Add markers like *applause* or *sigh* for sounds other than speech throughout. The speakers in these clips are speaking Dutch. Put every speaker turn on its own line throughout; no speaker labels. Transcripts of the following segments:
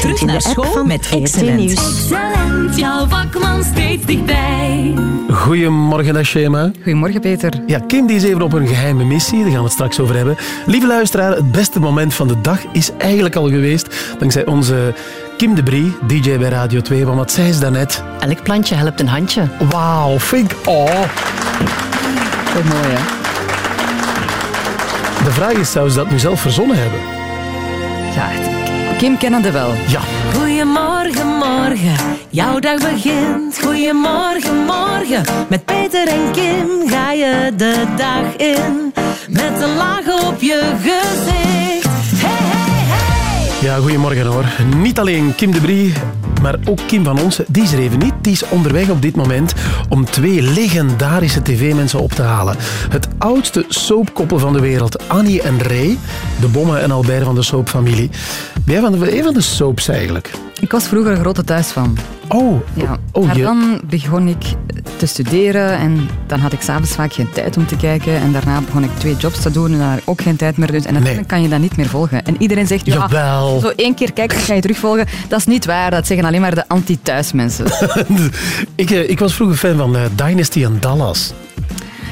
Terug naar school met Excellent.
Excellent, jouw vakman steeds dichtbij.
Goedemorgen, Ashema.
Goedemorgen, Peter.
Ja, Kim die is even op een geheime missie, daar gaan we het straks over hebben. Lieve luisteraar, het beste moment van de dag is eigenlijk al geweest dankzij onze Kim de Brie, DJ bij Radio 2. Want wat zei ze daarnet?
Elk plantje helpt een handje.
Wauw, vind ik... Oh.
Wat mooi, hè?
De vraag is, zou ze dat nu zelf verzonnen hebben?
Ja, Kim kennende wel.
Ja.
Goedemorgen, morgen, jouw dag begint. Goedemorgen, morgen, met Peter en Kim ga je de dag in. Met een laag op je gezicht. Hey.
Ja, goedemorgen hoor. Niet alleen Kim de Brie, maar ook Kim van Onsen. Die is er even niet. Die is onderweg op dit moment om twee legendarische tv-mensen op te halen. Het oudste soapkoppel van de wereld, Annie en Ray. De Bommen en Albert van de soapfamilie. Ben jij van de, van de soaps eigenlijk?
Ik was vroeger een grote thuisfan.
Oh,
Ja.
oh
maar
je-
dan begon ik te studeren en dan had ik s'avonds vaak geen tijd om te kijken. En daarna begon ik twee jobs te doen en daar ook geen tijd meer. Dus, en natuurlijk kan je dat niet meer volgen. En iedereen zegt, ja,
Jawel.
zo één keer kijken, dan ga je terugvolgen. Dat is niet waar, dat zeggen alleen maar de anti-thuismensen. *laughs*
ik, eh, ik was vroeger fan van eh, Dynasty en Dallas.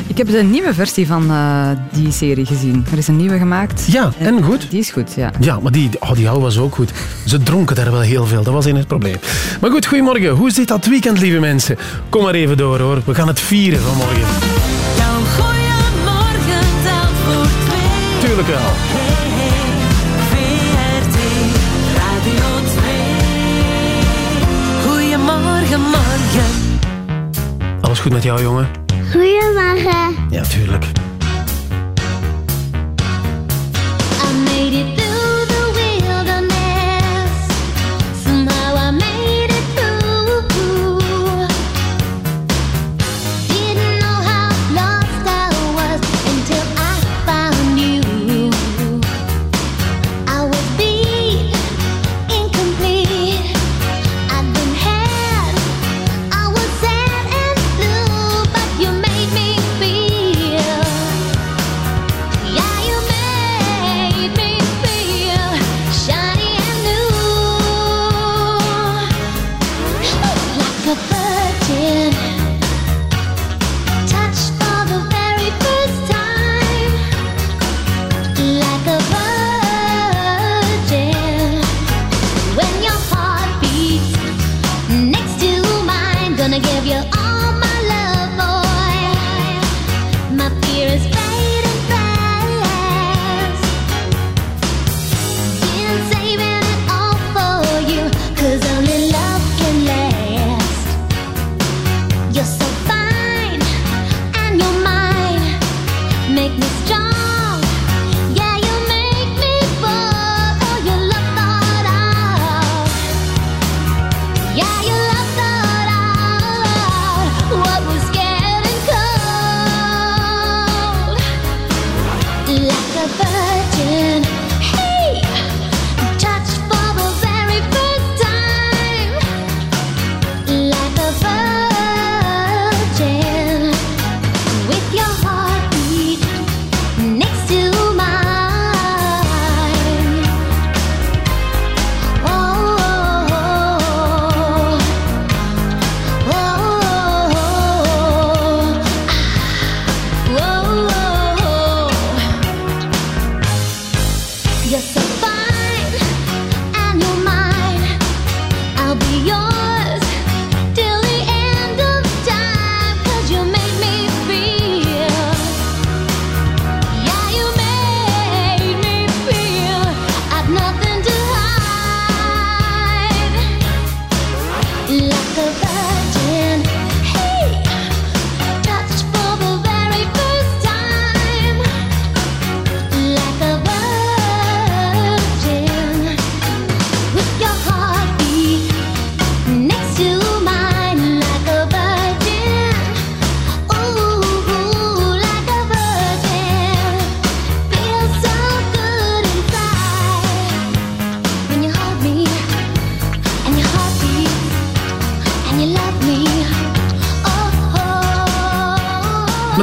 Ik heb de nieuwe versie van eh, die serie gezien. Er is een nieuwe gemaakt.
Ja, en goed?
Die is goed, ja.
Ja, maar die, oh, die oude was ook goed. Ze dronken daar wel heel veel, dat was in het probleem. Maar goed, goedemorgen. Hoe zit dat weekend, lieve mensen? Kom maar even door, hoor. We gaan het vieren vanmorgen.
Jouw goeiemorgen telt voor twee.
Tuurlijk wel.
Hey, hey, VRT Radio 2. Goeiemorgen, morgen.
Alles goed met jou, jongen?
Goedemorgen.
Ja, tuurlijk.
I made it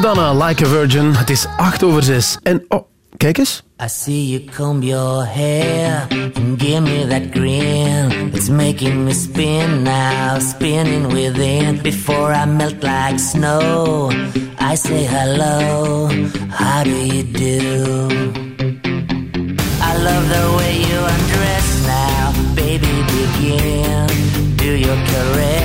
Madonna, Like a Virgin. Het is 8 over 6. En oh, Kijk eens.
I see you comb your hair and give me that grin. It's making me spin now, spinning within. Before I melt like snow, I say hello. How do you do? I love the way you undress now, baby. Begin. Do your. My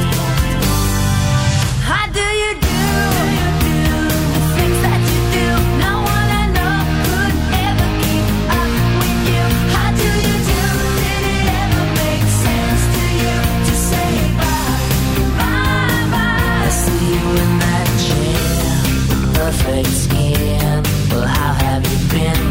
Perfect skin. Well, how have you been,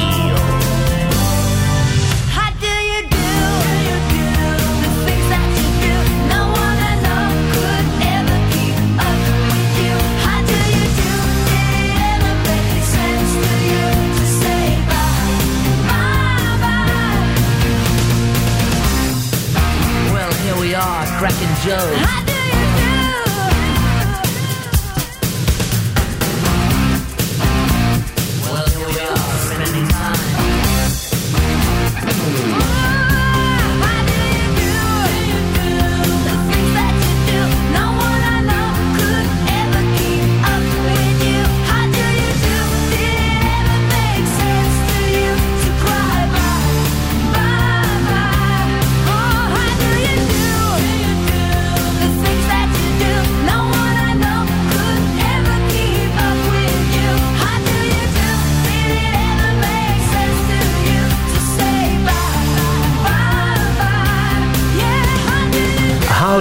We are,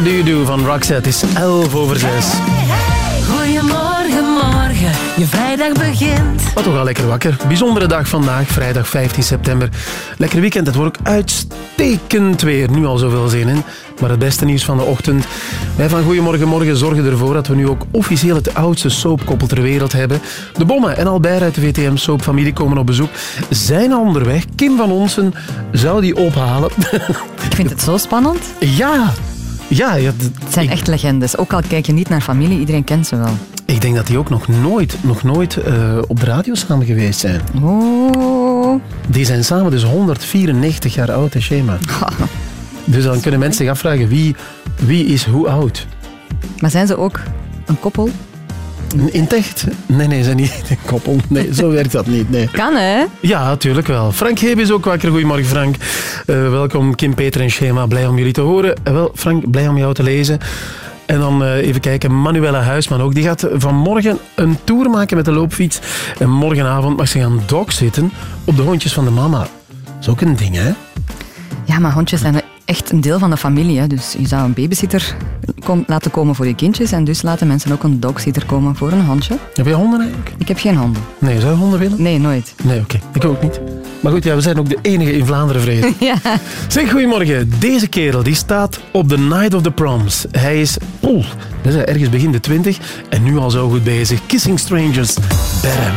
How do you do
van Roxette? Is 11 over 6.
Goedemorgen, morgen, je vrijdag begint.
Wat toch al lekker wakker. Bijzondere dag vandaag, vrijdag 15 september. Lekker weekend, het wordt ook uitstekend weer. Nu al zoveel zin in. Maar het beste nieuws van de ochtend. Wij van Goedemorgen Morgen zorgen ervoor dat we nu ook officieel het oudste soapkoppel ter wereld hebben. De Bommen en Albert uit de VTM Soapfamilie komen op bezoek. Zijn al onderweg. Kim van Onsen zou die ophalen.
Ik vind het zo spannend.
ja, ja, ja
Het zijn echt legendes. Ook al kijk je niet naar familie, iedereen kent ze wel.
ik denk dat die ook nog nooit, nog nooit eh, op de radio samen geweest zijn.
Oh.
Die zijn samen dus 194 jaar oud, hè, Shema. *laughs* Dus dan kunnen mensen zich afvragen wie, wie is hoe oud.
Maar zijn ze ook een koppel?
In het echt? Nee, nee, ze zijn niet *laughs* een koppel. Nee, zo werkt dat niet. Nee.
Kan, hè?
Ja, natuurlijk wel. Frank Heeb is ook wakker. Goedemorgen, Frank. Eh, welkom, Kim, Peter en Schema. Blij om jullie te horen. Eh, wel, Frank, blij om jou te lezen. En dan eh, even kijken, Manuela Huisman ook. Die gaat vanmorgen een tour maken met de loopfiets. En morgenavond mag ze gaan dogzitten op de hondjes van de mama. Dat is ook een ding, hè?
Ja, maar hondjes zijn echt een deel van de familie. Hè. Dus je zou een babysitter kom- laten komen voor je kindjes. En dus laten mensen ook een dogsitter komen voor een hondje.
Heb jij honden eigenlijk?
Ik heb geen honden.
Nee, zou je honden willen?
Nee, nooit.
Nee, oké. Ik ook niet. Maar goed, ja, we zijn ook de enige in Vlaanderen, ik. *laughs*
Ja.
Zeg, goedemorgen. Deze kerel die staat op the Night of the Proms. Hij is, poeh, dat is ergens begin de twintig en nu al zo goed bezig. Kissing Strangers, Bam.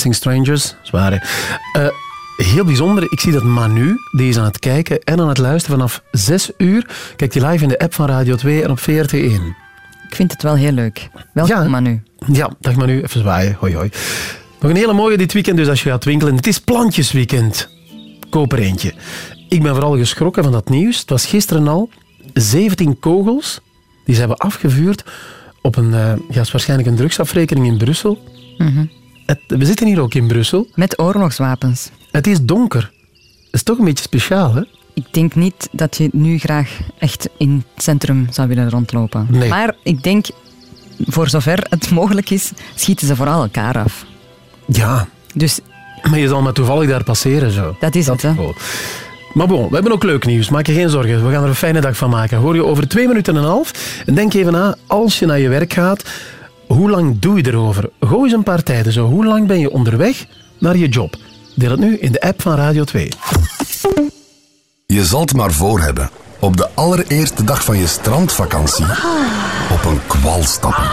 Kissing Strangers.
Zwaar, hè. Eh, heel bijzonder, ik zie dat Manu, die is aan het kijken en aan het luisteren vanaf 6 uur. Kijkt hij live in de app van Radio 2 en op VRT1.
Ik vind het wel heel leuk. Welkom,
Ja.
Manu.
Ja, dag Manu. Even zwaaien. Hoi, hoi. Nog een hele mooie dit weekend dus als je gaat winkelen. Het is plantjesweekend. Koop er eentje. Ik ben vooral geschrokken van dat nieuws. Het was gisteren al 17 kogels die ze hebben afgevuurd op een, eh, ja, is waarschijnlijk een drugsafrekening in Brussel. Het- we zitten hier ook in Brussel.
Met oorlogswapens.
Het is donker. Dat is toch een beetje speciaal, hè?
Ik denk niet dat je nu graag echt in het centrum zou willen rondlopen.
Nee.
Maar ik denk, voor zover het mogelijk is, schieten ze vooral elkaar af.
Ja,
Dus
maar je zal maar toevallig daar passeren, zo.
Dat is het, hè.
Maar bon, we hebben ook leuk nieuws. Maak je geen zorgen. We gaan er een fijne dag van maken. Hoor je over twee minuten en een half. En denk even na, als je naar je werk gaat, hoe lang doe je erover? Gooi eens een paar tijden zo. Hoe lang ben je onderweg naar je job? Deel het nu in de app van Radio 2.
Je zal het maar voor hebben. Op de allereerste dag van je strandvakantie op een kwal stappen.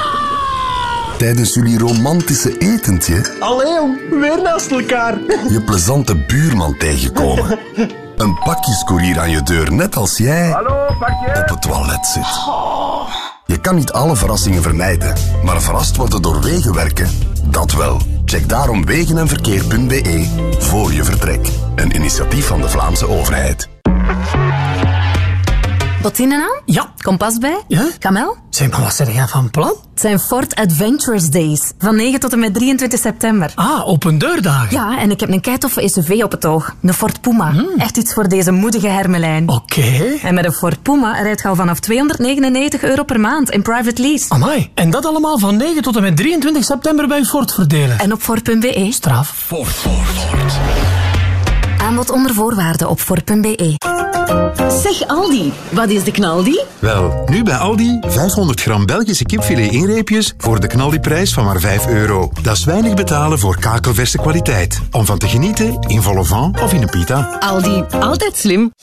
Tijdens jullie romantische etentje
Allee, weer naast elkaar.
je plezante buurman tegenkomen. Een pakjescourier aan je deur, net als jij op het toilet zit. Je kan niet alle verrassingen vermijden, maar verrast worden door wegenwerken, dat wel. Check daarom wegenenverkeer.be voor je vertrek. Een initiatief van de Vlaamse overheid.
Bottinen aan?
Ja.
Kompas bij?
Ja?
Kamel?
Zeg maar, wat zeg jij van plan?
Het zijn Ford Adventures Days. Van 9 tot en met 23 september.
Ah, open deurdagen.
Ja, en ik heb een keitoffe SUV op het oog. De Ford Puma.
Hmm.
Echt iets voor deze moedige hermelijn.
Oké.
En met een Ford Puma rijdt je al vanaf 299 euro per maand in private lease.
Amai. En dat allemaal van 9 tot en met 23 september bij Ford verdelen.
En op Ford.be.
Straf.
Aanbod onder voorwaarden op Ford.be.
Zeg Aldi, wat is de knaldi?
Wel, nu bij Aldi 500 gram Belgische kipfilet inreepjes voor de knaldiprijs van maar 5 euro. Dat is weinig betalen voor kakelverse kwaliteit. Om van te genieten in volle vent of in een pita.
Aldi, altijd slim.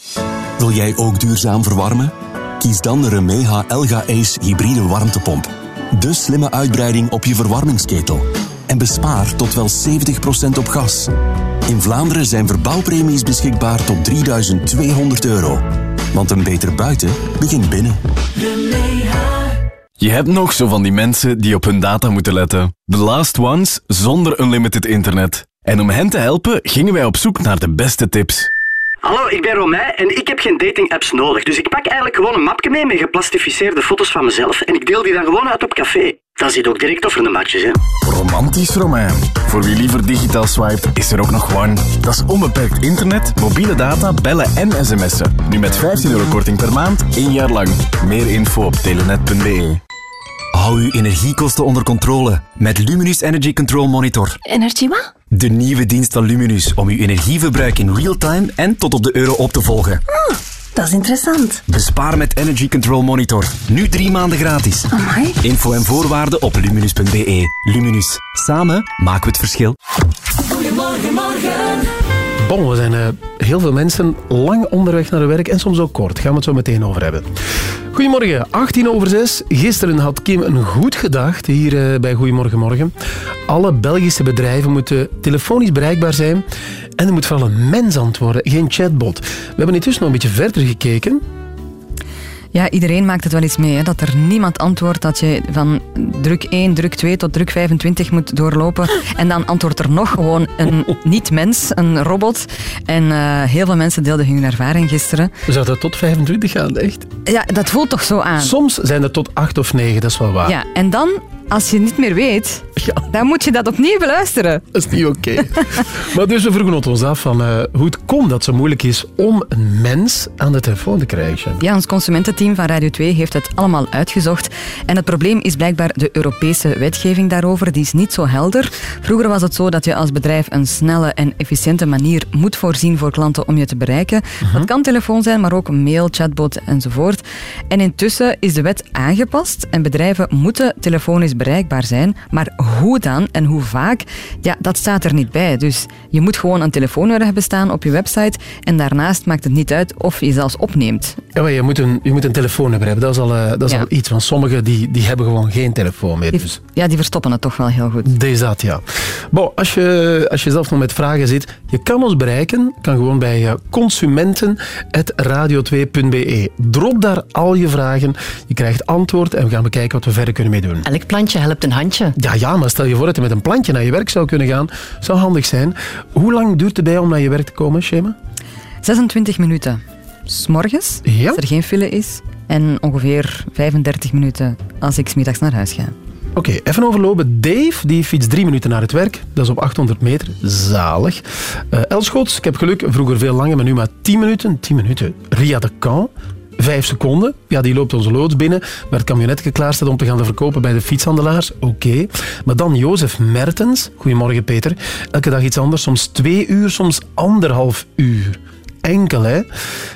Wil jij ook duurzaam verwarmen? Kies dan de Remeha Elga Ace hybride warmtepomp. De slimme uitbreiding op je verwarmingsketel. En bespaar tot wel 70% op gas. In Vlaanderen zijn verbouwpremies beschikbaar tot 3200 euro. Want een beter buiten begint binnen.
Je hebt nog zo van die mensen die op hun data moeten letten. The last ones zonder unlimited internet. En om hen te helpen gingen wij op zoek naar de beste tips.
Hallo, ik ben Romijn en ik heb geen dating-apps nodig. Dus ik pak eigenlijk gewoon een mapje mee met geplastificeerde foto's van mezelf en ik deel die dan gewoon uit op café. Dan zit ook direct over de matches, hè.
Romantisch Romein. Voor wie liever digitaal swipet, is er ook nog One. Dat is onbeperkt internet, mobiele data, bellen en sms'en. Nu met 15 euro korting per maand, één jaar lang. Meer info op telenet.be.
Hou uw energiekosten onder controle met Luminus Energy Control Monitor.
Energie wat?
De nieuwe dienst van Luminus om uw energieverbruik in real time en tot op de euro op te volgen.
Ah, dat is interessant.
Bespaar met Energy Control Monitor. Nu drie maanden gratis.
Amai.
Info en voorwaarden op luminus.be. Luminus. Samen maken we het verschil.
Goedemorgen, morgen.
Bon, we zijn eh, heel veel mensen lang onderweg naar hun werk en soms ook kort. Gaan we het zo meteen over hebben. Goedemorgen, 18 over 6. Gisteren had Kim een goed gedacht hier eh, bij Goedemorgen Morgen. Alle Belgische bedrijven moeten telefonisch bereikbaar zijn. En er moet vooral een mens antwoorden, geen chatbot. We hebben intussen nog een beetje verder gekeken.
Ja, iedereen maakt het wel eens mee. Hè, dat er niemand antwoordt dat je van druk 1, druk 2 tot druk 25 moet doorlopen. *laughs* En dan antwoordt er nog gewoon een *laughs* niet-mens, een robot. En eh, heel veel mensen deelden hun ervaring gisteren.
Zou dat tot 25 gaan, echt?
Ja, dat voelt toch zo aan.
Soms zijn er tot 8 of 9, dat is wel waar.
Ja, en dan, als je niet meer weet, dan moet je dat opnieuw beluisteren.
Dat is niet oké. *laughs* maar dus we vroegen ons af van, eh, hoe het komt dat het zo moeilijk is om een mens aan de telefoon te krijgen.
Ja, ons consumententeam van Radio 2 heeft het allemaal uitgezocht. En het probleem is blijkbaar de Europese wetgeving daarover. Die is niet zo helder. Vroeger was het zo dat je als bedrijf een snelle en efficiënte manier moet voorzien voor klanten om je te bereiken. Dat kan telefoon zijn, maar ook mail, chatbot enzovoort. En intussen is de wet aangepast en bedrijven moeten telefonisch bereikbaar zijn. Maar hoe dan en hoe vaak, ja, dat staat er niet bij. Dus je moet gewoon een telefoonnummer hebben staan op je website en daarnaast maakt het niet uit of je zelfs opneemt.
Ja, maar je moet een, je moet een telefoonnummer hebben. Dat is al, eh, dat is
Ja.
al iets. Want sommigen die, die hebben gewoon geen telefoon meer.
Die-
Dus
Ja, die verstoppen het toch wel heel goed.
is dat, ja. Bon, als, je, als je zelf nog met vragen zit, je kan ons bereiken. Kan gewoon bij eh, consumenten.radio2.be. Drop daar al je vragen. Je krijgt antwoord en we gaan bekijken wat we verder kunnen mee doen.
Elk plantje helpt een handje.
Ja, ja, maar stel je voor dat je met een plantje naar je werk zou kunnen gaan. Zou handig zijn. Hoe lang duurt het bij om naar je werk te komen, Shema?
26 minuten. S'morgens,
Ja?
als er geen file is. En ongeveer 35 minuten als ik 's middags naar huis ga.
Oké, even overlopen. Dave die fietst drie minuten naar het werk. Dat is op 800 meter. Zalig. Eh Elschots, ik heb geluk. Vroeger veel langer, maar nu maar 10 minuten. 10 minuten. Ria de Camp. Vijf seconden. Ja, die loopt onze loods binnen. Waar het kamionetje klaar staat om te gaan verkopen bij de fietshandelaars. Oké. Maar dan Jozef Mertens. Goedemorgen, Peter. Elke dag iets anders. Soms twee uur, soms anderhalf uur. Enkel, hè?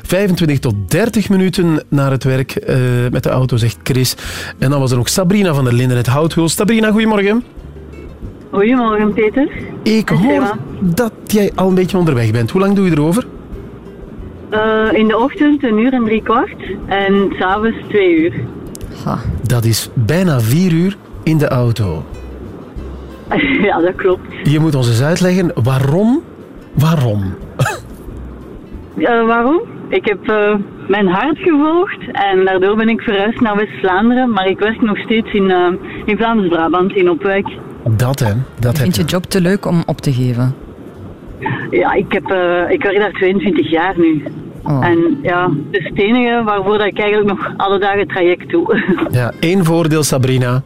25 tot 30 minuten naar het werk eh, met de auto, zegt Chris. En dan was er nog Sabrina van der Linden uit Houthul. Sabrina, goedemorgen.
Goedemorgen, Peter.
Ik hoor dat jij al een beetje onderweg bent. Hoe lang doe je erover?
Eh, in de ochtend een uur en drie kwart en s'avonds twee uur.
Dat is bijna vier uur in de auto. *laughs*
ja, dat klopt.
Je moet ons eens uitleggen waarom. Waarom? *laughs*
Eh, waarom? Ik heb eh, mijn hart gevolgd en daardoor ben ik verhuisd naar West-Vlaanderen, maar ik werk nog steeds in, eh, in Vlaams-Brabant, in Opwijk.
Dat, hè? Dat
Vind je job te leuk om op te geven?
Ja, ik, heb, eh, ik werk daar 22 jaar nu.
Oh.
En ja, dat is het enige waarvoor ik eigenlijk nog alle dagen het traject doe. *laughs*
Ja, één voordeel, Sabrina.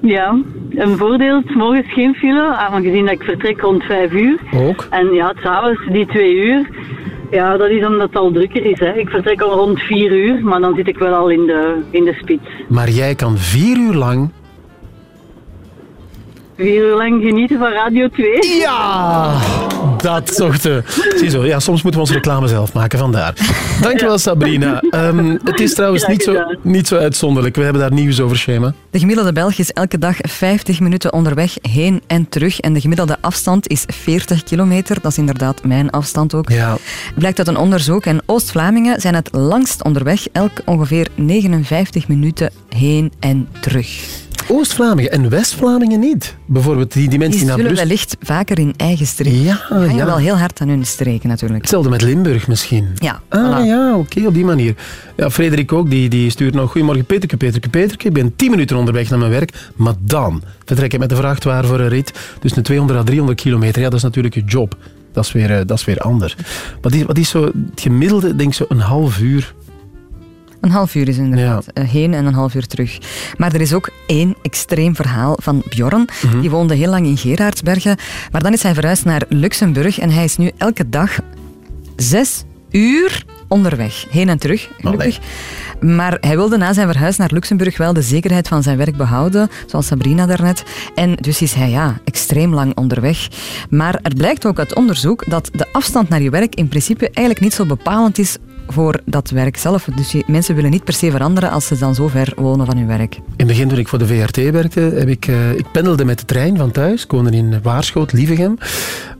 Ja, een voordeel, morgens geen file, aangezien dat ik vertrek rond 5 uur.
Ook.
En ja, s'avonds die 2 uur, ja, dat is omdat het al drukker is. Hè. Ik vertrek al rond 4 uur, maar dan zit ik wel al in de, in de spits.
Maar jij kan vier uur lang.
4 uur lang genieten van Radio 2.
Ja! Dat zochten. Ziezo, ja, soms moeten we onze reclame zelf maken, vandaar. Dankjewel, Sabrina. Ehm, het is trouwens niet zo, niet zo uitzonderlijk. We hebben daar nieuws over, Schema.
De gemiddelde Belg is elke dag 50 minuten onderweg, heen en terug. En de gemiddelde afstand is 40 kilometer. Dat is inderdaad mijn afstand ook.
Ja.
Blijkt uit een onderzoek. En Oost-Vlamingen zijn het langst onderweg. Elk ongeveer 59 minuten heen en terug.
Oost-Vlamingen en West-Vlamingen niet. Bijvoorbeeld die, die mensen
Die
naar Brussel...
wellicht vaker in eigen streek.
Ja,
Hangen
ja.
wel heel hard aan hun streken natuurlijk.
Hetzelfde met Limburg misschien.
Ja,
Ah
voilà.
ja, oké, op die manier. Ja, Frederik ook, die, die stuurt nog... Goedemorgen Peterke, Peterke, Peterke. Ik ben 10 minuten onderweg naar mijn werk, maar dan vertrek ik met de vrachtwagen voor een rit. Dus een 200 à 300 kilometer. Ja, dat is natuurlijk je job. Dat is weer, eh, dat is weer anders. Wat is, wat is zo het gemiddelde, denk ik zo een half uur?
Een half uur is inderdaad eh, heen en een half uur terug. Maar er is ook één extreem verhaal van Bjorn.
Mhm.
Die woonde heel lang in Gerardsbergen. Maar dan is hij verhuisd naar Luxemburg en hij is nu elke dag zes uur onderweg. Heen en terug, gelukkig. Maar hij wilde na zijn verhuis naar Luxemburg wel de zekerheid van zijn werk behouden, zoals Sabrina daarnet. En dus is hij ja, extreem lang onderweg. Maar er blijkt ook uit onderzoek dat de afstand naar je werk in principe eigenlijk niet zo bepalend is voor dat werk zelf. Dus je- mensen willen niet per se veranderen als ze dan zo ver wonen van hun werk.
In het begin, toen ik voor de VRT werkte, heb ik, eh, ik pendelde met de trein van thuis. Ik woonde in Waarschoot, Lievegem.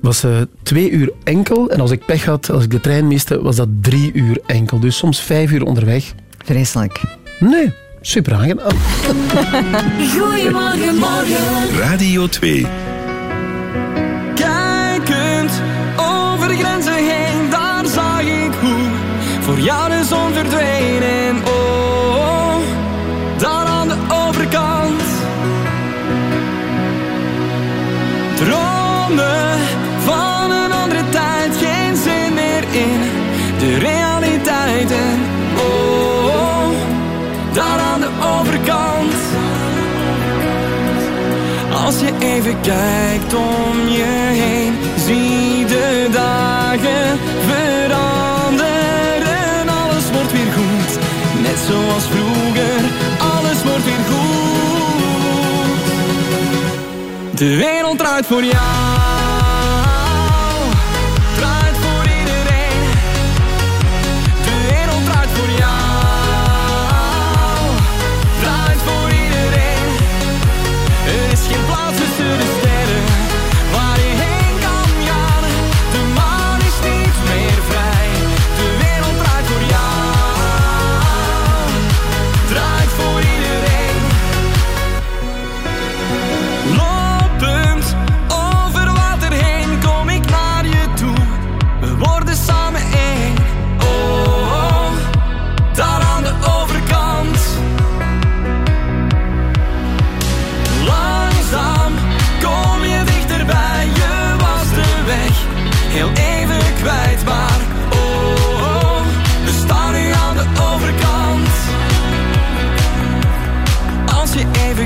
was eh, twee uur enkel. En als ik pech had, als ik de trein miste, was dat drie uur enkel. Dus soms vijf uur onderweg.
Vreselijk.
Nee, super aangenaam. *laughs*
Goedemorgen, morgen.
Radio 2.
Jou de zon verdween. En oh, daar aan de overkant dromen van een andere tijd, geen zin meer in de realiteit. En oh, daar aan de overkant. Als je even kijkt om je heen, zie de dagen De wereld draait voor jou.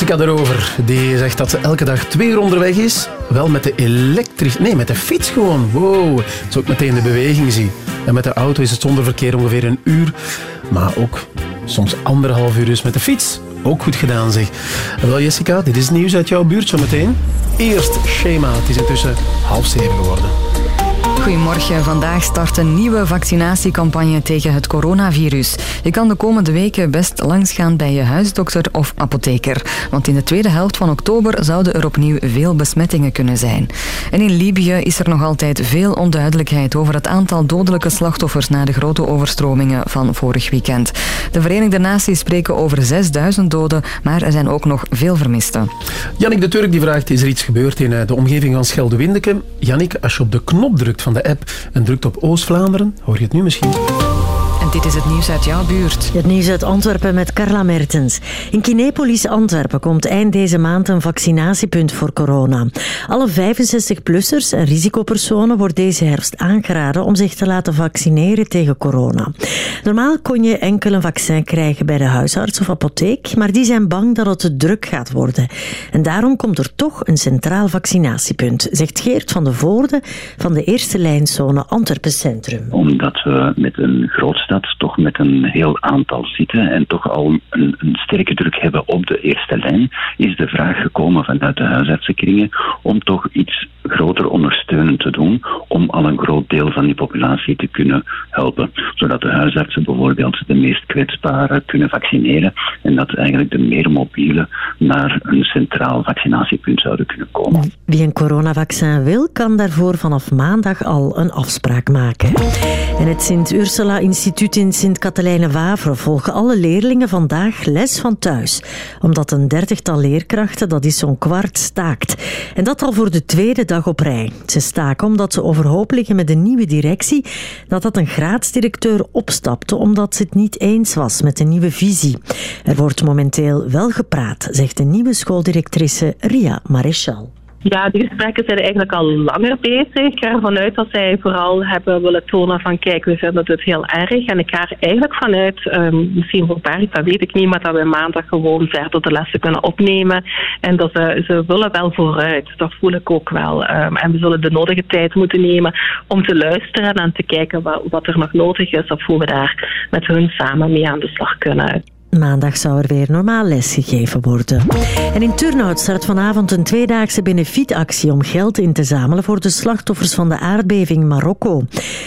Jessica erover, die zegt dat ze elke dag twee uur onderweg is. Wel met de elektrisch... Nee, met de fiets gewoon. Wow, dat ook meteen de beweging zie. En met de auto is het zonder verkeer ongeveer een uur. Maar ook soms anderhalf uur dus met de fiets. Ook goed gedaan zeg. Wel Jessica, dit is nieuws uit jouw buurt zo meteen. Eerst Schema, het is intussen half zeven geworden.
Goedemorgen. Vandaag start een nieuwe vaccinatiecampagne tegen het coronavirus. Je kan de komende weken best langsgaan bij je huisdokter of apotheker. Want in de tweede helft van oktober zouden er opnieuw veel besmettingen kunnen zijn. En in Libië is er nog altijd veel onduidelijkheid over het aantal dodelijke slachtoffers na de grote overstromingen van vorig weekend. De Verenigde Naties spreken over 6000 doden, maar er zijn ook nog veel vermisten.
Jannik de Turk die vraagt, is er iets gebeurd in eh, de omgeving van Schelde-Windeke? Jannik, als je op de knop drukt van de app en drukt op Oost-Vlaanderen, hoor je het nu misschien.
En dit is het nieuws uit jouw buurt.
Het nieuws uit Antwerpen met Carla Mertens. In Kinepolis Antwerpen komt eind deze maand een vaccinatiepunt voor corona. Alle 65-plussers en risicopersonen wordt deze herfst aangeraden om zich te laten vaccineren tegen corona. Normaal kon je enkel een vaccin krijgen bij de huisarts of apotheek, maar die zijn bang dat het te druk gaat worden. En daarom komt er toch een centraal vaccinatiepunt, zegt Geert van de Voorde van de eerste lijnzone Antwerpen Centrum.
Omdat we met een toch met een heel aantal zitten en toch al een, een sterke druk hebben op de eerste lijn, is de vraag gekomen vanuit de huisartsenkringen om toch iets groter ondersteunend te doen om al een groot deel van die populatie te kunnen helpen. Zodat de huisartsen bijvoorbeeld de meest kwetsbaren kunnen vaccineren en dat eigenlijk de meer mobiele naar een centraal vaccinatiepunt zouden kunnen komen.
Wie een coronavaccin wil, kan daarvoor vanaf maandag al een afspraak maken. En het In Sint-Katelijne-Waveren volgen alle leerlingen vandaag les van thuis. Omdat een dertigtal leerkrachten, dat is zo'n kwart, staakt. En dat al voor de tweede dag op rij. Ze staken omdat ze overhoop liggen met de nieuwe directie, dat dat een graadsdirecteur opstapte omdat ze het niet eens was met de nieuwe visie. Er wordt momenteel wel gepraat, zegt de nieuwe schooldirectrice Ria Maréchal.
Ja, die gesprekken zijn eigenlijk al langer bezig. Ik ga ervan uit dat zij vooral hebben willen tonen van kijk, we vinden het heel erg. En ik ga er eigenlijk vanuit, um, misschien voor Paris, dat weet ik niet, maar dat we maandag gewoon verder de lessen kunnen opnemen. En dat ze, ze willen wel vooruit. Dat voel ik ook wel. Um, en we zullen de nodige tijd moeten nemen om te luisteren en te kijken wat, wat er nog nodig is of hoe we daar met hun samen mee aan de slag kunnen.
Maandag zou er weer normaal les gegeven worden. En in Turnhout start vanavond een tweedaagse benefietactie om geld in te zamelen voor de slachtoffers van de aardbeving Marokko.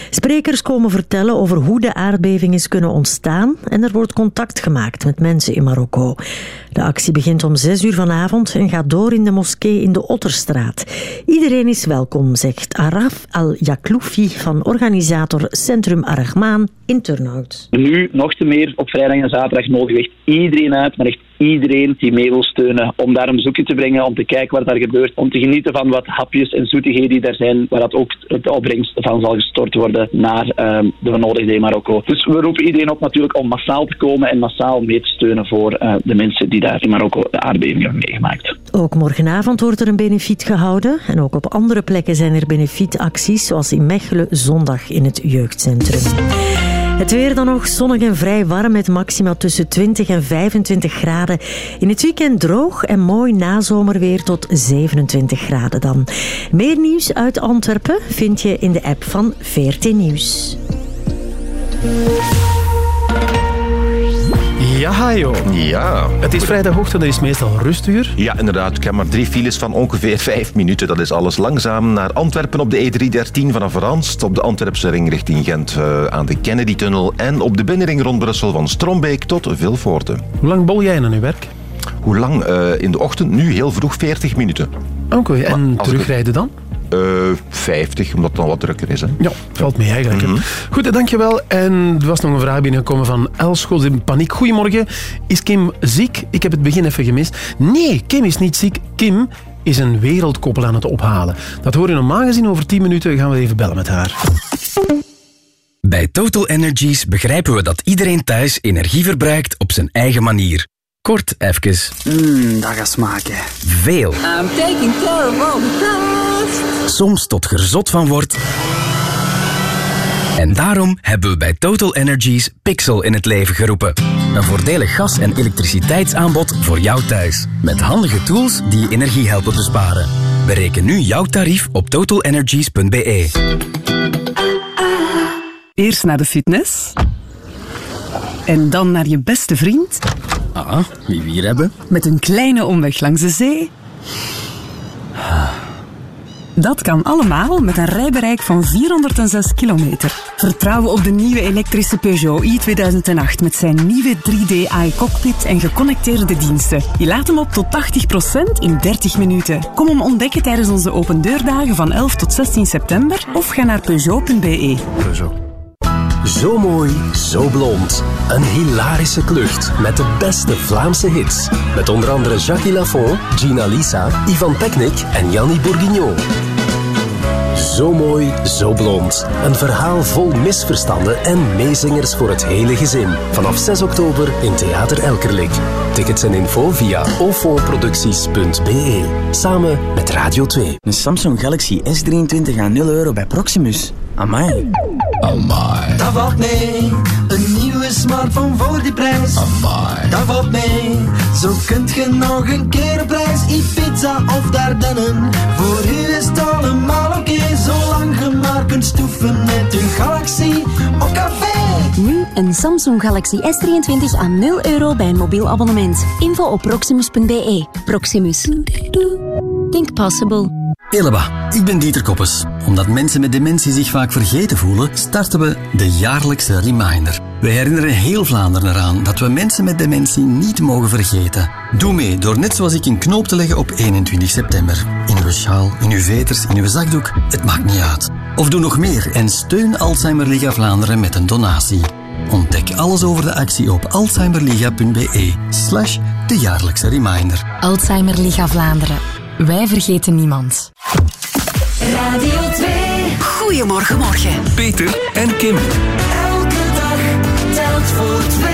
Sprekers komen vertellen over hoe de aardbeving is kunnen ontstaan en er wordt contact gemaakt met mensen in Marokko. De actie begint om 6 uur vanavond en gaat door in de moskee in de Otterstraat. Iedereen is welkom, zegt Araf Al-Yakloufi van organisator Centrum Arachmaan in Turnhout.
Nu nog te meer op vrijdag en zaterdag nodig echt iedereen uit, maar echt iedereen die mee wil steunen. Om daar een bezoekje te brengen, om te kijken wat daar gebeurt. Om te genieten van wat hapjes en zoetigheden die daar zijn, waar dat ook het opbrengst van zal gestort worden naar ehm, de benodigde in Marokko. Dus we roepen iedereen op natuurlijk om massaal te komen en massaal mee te steunen voor eh, de mensen die daar in Marokko de aardbeving hebben meegemaakt.
Ook morgenavond wordt er een benefiet gehouden. En ook op andere plekken zijn er benefietacties, zoals in Mechelen zondag in het jeugdcentrum. Het weer dan nog zonnig en vrij warm met maxima tussen 20 en 25 graden. In het weekend droog en mooi nazomerweer tot 27 graden dan. Meer nieuws uit Antwerpen vind je in de app van VRT Nieuws.
Ja, joh.
Ja.
Het is vrijdagochtend, dat is meestal rustuur.
Ja, inderdaad. Ik heb maar drie files van ongeveer *laughs* vijf minuten. Dat is alles langzaam naar Antwerpen op de E313 vanaf Ranst, op de Antwerpse ring richting Gent uh, aan de Kennedy-tunnel en op de binnenring rond Brussel van Strombeek tot Vilvoorde.
Hoe lang bol jij aan je werk?
Hoe lang? Uh, in de ochtend nu heel vroeg 40 minuten.
Oké, okay, en terugrijden dan?
Uh, 50, omdat het dan wat drukker is. Hè.
Ja, valt mee eigenlijk. Mm -hmm. Goed, dankjewel. En er was nog een vraag binnengekomen van Elschot in paniek. Goedemorgen, is Kim ziek? Ik heb het begin even gemist. Nee, Kim is niet ziek. Kim is een wereldkoppel aan het ophalen. Dat hoor je normaal gezien over 10 minuten. Gaan we even bellen met haar.
Bij Total Energies begrijpen we dat iedereen thuis energie verbruikt op zijn eigen manier. Kort even.
Mmm, dat gaat smaken.
Veel.
I'm taking care of all the
Soms tot gerzot van wordt.
En daarom hebben we bij Total Energies Pixel in het leven geroepen. Een voordelig gas- en elektriciteitsaanbod voor jou thuis. Met handige tools die je energie helpen besparen. Bereken nu jouw tarief op totalenergies.be.
Eerst naar de fitness. En dan naar je beste vriend.
Ah, wie we hier hebben?
Met een kleine omweg langs de zee. Dat kan allemaal met een rijbereik van 406 kilometer. Vertrouwen op de nieuwe elektrische Peugeot i2008 met zijn nieuwe 3D AI-cockpit en geconnecteerde diensten. Je laat hem op tot 80% in 30 minuten. Kom hem ontdekken tijdens onze open deurdagen van 11 tot 16 september of ga naar peugeot.be.
Zo mooi, zo blond. Een hilarische klucht met de beste Vlaamse hits. Met onder andere Jacques Lafont, Gina Lisa, Ivan Peknik en Jannie Bourguignon. Zo mooi, zo blond. Een verhaal vol misverstanden en meezingers voor het hele gezin. Vanaf 6 oktober in Theater Elkerlijk. Tickets en info via ofoproducties.be. Samen met Radio 2.
Een Samsung Galaxy S23 aan 0 euro bij Proximus. Amai.
Amai.
Dat valt mee, een nieuwe smartphone voor die prijs.
Amai.
Dat valt mee, zo kunt je nog een keer op reis. Ibiza of Dardennen, voor u is het allemaal oké. Zolang je maar kunt stoeven met je Galaxy op café.
Nu een Samsung Galaxy S23 aan 0 euro bij een mobiel abonnement. Info op proximus.be. Proximus. Think possible.
Eleba, ik ben Dieter Koppes. Omdat mensen met dementie zich vaak vergeten voelen, starten we de jaarlijkse reminder. Wij herinneren heel Vlaanderen eraan dat we mensen met dementie niet mogen vergeten. Doe mee door net zoals ik een knoop te leggen op 21 september. In uw sjaal, in uw veters, in uw zakdoek, het maakt niet uit. Of doe nog meer en steun Alzheimer Liga Vlaanderen met een donatie. Ontdek alles over de actie op alzheimerliga.be slash de jaarlijkse reminder.
Alzheimer Liga Vlaanderen. Wij vergeten niemand.
Radio 2.
Goedemorgen, morgen. Peter en Kim.
Elke dag telt voor twee.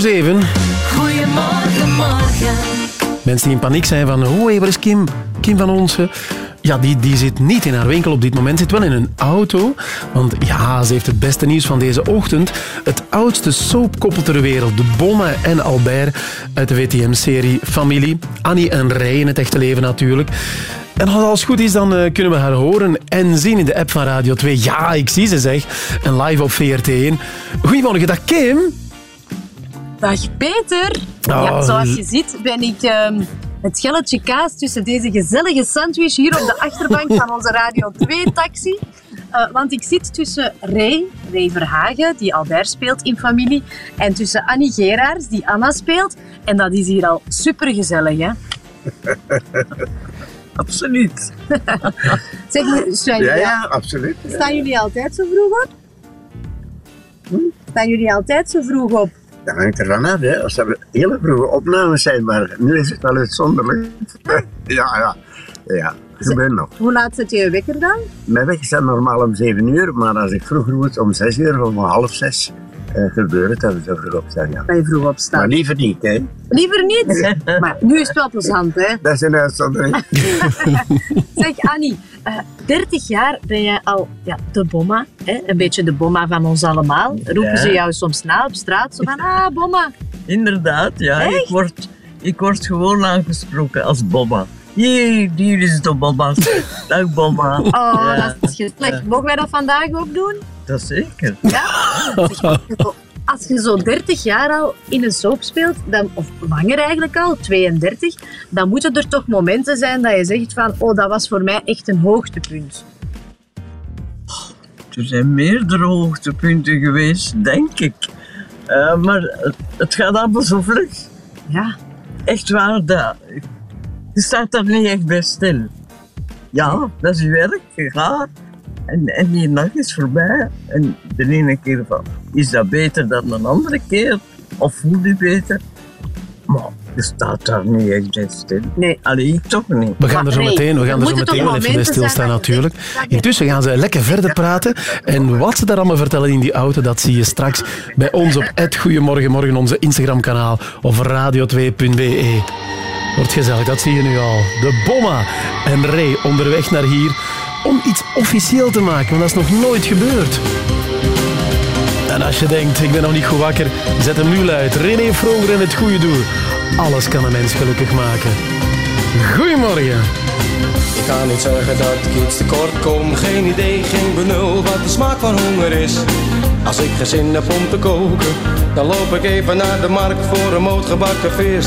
Voor 7.
Goedemorgen, morgen.
Mensen die in paniek zijn van, oh, hey, waar is Kim? Kim van Onsen. Ja, die, die zit niet in haar winkel op dit moment, zit wel in een auto. Want ja, ze heeft het beste nieuws van deze ochtend. Het oudste soapkoppel ter wereld, de Bonne en Albert uit de VTM-serie Familie. Annie en Ray in het echte leven natuurlijk. En als alles goed is, dan eh, kunnen we haar horen en zien in de app van Radio 2. Ja, ik zie ze zeg. En live op VRT1. Goedemorgen, dag Kim.
Dag Peter.
Oh,
Ja, zoals je ziet ben ik ehm, het schelletje kaas tussen deze gezellige sandwich hier op de achterbank van onze Radio 2-taxi. want ik zit tussen Ray, Ray Verhagen, die Albert speelt in familie, en tussen Annie Geraars, die Anna speelt. En dat is hier al super gezellig, hè? *laughs*
Absoluut. *laughs*
zeg zijn
Ja, ja, absoluut.
staan jullie altijd zo vroeg op? Hm? Staan jullie altijd zo vroeg op?
Dat hangt ervan af, hè. Als dat hele vroege opnames zijn, maar nu is het wel uitzonderlijk. *laughs* ja, ja. Ja, gebeurt nog.
Hoe laat zet je wekker dan?
Mijn weg staat normaal om 7 uur, maar als ik vroeger moet om 6 uur of om half 6, eh, gebeurt het dat we zo vroeg opstaan. Ja.
Dat je vroeg opstaat.
Maar liever niet, hè.
Liever niet. *laughs* maar nu is het wel plezant, hè?
Dat is een uitzondering. *laughs*
Zeg Annie, eh 30 jaar ben jij al ja, de bomma, hè? een beetje de bomma van ons allemaal. Roepen
Ja.
ze jou soms na op straat, zo van, ah, bomma.
Inderdaad, ja.
Echt?
Ik word, ik word gewoon aangesproken als Bobba. Hier, hier is de Bobba. *laughs* Dag Bobba.
Oh,
Ja.
dat is geslacht. Mogen wij dat vandaag ook doen?
Dat zeker.
Als je zo 30 jaar al in een soap speelt, dan, of langer eigenlijk al, 32, dan moeten er toch momenten zijn dat je zegt van, oh, dat was voor mij echt een hoogtepunt.
Er zijn meerdere hoogtepunten geweest, denk ik. Eh, maar het, het gaat allemaal zo vlug.
Ja.
Echt waar, dat, je staat daar niet echt bij stil. Ja, dat is je werk, je gaat. En, en die nacht is voorbij. En de ene keer van, is dat beter dan een andere keer? Of voel je beter? Maar je staat daar niet echt bij stil.
Nee.
Allee, ik toch niet.
We gaan er zo meteen, we gaan er zo meteen wel even bij stilstaan natuurlijk. Intussen gaan ze lekker verder praten. En wat ze daar allemaal vertellen in die auto, dat zie je straks bij ons op Goedemorgenmorgen, onze Instagram-kanaal of radio2.be. Wordt gezellig, dat zie je nu al. De Bomma en Ray onderweg naar hier om iets officieel te maken, want dat is nog nooit gebeurd. En als je denkt, ik ben nog niet goed wakker, zet hem nu luid. René Vroger en het goede doel. Alles kan een mens gelukkig maken. Goedemorgen.
Ik ga niet zeggen dat ik iets tekort kom. Geen idee, geen benul wat de smaak van honger is. Als ik geen zin heb om te koken, dan loop ik even naar de markt voor een moot gebakken vis.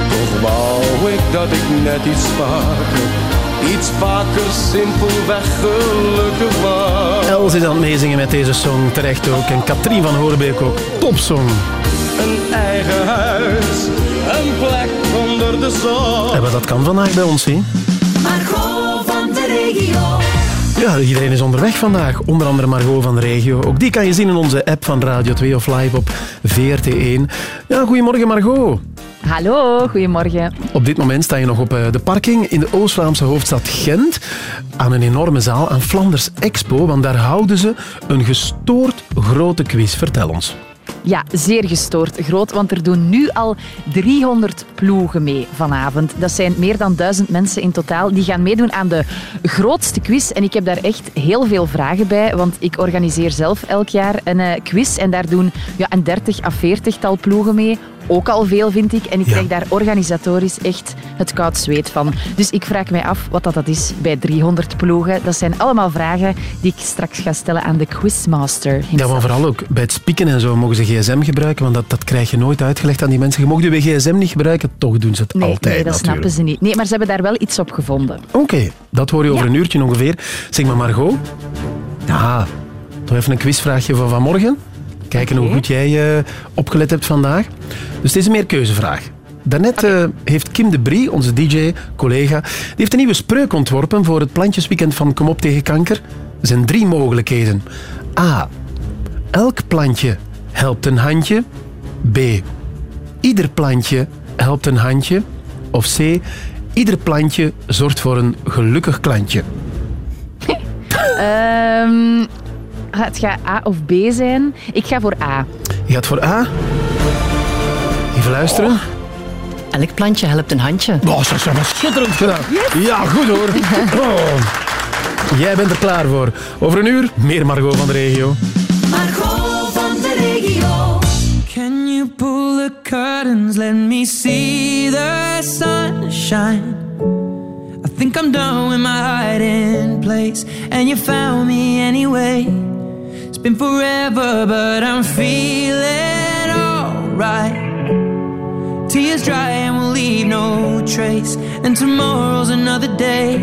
Wou ik dat ik net iets vaker, iets vaker simpelweg gelukkig was.
Els is aan het meezingen met deze song, terecht ook. En Katrien van Hoorbeek ook, topsong.
Een eigen huis, een plek onder de zon.
En wat dat kan vandaag bij ons, hè?
Margot van de regio.
Ja, iedereen is onderweg vandaag. Onder andere Margot van de regio. Ook die kan je zien in onze app van Radio 2 of live op VRT1. Ja, goedemorgen Margot.
Hallo, goedemorgen.
Op dit moment sta je nog op eh, de parking in de Oost-Vlaamse hoofdstad Gent. Aan een enorme zaal aan Flanders Expo, want daar houden ze een gestoord grote quiz. Vertel ons.
Ja, zeer gestoord groot, want er doen nu al 300 ploegen mee vanavond. Dat zijn meer dan duizend mensen in totaal. Die gaan meedoen aan de grootste quiz. En ik heb daar echt heel veel vragen bij, want ik organiseer zelf elk jaar een eh, quiz. En daar doen ja, een 30 à 40 tal ploegen mee. Ook al veel, vind ik. En ik krijg daar organisatorisch echt het koud zweet van. Dus ik vraag mij af wat dat, dat is bij 300 ploegen. Dat zijn allemaal vragen die ik straks ga stellen aan de quizmaster
Ja,
himself.
maar vooral ook bij het spieken en zo mogen ze gsm gebruiken, want dat, dat krijg je nooit uitgelegd aan die mensen. Je mag je gsm niet gebruiken, toch doen ze het
Nee,
altijd
nee, dat
natuurlijk.
snappen ze niet. Nee, maar ze hebben daar wel iets op gevonden.
Oké, dat hoor je over een uurtje ongeveer. Zeg maar Margot. Ja, toch even een quizvraagje van vanmorgen. Kijken hoe goed jij eh, opgelet hebt vandaag. Dus het is een meerkeuzevraag. Daarnet eh, heeft Kim de Brie, onze DJ-collega, die heeft een nieuwe spreuk ontworpen voor het plantjesweekend van Kom op tegen kanker. Er zijn drie mogelijkheden. A. Elk plantje helpt een handje. B. Ieder plantje helpt een handje. Of C. Ieder plantje zorgt voor een gelukkig klantje. *laughs*
Ehm, het gaat A of B zijn. Ik ga voor A.
Je gaat voor A. Even luisteren.
Elk plantje helpt een handje.
Oh, dat is wat schitterend gedaan. Ja, goed hoor. *laughs* Oh. Jij bent er klaar voor. Over een uur meer Margot van de regio.
Margot van de regio.
Can you pull the curtains? Let me see the sunshine. I think I'm done with my hiding place, and you found me anyway. Been forever, but I'm feeling alright. Tears dry and we'll leave no trace, and tomorrow's another day.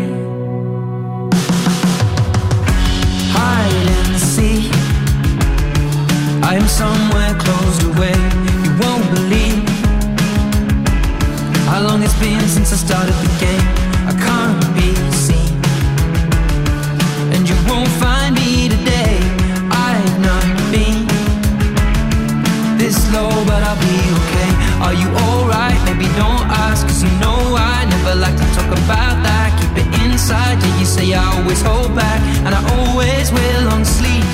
Hide and seek. I am somewhere closed away. You won't believe how long it's been since I started the game. I can't this low, but I'll be okay. Are you alright? Maybe don't ask, cause you know I never like to talk about that. Keep it inside, yeah, you say I always hold back, and I always will on sleep.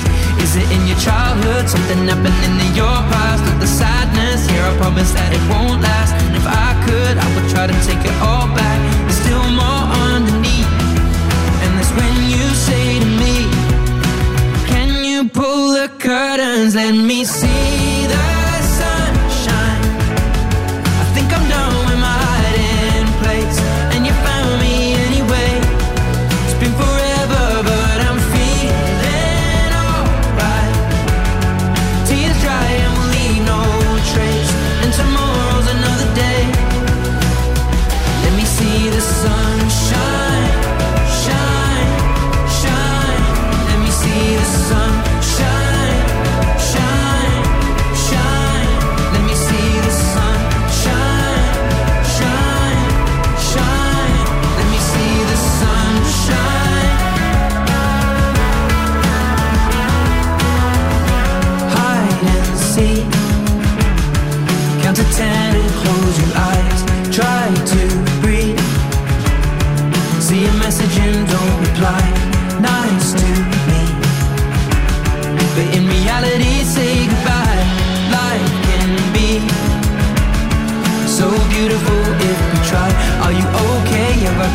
Is it in your childhood? Something happening in your past with the sadness? Here, I promise that it won't last. And if I could, I would try to take it all back. There's still more underneath. And that's when you say to me, Can you pull the curtains? Let me see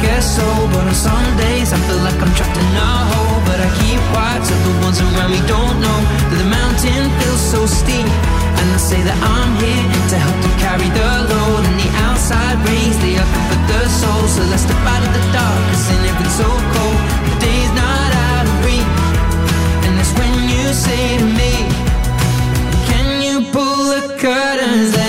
guess so. But on some days I feel like I'm trapped in a hole. But I keep quiet so the ones around me don't know that the mountain feels so steep. And I say that I'm here to help you carry the load. And the outside rays, they are for the soul. So let's step out of the dark, cause in it's so cold, the day's not out of reach. And that's when you say to me, Can you pull the curtains?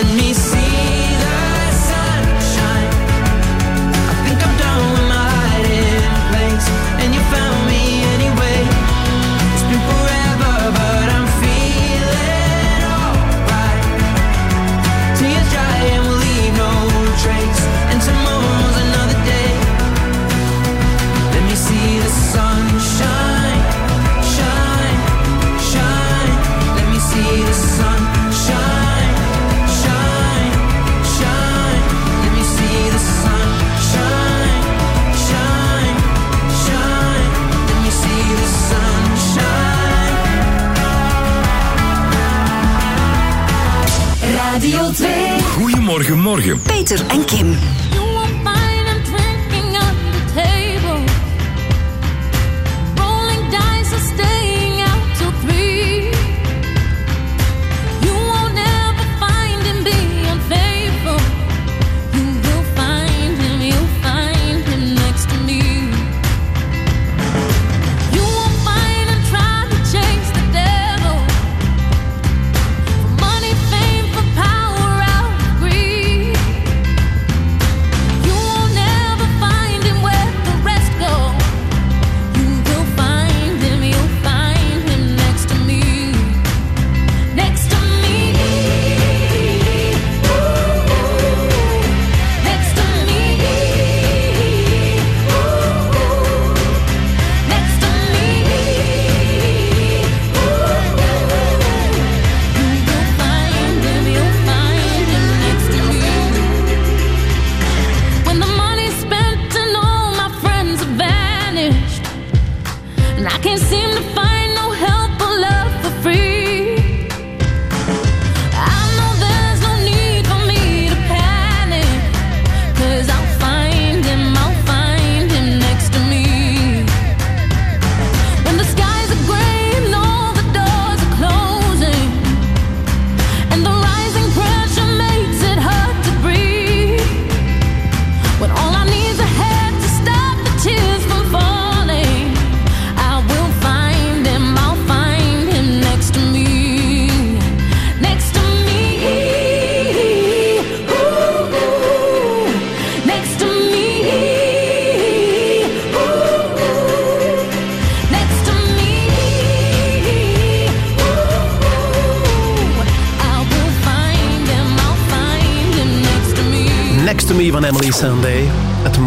Goedemorgen, morgen.
Peter en Kim.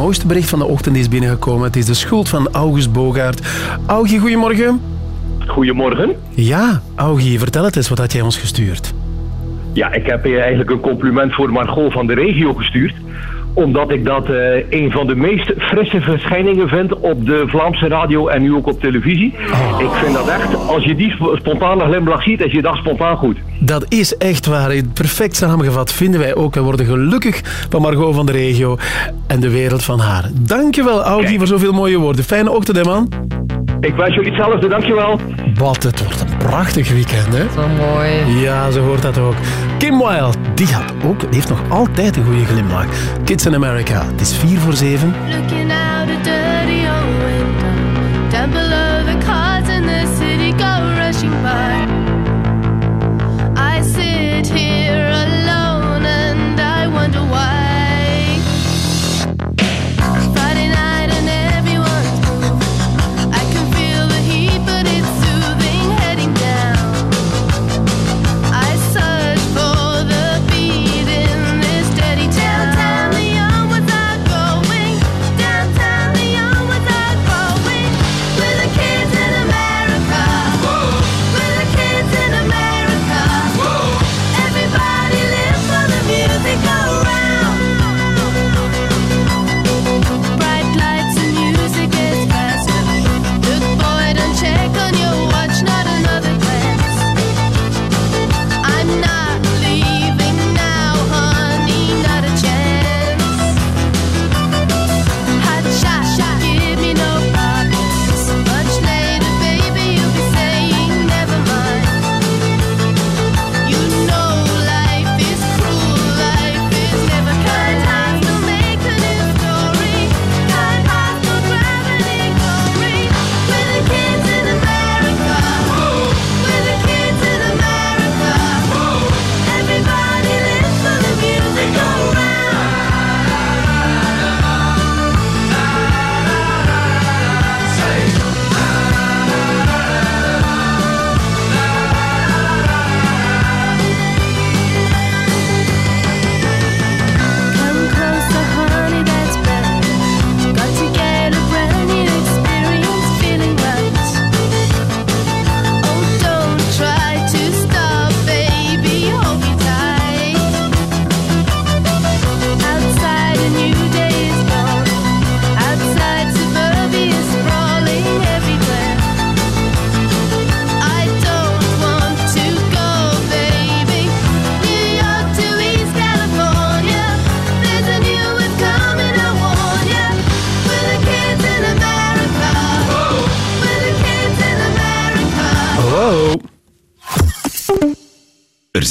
Mooiste bericht van de ochtend is binnengekomen. Het is de schuld van August Bogaert. Augie, goedemorgen.
Goedemorgen.
Ja, Augie, vertel het eens. Wat had jij ons gestuurd?
Ja, ik heb je eigenlijk een compliment voor Margot van de regio gestuurd. Omdat ik dat eh, een van de meest frisse verschijningen vind op de Vlaamse radio en nu ook op televisie. Ik vind dat echt, als je die sp- spontane glimlach ziet, is je dag spontaan goed.
Dat is echt waar. Perfect samengevat vinden wij ook. We worden gelukkig van Margot van de regio en de wereld van haar. Dankjewel, Augie, voor zoveel mooie woorden. Fijne ochtend, hè, man.
Ik wens jullie hetzelfde, dankjewel.
Wat, het wordt een prachtig weekend, hè?
Zo mooi.
Ja, ze hoort dat ook. Kim Wilde, die, had ook, die heeft nog altijd een goede glimlach. Kids in America, het is 4 voor 7.
Looking out a dirty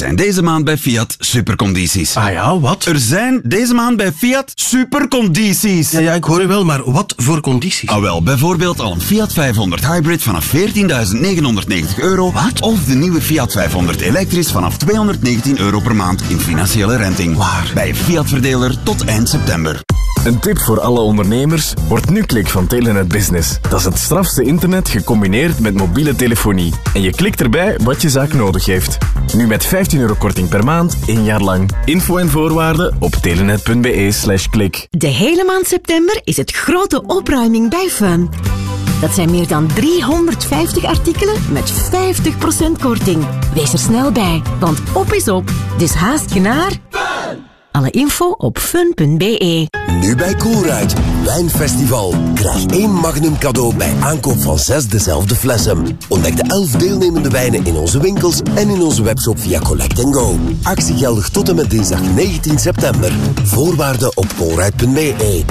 zijn deze maand bij Fiat supercondities.
Ah ja, wat?
Er zijn deze maand bij Fiat supercondities.
Ja, ja, ik hoor u wel, maar wat voor condities?
Ah wel, bijvoorbeeld al een Fiat 500 Hybrid vanaf 14.990 euro. Wat? Of de nieuwe Fiat 500 elektrisch vanaf 219 euro per maand in financiële renting. Waar? Bij Fiat Verdeler tot eind september.
Een tip voor alle ondernemers, wordt nu klik van Telenet Business. Dat is het strafste internet gecombineerd met mobiele telefonie. En je klikt erbij wat je zaak nodig heeft. Nu met 15 euro korting per maand, één jaar lang. Info en voorwaarden op telenet.be slash klik.
De hele maand september is het grote opruiming bij Fun. Dat zijn meer dan 350 artikelen met 50% korting. Wees er snel bij, want op is op. Dus haast je naar... Alle info op fun.be.
Nu bij Coolruit, Wijnfestival. Krijg één magnum cadeau bij aankoop van zes dezelfde flessen. Ontdek de elf deelnemende wijnen in onze winkels en in onze webshop via Collect Go. Actie geldig tot en met dinsdag 19 september. Voorwaarden op coolruit.be.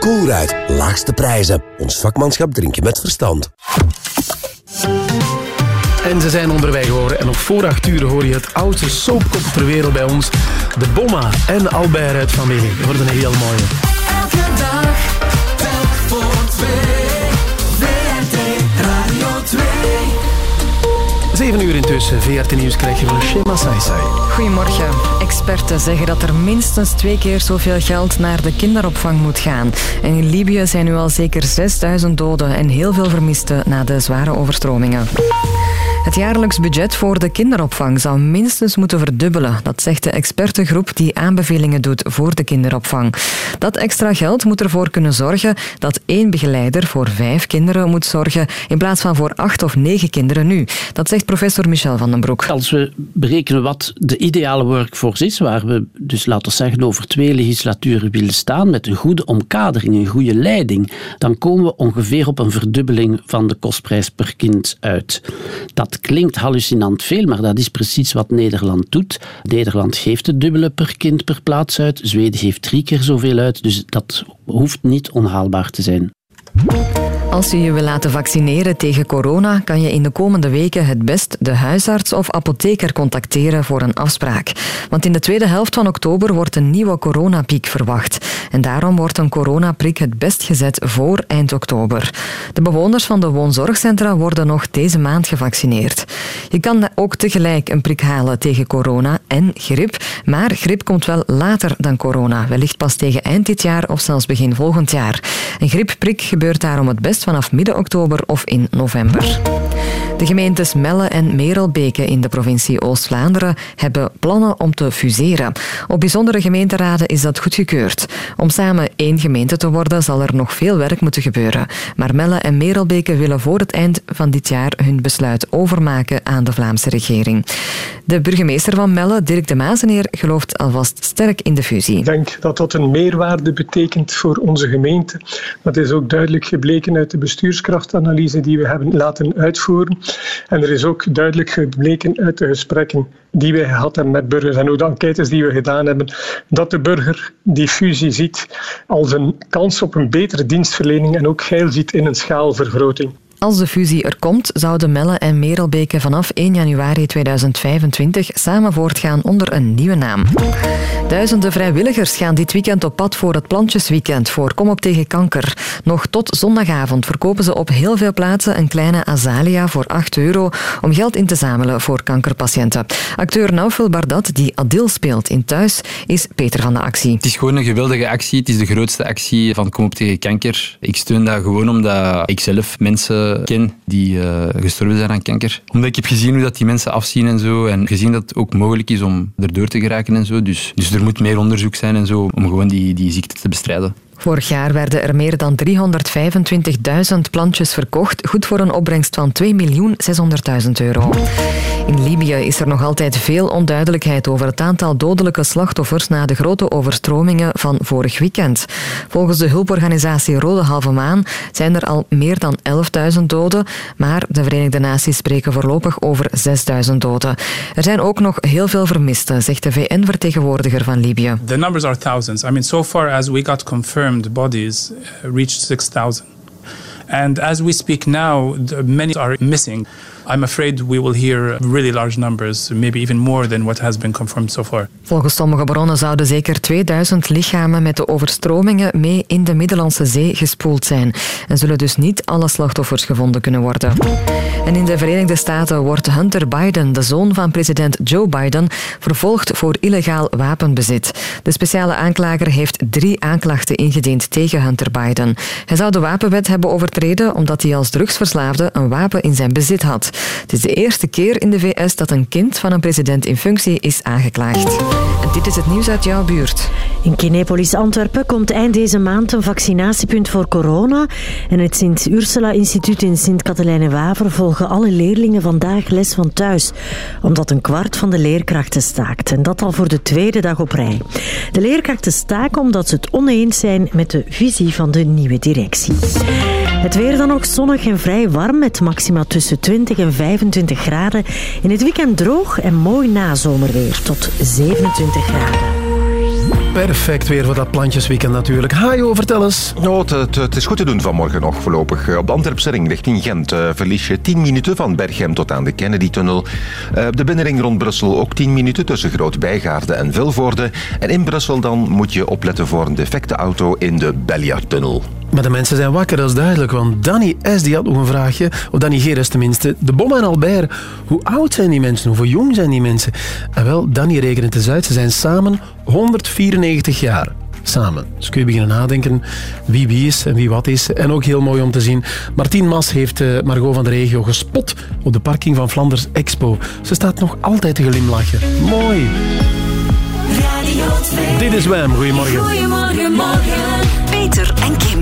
Coolruit, laagste prijzen. Ons vakmanschap drinken met verstand.
En ze zijn onderweg hoor. En nog voor acht uur hoor je het oudste soapkoppel ter wereld bij ons. De Bomma en Albert uit familie. Dat wordt een heel mooie.
Elke dag, telk voor twee. VRT Radio 2.
Zeven uur intussen. VRT Nieuws krijg je van Shema Saisai.
Goedemorgen. Experten zeggen dat er minstens twee keer zoveel geld naar de kinderopvang moet gaan. En in Libië zijn nu al zeker 6000 doden en heel veel vermisten na de zware overstromingen. Het jaarlijks budget voor de kinderopvang zou minstens moeten verdubbelen. Dat zegt de expertengroep die aanbevelingen doet voor de kinderopvang. Dat extra geld moet ervoor kunnen zorgen dat één begeleider voor vijf kinderen moet zorgen in plaats van voor acht of negen kinderen nu. Dat zegt professor Michel van den Broek.
Als we berekenen wat de ideale workforce is, waar we dus laten zeggen over twee legislaturen willen staan met een goede omkadering, een goede leiding, dan komen we ongeveer op een verdubbeling van de kostprijs per kind uit. Dat klinkt hallucinant veel, maar dat is precies wat Nederland doet. Nederland geeft het dubbele per kind per plaats uit, Zweden geeft drie keer zoveel uit, dus dat hoeft niet onhaalbaar te zijn.
Als je je wil laten vaccineren tegen corona, kan je in de komende weken het best de huisarts of apotheker contacteren voor een afspraak. Want in de tweede helft van oktober wordt een nieuwe coronapiek verwacht. En daarom wordt een coronaprik het best gezet voor eind oktober. De bewoners van de woonzorgcentra worden nog deze maand gevaccineerd. Je kan ook tegelijk een prik halen tegen corona en griep, maar griep komt wel later dan corona, wellicht pas tegen eind dit jaar of zelfs begin volgend jaar. Een griepprik gebeurt daarom het best vanaf midden oktober of in november. De gemeentes Melle en Merelbeke in de provincie Oost-Vlaanderen hebben plannen om te fuseren. Op bijzondere gemeenteraden is dat goedgekeurd. Om samen één gemeente te worden zal er nog veel werk moeten gebeuren. Maar Melle en Merelbeke willen voor het eind van dit jaar hun besluit overmaken aan de Vlaamse regering. De burgemeester van Melle, Dirk de Mazeneer, gelooft alvast sterk in de fusie.
Ik denk dat dat een meerwaarde betekent voor onze gemeente. Dat is ook duidelijk gebleken uit de bestuurskrachtanalyse die we hebben laten uitvoeren. En er is ook duidelijk gebleken uit de gesprekken die wij gehad hebben met burgers en ook de enquêtes die we gedaan hebben, dat de burger die fusie ziet als een kans op een betere dienstverlening en ook geil ziet in een schaalvergroting.
Als de fusie er komt, zouden Melle en Merelbeke vanaf 1 januari 2025 samen voortgaan onder een nieuwe naam. Duizenden vrijwilligers gaan dit weekend op pad voor het Plantjesweekend voor Kom op tegen kanker. Nog tot zondagavond verkopen ze op heel veel plaatsen een kleine azalia voor 8 euro om geld in te zamelen voor kankerpatiënten. Acteur Naufel Bardat, die Adil speelt in Thuis, is Peter van de actie.
Het is gewoon een geweldige actie. Het is de grootste actie van Kom op tegen kanker. Ik steun dat gewoon omdat ik zelf mensen die eh, gestorven zijn aan kanker. Omdat ik heb gezien hoe dat die mensen afzien en zo. En gezien dat het ook mogelijk is om erdoor te geraken en zo. Dus, dus er moet meer onderzoek zijn en zo om gewoon die, die ziekte te bestrijden.
Vorig jaar werden er meer dan 325.000 plantjes verkocht, goed voor een opbrengst van 2.600.000 euro. In Libië is er nog altijd veel onduidelijkheid over het aantal dodelijke slachtoffers na de grote overstromingen van vorig weekend. Volgens de hulporganisatie Rode Halve Maan zijn er al meer dan 11.000 doden, maar de Verenigde Naties spreken voorlopig over 6.000 doden. Er zijn ook nog heel veel vermisten, zegt de VN-vertegenwoordiger van Libië.
The numbers are thousands. I mean, so far as we got confirmed bodies uh, reached 6,000. And as we speak now, many are missing. I'm afraid we will hear really large numbers, maybe even more than what has been confirmed so far.
Volgens sommige bronnen zouden zeker 2000 lichamen met de overstromingen mee in de Middellandse Zee gespoeld zijn. En zullen dus niet alle slachtoffers gevonden kunnen worden. En in de Verenigde Staten wordt Hunter Biden, de zoon van president Joe Biden, vervolgd voor illegaal wapenbezit. De speciale aanklager heeft drie aanklachten ingediend tegen Hunter Biden. Hij zou de wapenwet hebben overtreden omdat hij als drugsverslaafde een wapen in zijn bezit had. Het is de eerste keer in de VS dat een kind van een president in functie is aangeklaagd. En dit is het nieuws uit jouw buurt.
In Kinepolis Antwerpen komt eind deze maand een vaccinatiepunt voor corona. En het Sint-Ursula-instituut in Sint-Katelijne-Waver volgen alle leerlingen vandaag les van thuis. Omdat een kwart van de leerkrachten staakt. En dat al voor de tweede dag op rij. De leerkrachten staken omdat ze het oneens zijn met de visie van de nieuwe directie. Het weer dan nog zonnig en vrij warm met maxima tussen 20 en 25 graden. In het weekend droog en mooi nazomerweer tot 27 graden.
Perfect weer voor dat plantjesweekend natuurlijk. Hajo, vertel eens.
Oh, het, het- het is goed te doen vanmorgen nog voorlopig. Eh, Op de Antwerpse ring richting Gent eh, verlies je 10 minuten van Berghem tot aan de Kennedy-tunnel. Eh, op de binnenring rond Brussel ook 10 minuten tussen Groot-Bijgaarde en Vilvoorde. En in Brussel dan moet je opletten voor een defecte auto in de Belliard-tunnel.
Maar de mensen zijn wakker, dat is duidelijk. Want Danny S. die had nog een vraagje. Of Danny Geres tenminste. De Bom en Albert. Hoe oud zijn die mensen? Hoe jong zijn die mensen? En wel, Danny rekent het eens uit. Ze zijn samen 194 jaar. Samen. Dus kun je beginnen nadenken wie wie is en wie wat is. En ook heel mooi om te zien. Martien Mas heeft eh, Margot van de Regio gespot op de parking van Flanders Expo. Ze staat nog altijd te glimlachen. Mooi.
Radio 2.
Dit is Wham. Goedemorgen.
Goedemorgen, morgen. Peter en Kim.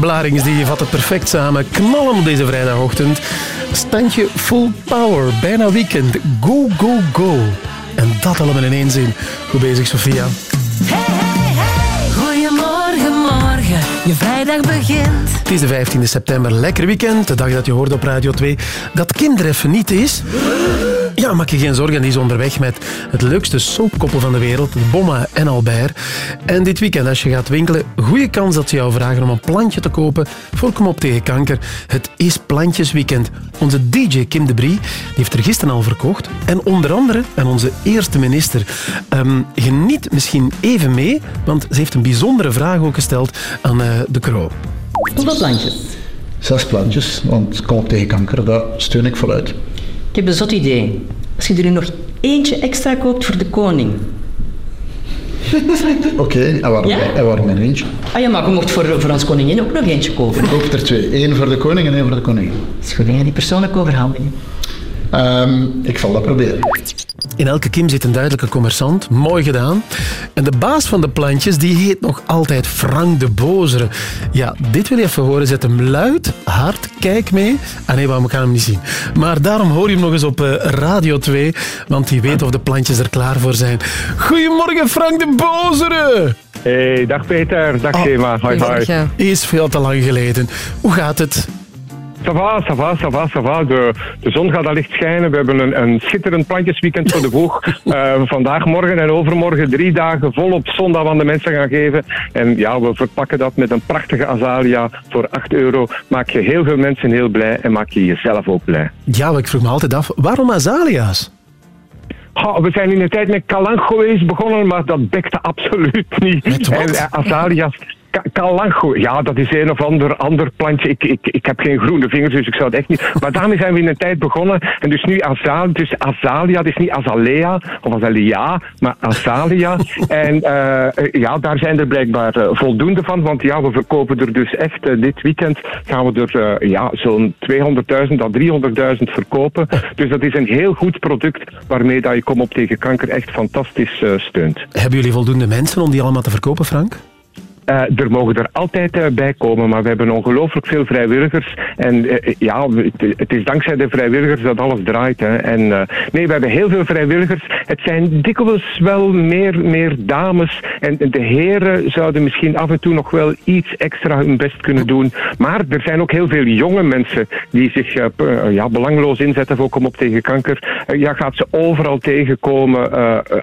Blarings die vat het perfect samen. Knallen op deze vrijdagochtend. Standje full power, bijna weekend. Go, go, go. En dat allemaal in één zin. Goed bezig, Sophia.
Goedemorgen, morgen, je vrijdag begint.
Het is de 15e september, lekker weekend. De dag dat je hoorde op Radio 2 dat Kim er even niet is. Ja, maak je geen zorgen, die is onderweg met het leukste soapkoppel van de wereld, Bomma en Albert. En dit weekend, als je gaat winkelen, goede kans dat ze jou vragen om een plantje te kopen voor Kom op tegen kanker. Het is plantjesweekend. Onze DJ Kim de Brie die heeft er gisteren al verkocht. En onder andere aan onze eerste minister. Ehm, geniet misschien even mee, want ze heeft een bijzondere vraag ook gesteld aan eh, de Kroo.
Hoeveel plantjes? Zes plantjes, want kom op tegen kanker, dat steun ik voluit.
Ik heb een zot idee. Als je er nu nog eentje extra koopt voor de koning. *laughs*
Oké, en waarom,
Ja?
en waarom een eentje?
Ah ja, maar je mocht voor, voor ons koningin ook nog eentje kopen.
Ik koop er twee. Eén voor de koning en één voor de koningin.
Dat is goed, die persoonlijke overhandiging.
Ehm, ik zal dat proberen.
In elke Kim zit een duidelijke commerçant. Mooi gedaan. En de baas van de plantjes die heet nog altijd Frank de Bozere. Ja, dit wil je even horen. Zet hem luid, hard, kijk mee. Ah nee, we gaan hem niet zien. Maar daarom hoor je hem nog eens op eh, Radio 2. Want die weet of de plantjes er klaar voor zijn. Goedemorgen, Frank de Bozere.
Hey, dag Peter, dag Thema. Hoi, hoi.
Is veel te lang geleden. Hoe gaat het?
Ça va, ça va, ça va, ça va. De, de zon gaat al licht schijnen. We hebben een, een schitterend plantjesweekend voor de boeg. *laughs* Eh, vandaag, morgen en overmorgen drie dagen volop zondag aan de mensen gaan geven. En ja, we verpakken dat met een prachtige azalia voor 8 euro. Maak je heel veel mensen heel blij en maak je jezelf ook blij.
Ja, maar ik vroeg me altijd af, waarom azalea's?
Ha, we zijn in de tijd met Calango eens begonnen, maar dat bekte absoluut niet. En, eh, azalea's. Ka- Calango, ja, dat is een of ander, ander plantje. Ik, ik, ik heb geen groene vingers, dus ik zou het echt niet. Maar daarmee zijn we in een tijd begonnen. En dus nu azalia, dus azalia, is niet azalea of azalia, maar azalia. *laughs* en eh, eh, ja, daar zijn er blijkbaar eh, voldoende van. Want ja, we verkopen er dus echt dit weekend gaan we er ja, zo'n 200.000 à 300.000 verkopen. Dus dat is een heel goed product waarmee dat je Kom op tegen kanker echt fantastisch steunt.
Hebben jullie voldoende mensen om die allemaal te verkopen, Frank?
Eh, er mogen er altijd eh, bij komen, maar we hebben ongelooflijk veel vrijwilligers. En eh, ja, het, is dankzij de vrijwilligers dat alles draait. Hè. En, nee, we hebben heel veel vrijwilligers. Het zijn dikwijls wel meer, meer dames. En de heren zouden misschien af en toe nog wel iets extra hun best kunnen doen. Maar er zijn ook heel veel jonge mensen die zich ja, belangloos inzetten voor Kom op tegen kanker. Ja, gaat ze overal tegenkomen.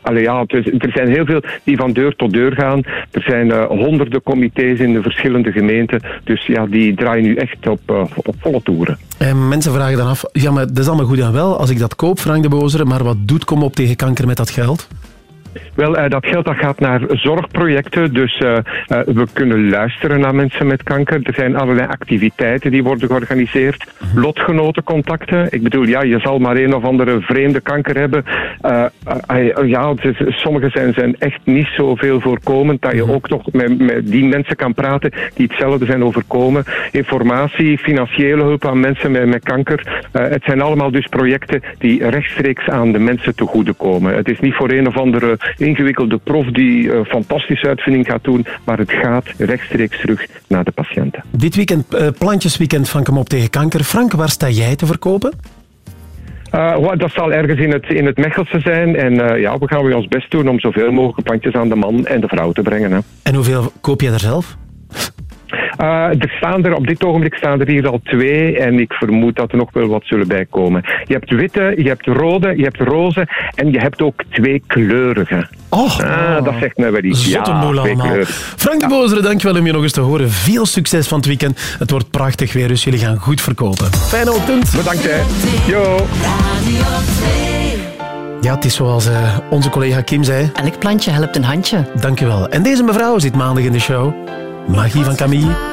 Allee, ja, is- er zijn heel veel die van deur tot deur gaan. Er zijn eh, honderden comité's in de verschillende gemeenten. Dus ja, die draaien nu echt op, eh, op volle toeren.
En mensen vragen dan af, ja, maar dat is allemaal goed en wel als ik dat koop, Frank de Bozere, maar wat doet Kom op tegen kanker met dat geld?
Wel, eh, dat geld dat gaat naar zorgprojecten. Dus eh, eh, we kunnen luisteren naar mensen met kanker. Er zijn allerlei activiteiten die worden georganiseerd. Lotgenotencontacten. Ik bedoel, ja, je zal maar een of andere vreemde kanker hebben. Ja, is- sommige zijn, zijn echt niet zoveel voorkomend. Dat je ook nog met, met die mensen kan praten die hetzelfde zijn overkomen. Informatie, financiële hulp aan mensen met, met kanker. Het zijn allemaal dus projecten die rechtstreeks aan de mensen te goede komen. Het is niet voor een of andere ingewikkelde prof die eh, fantastische uitvinding gaat doen, maar het gaat rechtstreeks terug naar de patiënten.
Dit weekend, eh, plantjesweekend van Kom op tegen kanker. Frank, waar sta jij te verkopen?
Eh, dat zal ergens in het, in het Mechelse zijn. En ja, we gaan weer ons best doen om zoveel mogelijk plantjes aan de man en de vrouw te brengen. Hè.
En hoeveel koop jij er zelf?
Eh, er staan er, op dit ogenblik staan er hier al twee en ik vermoed dat er nog wel wat zullen bijkomen. Je hebt witte, je hebt rode, je hebt roze en je hebt ook twee kleurige.
Oh,
ah, dat zegt mij wel iets.
Zotte
ja,
allemaal. Frank de Bozere, dankjewel om je nog eens te horen. Veel succes van het weekend. Het wordt prachtig weer, dus jullie gaan goed verkopen. Fijne ochtend.
Bedankt, hè. Yo.
Ja, het is zoals eh, onze collega Kim zei.
Elk plantje helpt een handje.
Dankjewel. En deze mevrouw zit maandag in de show. Magie van Camille.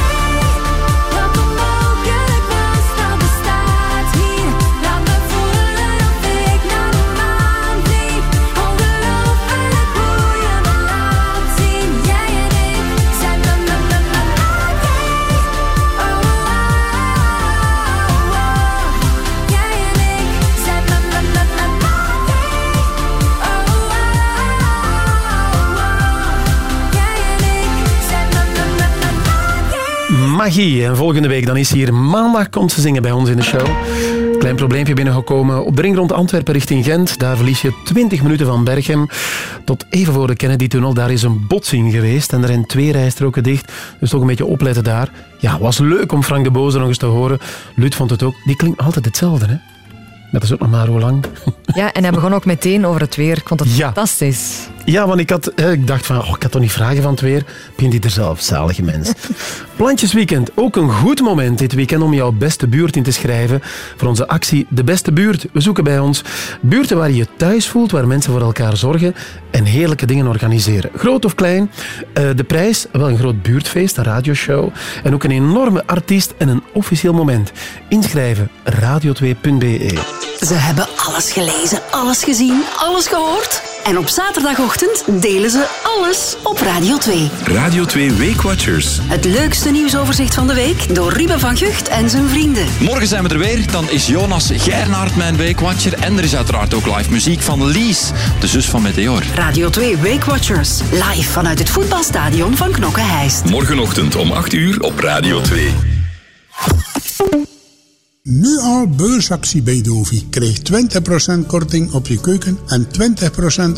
Magie. En volgende week dan is hier maandag komt ze zingen bij ons in de show. Klein probleempje binnengekomen. Op de ring rond Antwerpen richting Gent. Daar verlies je 20 minuten van Berchem. Tot even voor de Kennedy-tunnel. Daar is een botsing geweest. En er zijn twee rijstroken dicht. Dus toch een beetje opletten daar. Ja, was leuk om Frank de Boze nog eens te horen. Lut vond het ook. Die klinkt altijd hetzelfde, hè? Dat is ook nog maar hoe lang.
Ja, en hij begon ook meteen over het weer. Ik vond het fantastisch.
Ja, want ik, had, eh, ik dacht van, oh, ik had toch niet vragen van het weer. Begint hij er zelf, zalige mens. *laughs* Plantjesweekend, ook een goed moment dit weekend om jouw beste buurt in te schrijven voor onze actie De Beste Buurt. We zoeken bij ons buurten waar je je thuis voelt, waar mensen voor elkaar zorgen en heerlijke dingen organiseren. Groot of klein. Eh, de prijs, wel een groot buurtfeest, een radioshow en ook een enorme artiest en een officieel moment. Inschrijven, radio2.be.
Ze hebben alles gelezen, alles gezien, alles gehoord. En op zaterdagochtend delen ze alles op Radio 2.
Radio 2 Weekwatchers.
Het leukste nieuwsoverzicht van de week door Riebe van Gucht en zijn vrienden.
Morgen zijn we er weer. Dan is Jonas Geirnaert mijn weekwatcher. En er is uiteraard ook live muziek van Lies, de zus van Meteor.
Radio 2 Weekwatchers. Live vanuit het voetbalstadion van Knokke-Heist.
Morgenochtend om 8 uur op Radio 2.
Nu al beursactie bij Dovi. Krijg 20% korting op je keuken en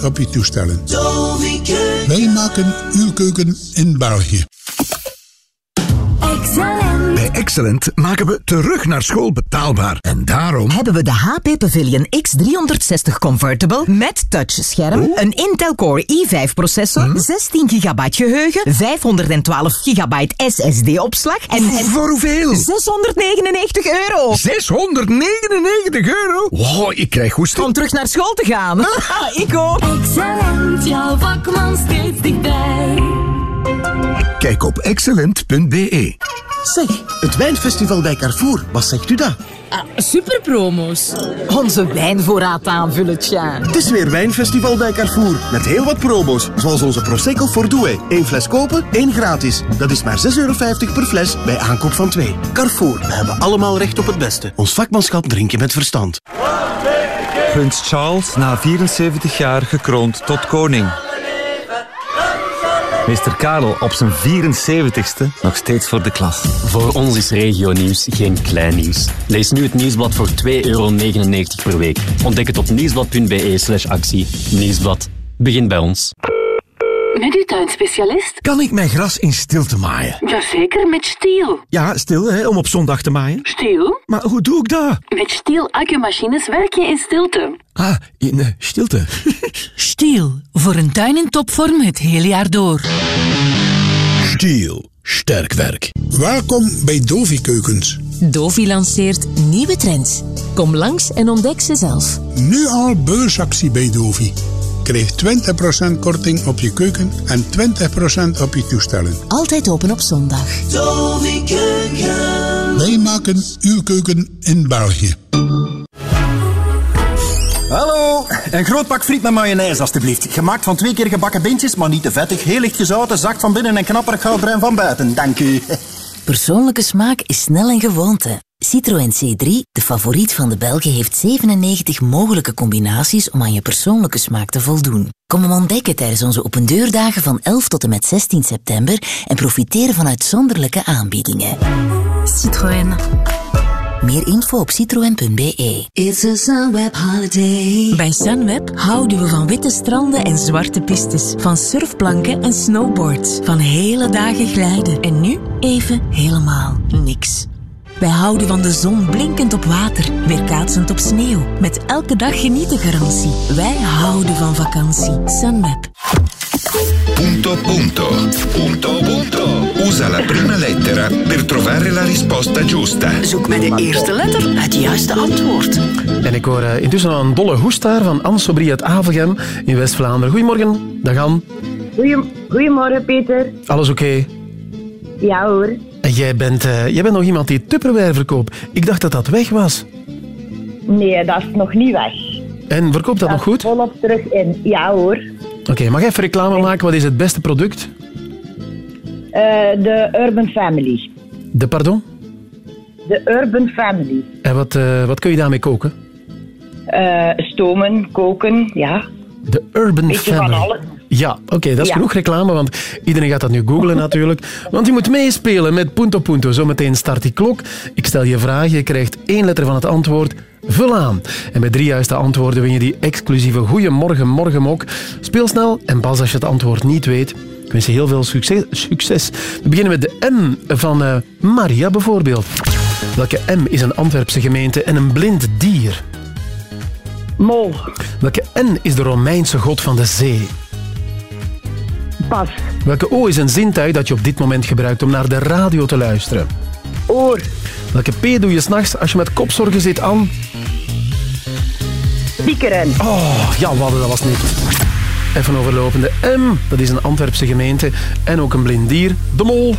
20% op je toestellen. Wij maken uw keuken in België.
Bij Excellent maken we terug naar school betaalbaar. En daarom
hebben we de HP Pavilion X360 Convertible met touchscherm, een Intel Core i5 processor, 16 gigabyte geheugen, 512 gigabyte SSD-opslag en, en...
Voor hoeveel?
699 euro.
699 euro? Wow, ik krijg goesting.
Om terug naar school te gaan. ik ook.
Excellent, jouw vakman steeds dichtbij.
Kijk op excellent.be.
Zeg, het wijnfestival bij Carrefour, wat zegt u dat?
super promo's. Onze wijnvoorraad aanvullen, tja.
Het is weer wijnfestival bij Carrefour, met heel wat promo's, zoals onze Prosecco Fordoué. Eén fles kopen, één gratis. Dat is maar 6,50 euro per fles bij aankoop van twee. Carrefour, we hebben allemaal recht op het beste. Ons vakmanschap drinken met verstand.
Prins Charles na 74 jaar gekroond tot koning. Meester Karel op zijn 74ste nog steeds voor de klas.
Voor ons is regionieuws geen klein nieuws. Lees nu het nieuwsblad voor 2,99 euro per week. Ontdek het op nieuwsblad.be slash actie. Nieuwsblad. Begin bij ons.
Met uw tuinspecialist?
Kan ik mijn gras in stilte maaien?
Jazeker, met Stiel.
Ja, stil, hè, om op zondag te maaien.
Stiel?
Maar hoe doe ik dat?
Met Stiel accumachines werk je in stilte.
Ah, in eh, stilte. *laughs*
Stiel, voor een tuin in topvorm het hele jaar door.
Stiel,
Sterk werk.
Welkom bij Dovi Keukens.
Dovi lanceert nieuwe trends. Kom langs en ontdek ze zelf.
Nu al beursactie bij Dovi. Krijg 20% korting op je keuken en 20% op je toestellen.
Altijd open op zondag.
Dovi Keuken.
Wij maken uw keuken in België.
Hallo, een groot pak friet met mayonaise alstublieft. Gemaakt van twee keer gebakken beentjes, maar niet te vettig. Heel licht gezouten, zacht van binnen en knapperig goudbruin van buiten. Dank u. *laughs*
Persoonlijke smaak is snel een gewoonte. Citroën C3, de favoriet van de Belgen, heeft 97 mogelijke combinaties om aan je persoonlijke smaak te voldoen. Kom hem ontdekken tijdens onze opendeurdagen van 11 tot en met 16 september en profiteer van uitzonderlijke aanbiedingen. Citroën. Meer info op citroen.be.
It's a Sunweb holiday.
Bij Sunweb houden we van witte stranden en zwarte pistes. Van surfplanken en snowboards. Van hele dagen glijden. En nu even helemaal niks. Wij houden van de zon blinkend op water, weerkaatsend op sneeuw. Met elke dag genieten garantie. Wij houden van vakantie. Sunweb.
Punto punto. Punto punto. Usa la prima lettera per trovare la risposta giusta.
Zoek met de eerste letter het juiste antwoord.
En ik hoor eh, intussen al een dolle hoestaar van Anne Sobrie uit Avelgem in West-Vlaanderen. Goedemorgen, dag Anne.
Goedemorgen, Peter.
Alles oké?
Ja hoor.
En jij bent, eh, jij bent nog iemand die Tupperware verkoopt. Ik dacht dat dat weg was.
Nee, dat is nog niet weg.
En verkoopt dat, nog goed?
volop terug in. Ja hoor.
Oké, mag even reclame maken? Wat is het beste product?
Eh, de Urban Family.
De pardon?
De Urban Family.
En wat, eh, wat kun je daarmee koken?
Eh, stomen, koken, ja.
De Urban
Beetje van
Family.
alles.
Ja, oké, dat is
Ja.
genoeg reclame, want iedereen gaat dat nu googlen *laughs* natuurlijk. Want je moet meespelen met Punto Punto. Zometeen start die klok. Ik stel je vragen, je krijgt één letter van het antwoord. Vul aan. En met drie juiste antwoorden win je die exclusieve Goeiemorgen Morgenmok. Speel snel en pas als je het antwoord niet weet. Ik wens je heel veel succes. succes. We beginnen met de M van eh, Maria bijvoorbeeld. Welke M is een Antwerpse gemeente en een blind dier?
Mol.
Welke N is de Romeinse god van de zee?
Pas.
Welke O is een zintuig dat je op dit moment gebruikt om naar de radio te luisteren?
Oor.
Welke P doe je s'nachts als je met kopzorgen zit aan?
Piekeren.
Oh, ja, wat dat was niet. Even overlopende M, dat is een Antwerpse gemeente en ook een blind dier, de mol.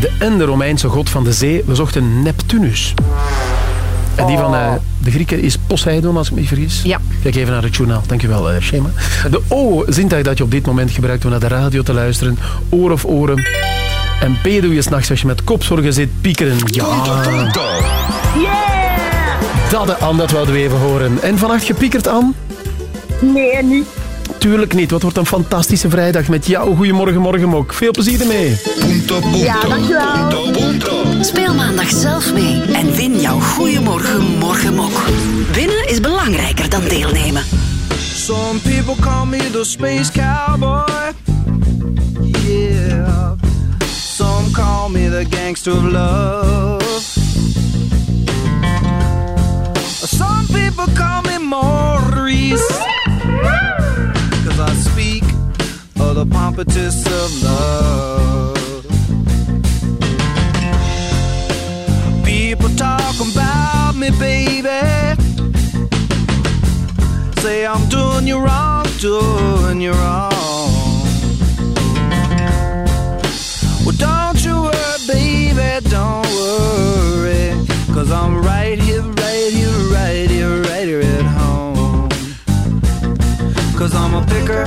De N, de Romeinse god van de zee, we zochten Neptunus. En die van eh, de Grieken is Poseidon, als ik me niet vergis.
Ja.
Kijk even naar het journaal. Dankjewel, uh, Shema. De O, zintuig dat je op dit moment gebruikt om naar de radio te luisteren. Oor of oren. En P doe je s'nachts als je met kopzorgen zit piekeren. Ja. Dat, Anne, dat wouden we even horen. En vannacht gepiekerd, Anne?
Nee, niet.
Tuurlijk niet. Wat wordt een fantastische vrijdag met jou. Goedemorgen, morgenmok. Veel plezier ermee.
Punto punto.
Ja, dankjewel.
Punto punto.
Speel maandag zelf mee en win jouw Goeiemorgen Morgenmok. Winnen is belangrijker dan deelnemen.
Some people call me the space cowboy. Yeah. Some call me the gangster of love. Some people call me Maurice. The pompatus of love. People talk about me, baby. Say I'm doing you wrong, doing you wrong. Well, don't you worry, baby, don't worry. Cause I'm right here, right here, right here, right here at home. Cause I'm a picker,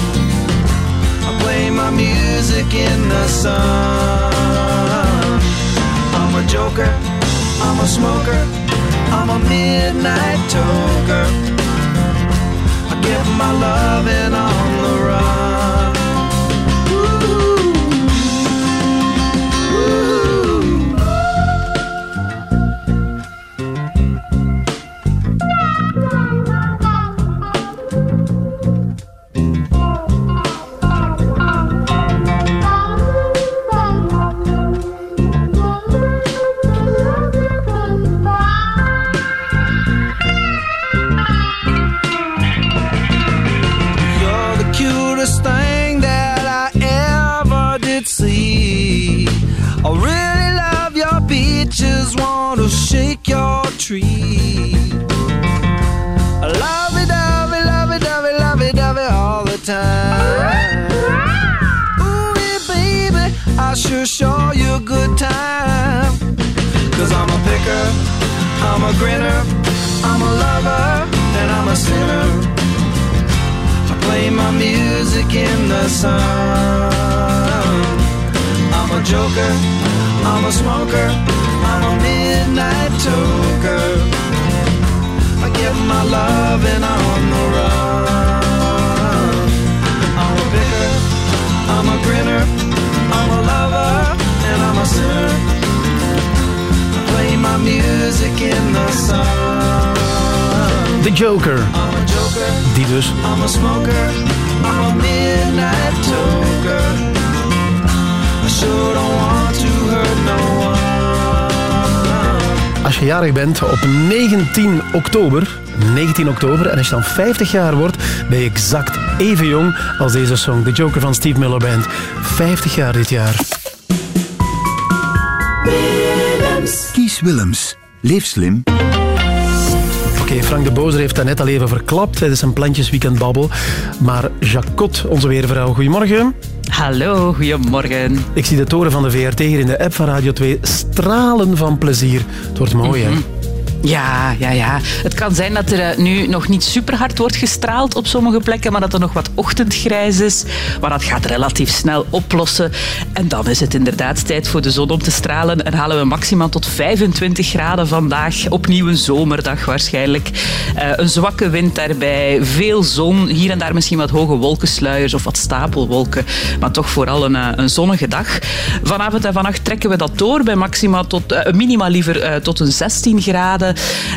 Music in the sun. I'm a joker, I'm a smoker, I'm a midnight toker. I get my loving on the run.
Sure show you a good time. Cause I'm a picker, I'm a grinner, I'm a lover, and I'm a sinner. I play my music in the sun. I'm a joker, I'm a smoker, I'm a midnight toker. I get my loving on the run. And I'm a sinner. I play my music in the sun.
The Joker.
I'm a joker,
Die dus.
I'm a smoker, I'm a midnight toker. I sure don't want to hurt no one.
Als je jarig bent op 19 oktober, 19 oktober, en als je dan 50 jaar wordt, ben je exact even jong als deze song, The Joker van Steve Miller Band. 50 jaar dit jaar.
Willems. Leef slim.
Oké, Frank de Bozer heeft dat net al even verklapt tijdens een plantjesweekendbabbel. Maar Jacot, onze weervrouw, goedemorgen.
Hallo, goedemorgen.
Ik zie de toren van de VRT hier in de app van Radio 2 stralen van plezier. Het wordt mooi, hè?
Ja, ja, ja. Het kan zijn dat er eh, nu nog niet super hard wordt gestraald op sommige plekken, maar dat er nog wat ochtendgrijs is. Maar dat gaat relatief snel oplossen. En dan is het inderdaad tijd voor de zon om te stralen. En halen we maximaal tot 25 graden vandaag. Opnieuw een zomerdag waarschijnlijk. Eh, een zwakke wind daarbij, veel zon. Hier en daar misschien wat hoge wolkensluiers of wat stapelwolken. Maar toch vooral een, eh, een zonnige dag. Vanavond en vannacht trekken we dat door bij maximaal tot, eh, minima liever tot een 16 graden.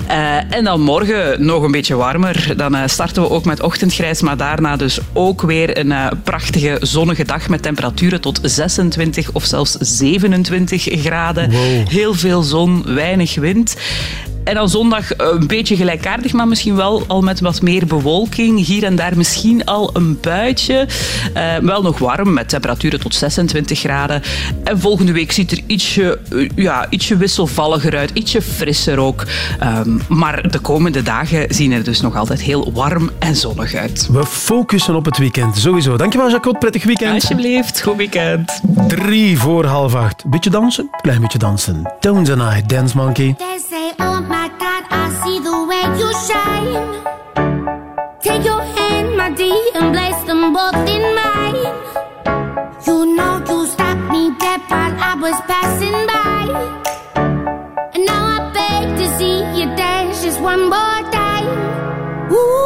Eh, en dan morgen nog een beetje warmer. Dan eh, starten we ook met ochtendgrijs, maar daarna dus ook weer een eh, prachtige zonnige dag met temperaturen tot 26 of zelfs 27 graden. Heel veel zon, weinig wind. En dan zondag eh, een beetje gelijkaardig, maar misschien wel al met wat meer bewolking. Hier en daar misschien al een buitje. Eh, wel nog warm, met temperaturen tot 26 graden. En volgende week ziet er ietsje, eh, ja, ietsje wisselvalliger uit, ietsje frisser ook. Ehm, maar de komende dagen zien er dus nog altijd heel warm en zonnig uit.
We focussen op het weekend, sowieso. Dankjewel, Jacot. Prettig weekend.
Alsjeblieft, goed weekend.
Drie voor half acht. Beetje dansen? Klein beetje dansen. Tones and I, Dance Monkey.
Oh my God, I see the way you shine. Take your hand, my dear, and place them both in mine. You know you stopped me dead while I was passing by. And now I beg to see you dance just one more time. Ooh,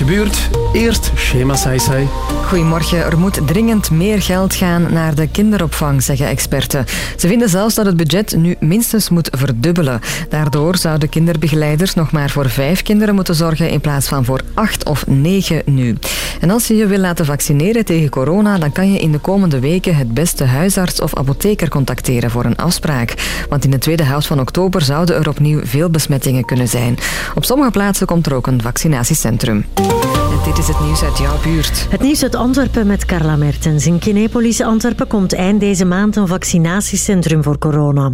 al het nieuws uit je buurt. Eerst Shema Sai Sai.
Goedemorgen. Er moet dringend meer geld gaan naar de kinderopvang, zeggen experten. Ze vinden zelfs dat het budget nu minstens moet verdubbelen. Daardoor zouden kinderbegeleiders nog maar voor vijf kinderen moeten zorgen in plaats van voor acht of negen nu. En als je je wil laten vaccineren tegen corona, dan kan je in de komende weken het beste huisarts of apotheker contacteren voor een afspraak. Want in de tweede helft van oktober zouden er opnieuw veel besmettingen kunnen zijn. Op sommige plaatsen komt er ook een vaccinatiecentrum. Dit is het nieuws uit jouw buurt.
Het nieuws uit Antwerpen met Carla Mertens. In Kinepolis Antwerpen komt eind deze maand een vaccinatiecentrum voor corona.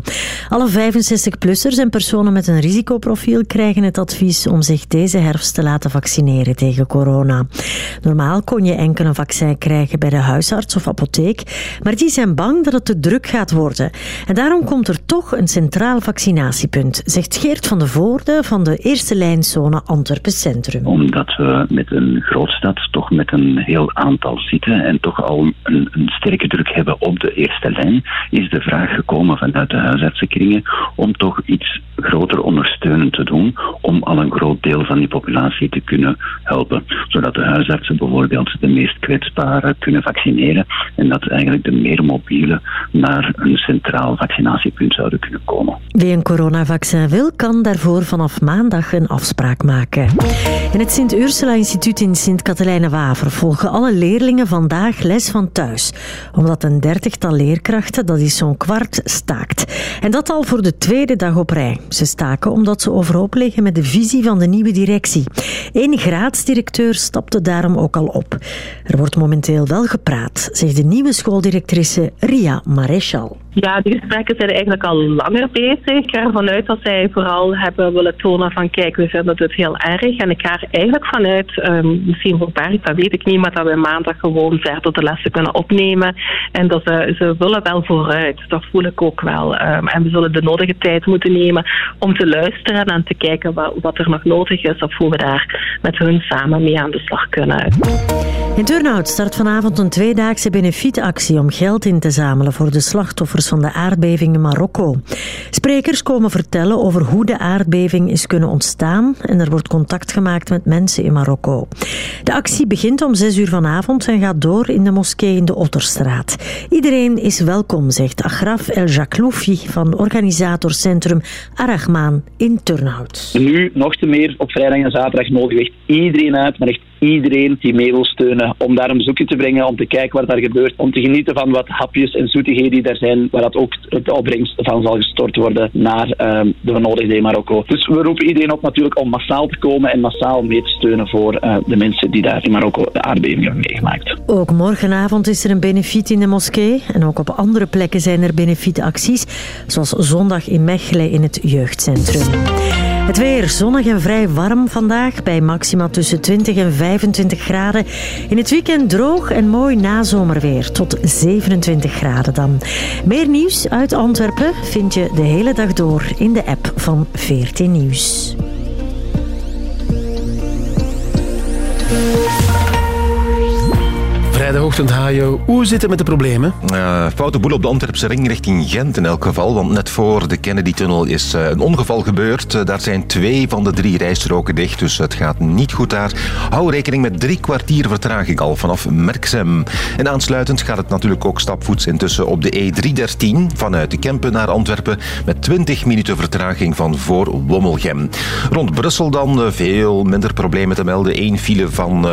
Alle 65-plussers en personen met een risicoprofiel krijgen het advies om zich deze herfst te laten vaccineren tegen corona. Normaal kon je enkel een vaccin krijgen bij de huisarts of apotheek, maar die zijn bang dat het te druk gaat worden. En daarom komt er toch een centraal vaccinatiepunt, zegt Geert van de Voorde van de eerste lijnzone Antwerpen Centrum.
Omdat we met een grootstad toch met een heel aantal zitten en toch al een, een sterke druk hebben op de eerste lijn, is de vraag gekomen vanuit de huisartsenkringen om toch iets groter ondersteunend te doen om al een groot deel van die populatie te kunnen helpen. Zodat de huisartsen bijvoorbeeld de meest kwetsbaren kunnen vaccineren en dat eigenlijk de meer mobiele naar een centraal vaccinatiepunt zouden kunnen komen.
Wie een coronavaccin wil, kan daarvoor vanaf maandag een afspraak maken. In het In Sint-Katelijne-Waver volgen alle leerlingen vandaag les van thuis. Omdat een dertigtal leerkrachten, dat is zo'n kwart, staakt. En dat al voor de tweede dag op rij. Ze staken omdat ze overhoop liggen met de visie van de nieuwe directie. Eén graadsdirecteur stapte daarom ook al op. Er wordt momenteel wel gepraat, zegt de nieuwe schooldirectrice Ria Maréchal.
Ja, die gesprekken zijn eigenlijk al langer bezig. Ik ga ervan uit dat zij vooral hebben willen tonen van kijk, we vinden het heel erg. En ik ga er eigenlijk vanuit, um, misschien voor Berg, dat weet ik niet, maar dat we maandag gewoon verder de lessen kunnen opnemen. En dat ze, ze willen wel vooruit. Dat voel ik ook wel. Um, en we zullen de nodige tijd moeten nemen om te luisteren en te kijken wat, wat er nog nodig is of hoe we daar met hun samen mee aan de slag kunnen.
In Turnhout start vanavond een tweedaagse benefietactie om geld in te zamelen voor de slachtoffers van de aardbeving in Marokko. Sprekers komen vertellen over hoe de aardbeving is kunnen ontstaan en er wordt contact gemaakt met mensen in Marokko. De actie begint om 6 uur vanavond en gaat door in de moskee in de Otterstraat. Iedereen is welkom, zegt Agraf El Jakloufi van organisatorcentrum Arachmaan in Turnhout.
Nu nog te meer op vrijdag en zaterdag nodig iedereen uit, maar echt iedereen die mee wil steunen om daar een bezoekje te brengen, om te kijken wat daar gebeurt, om te genieten van wat hapjes en zoetigheden die daar zijn, waar dat ook het opbrengst van zal gestort worden naar um, de benodigde in Marokko. Dus we roepen iedereen op natuurlijk om massaal te komen en massaal mee te steunen voor uh, de mensen die daar in Marokko de aardbeving hebben meegemaakt.
Ook morgenavond is er een benefiet in de moskee en ook op andere plekken zijn er benefietacties, zoals zondag in Mechelen in het jeugdcentrum. Het weer zonnig en vrij warm vandaag, bij maxima tussen 20 en 25 graden. In het weekend droog en mooi nazomerweer, tot 27 graden dan. Meer nieuws uit Antwerpen vind je de hele dag door in de app van 14 Nieuws.
Vrijdagochtend Hajo, hoe zit het met de problemen?
Uh, foute boel op de Antwerpse ring richting Gent in elk geval. Want net voor de Kennedy-tunnel is uh, een ongeval gebeurd. Uh, daar zijn twee van de drie rijstroken dicht, dus het gaat niet goed daar. Hou rekening met drie kwartier vertraging al vanaf Merksem. En aansluitend gaat het natuurlijk ook stapvoets intussen op de E313 vanuit de Kempen naar Antwerpen met 20 minuten vertraging van voor Wommelgem. Rond Brussel dan veel minder problemen te melden. Eén file van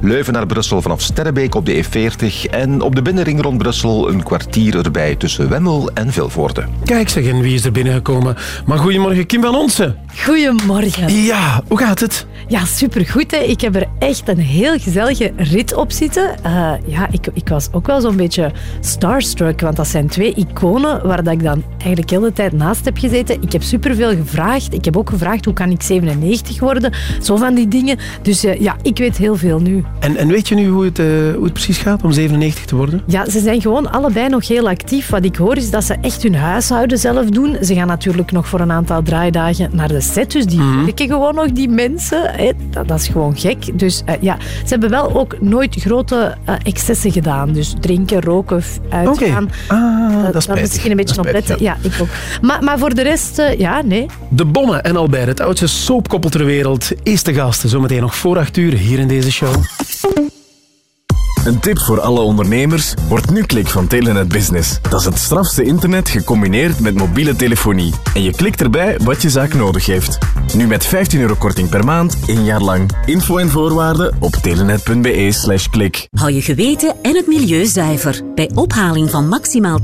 Leuven naar Brussel vanaf Sterrebeek op de E40 en op de binnenring rond Brussel een kwartier erbij tussen Wemmel en Vilvoorde.
Kijk zeg, en wie is er binnengekomen? Maar goedemorgen, Kim van Onsen.
Goedemorgen.
Ja, hoe gaat het?
Ja, supergoed. Hè. Ik heb er echt een heel gezellige rit op zitten. Uh, ja, ik, ik was ook wel zo'n beetje starstruck, want dat zijn twee iconen waar dat ik dan eigenlijk de hele tijd naast heb gezeten. Ik heb superveel gevraagd. Ik heb ook gevraagd, hoe kan ik 97 worden? Zo van die dingen. Dus uh, ja, ik weet heel veel nu.
En, en weet je nu hoe het, uh, hoe het gaat om 97 te worden?
Ja, ze zijn gewoon allebei nog heel actief. Wat ik hoor is dat ze echt hun huishouden zelf doen. Ze gaan natuurlijk nog voor een aantal draaidagen naar de set. Dus die
Mhm.
werken gewoon nog, die mensen. Hè. Dat, dat is gewoon gek. Dus eh, ja, ze hebben wel ook nooit grote eh, excessen gedaan. Dus drinken, roken, uitgaan.
Ah, dat is
Daar
spijtig.
misschien een beetje
Dat
op
is
letten.
spijtig,
Ja, ik ook. Maar, maar voor de rest, eh, ja, nee.
De Bonne en Albert, het oudste soapkoppel ter wereld, is de gast. Zometeen nog voor acht uur hier in deze show.
Een tip voor alle ondernemers, wordt nu Klik van Telenet Business. Dat is het strafste internet gecombineerd met mobiele telefonie. En je klikt erbij wat je zaak nodig heeft. Nu met 15 euro korting per maand, één jaar lang. Info en voorwaarden op telenet.be slash klik.
Hou je geweten en het milieu zuiver. Bij ophaling van maximaal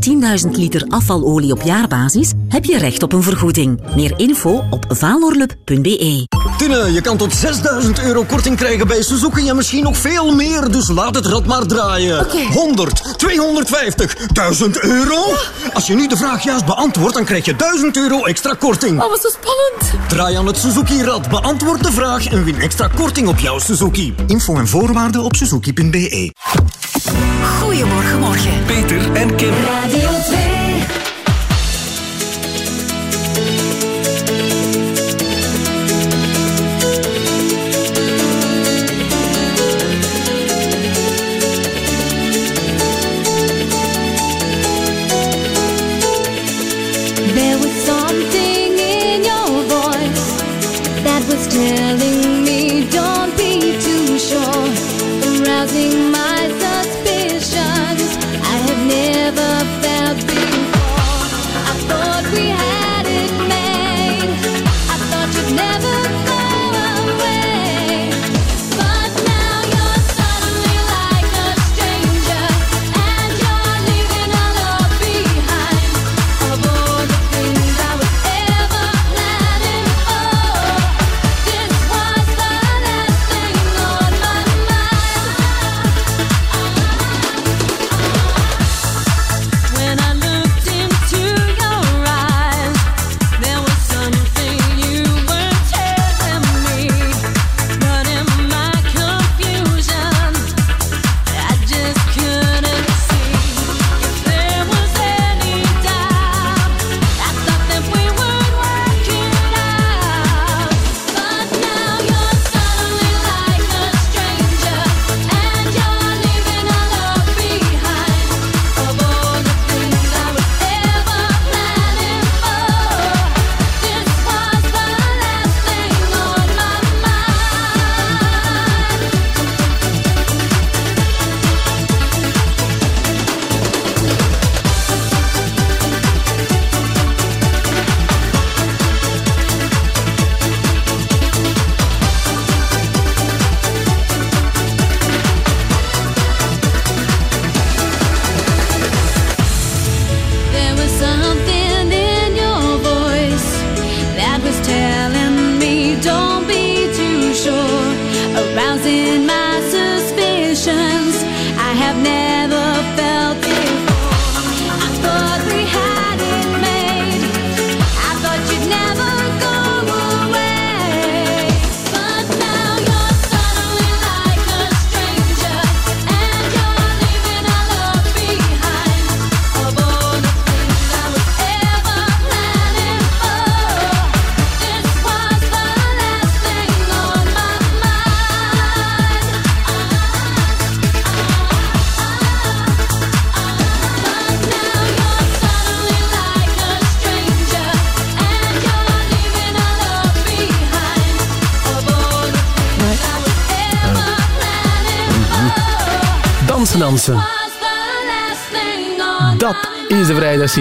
10.000 liter afvalolie op jaarbasis heb je recht op een vergoeding. Meer info op valorlup.be.
Tine, je kan tot 6000 euro korting krijgen bij Suzuki en misschien nog veel meer. Dus laat het rad maar draaien. 100, 250, 1000 euro? Als je nu de vraag juist beantwoordt, dan krijg je 1000 euro extra korting.
Oh, wat zo spannend.
Draai aan het Suzuki-rad, beantwoord de vraag en win extra korting op jouw Suzuki. Info en voorwaarden op suzuki.be.
Goedemorgen, morgen.
Peter en Kim.
Radio 2.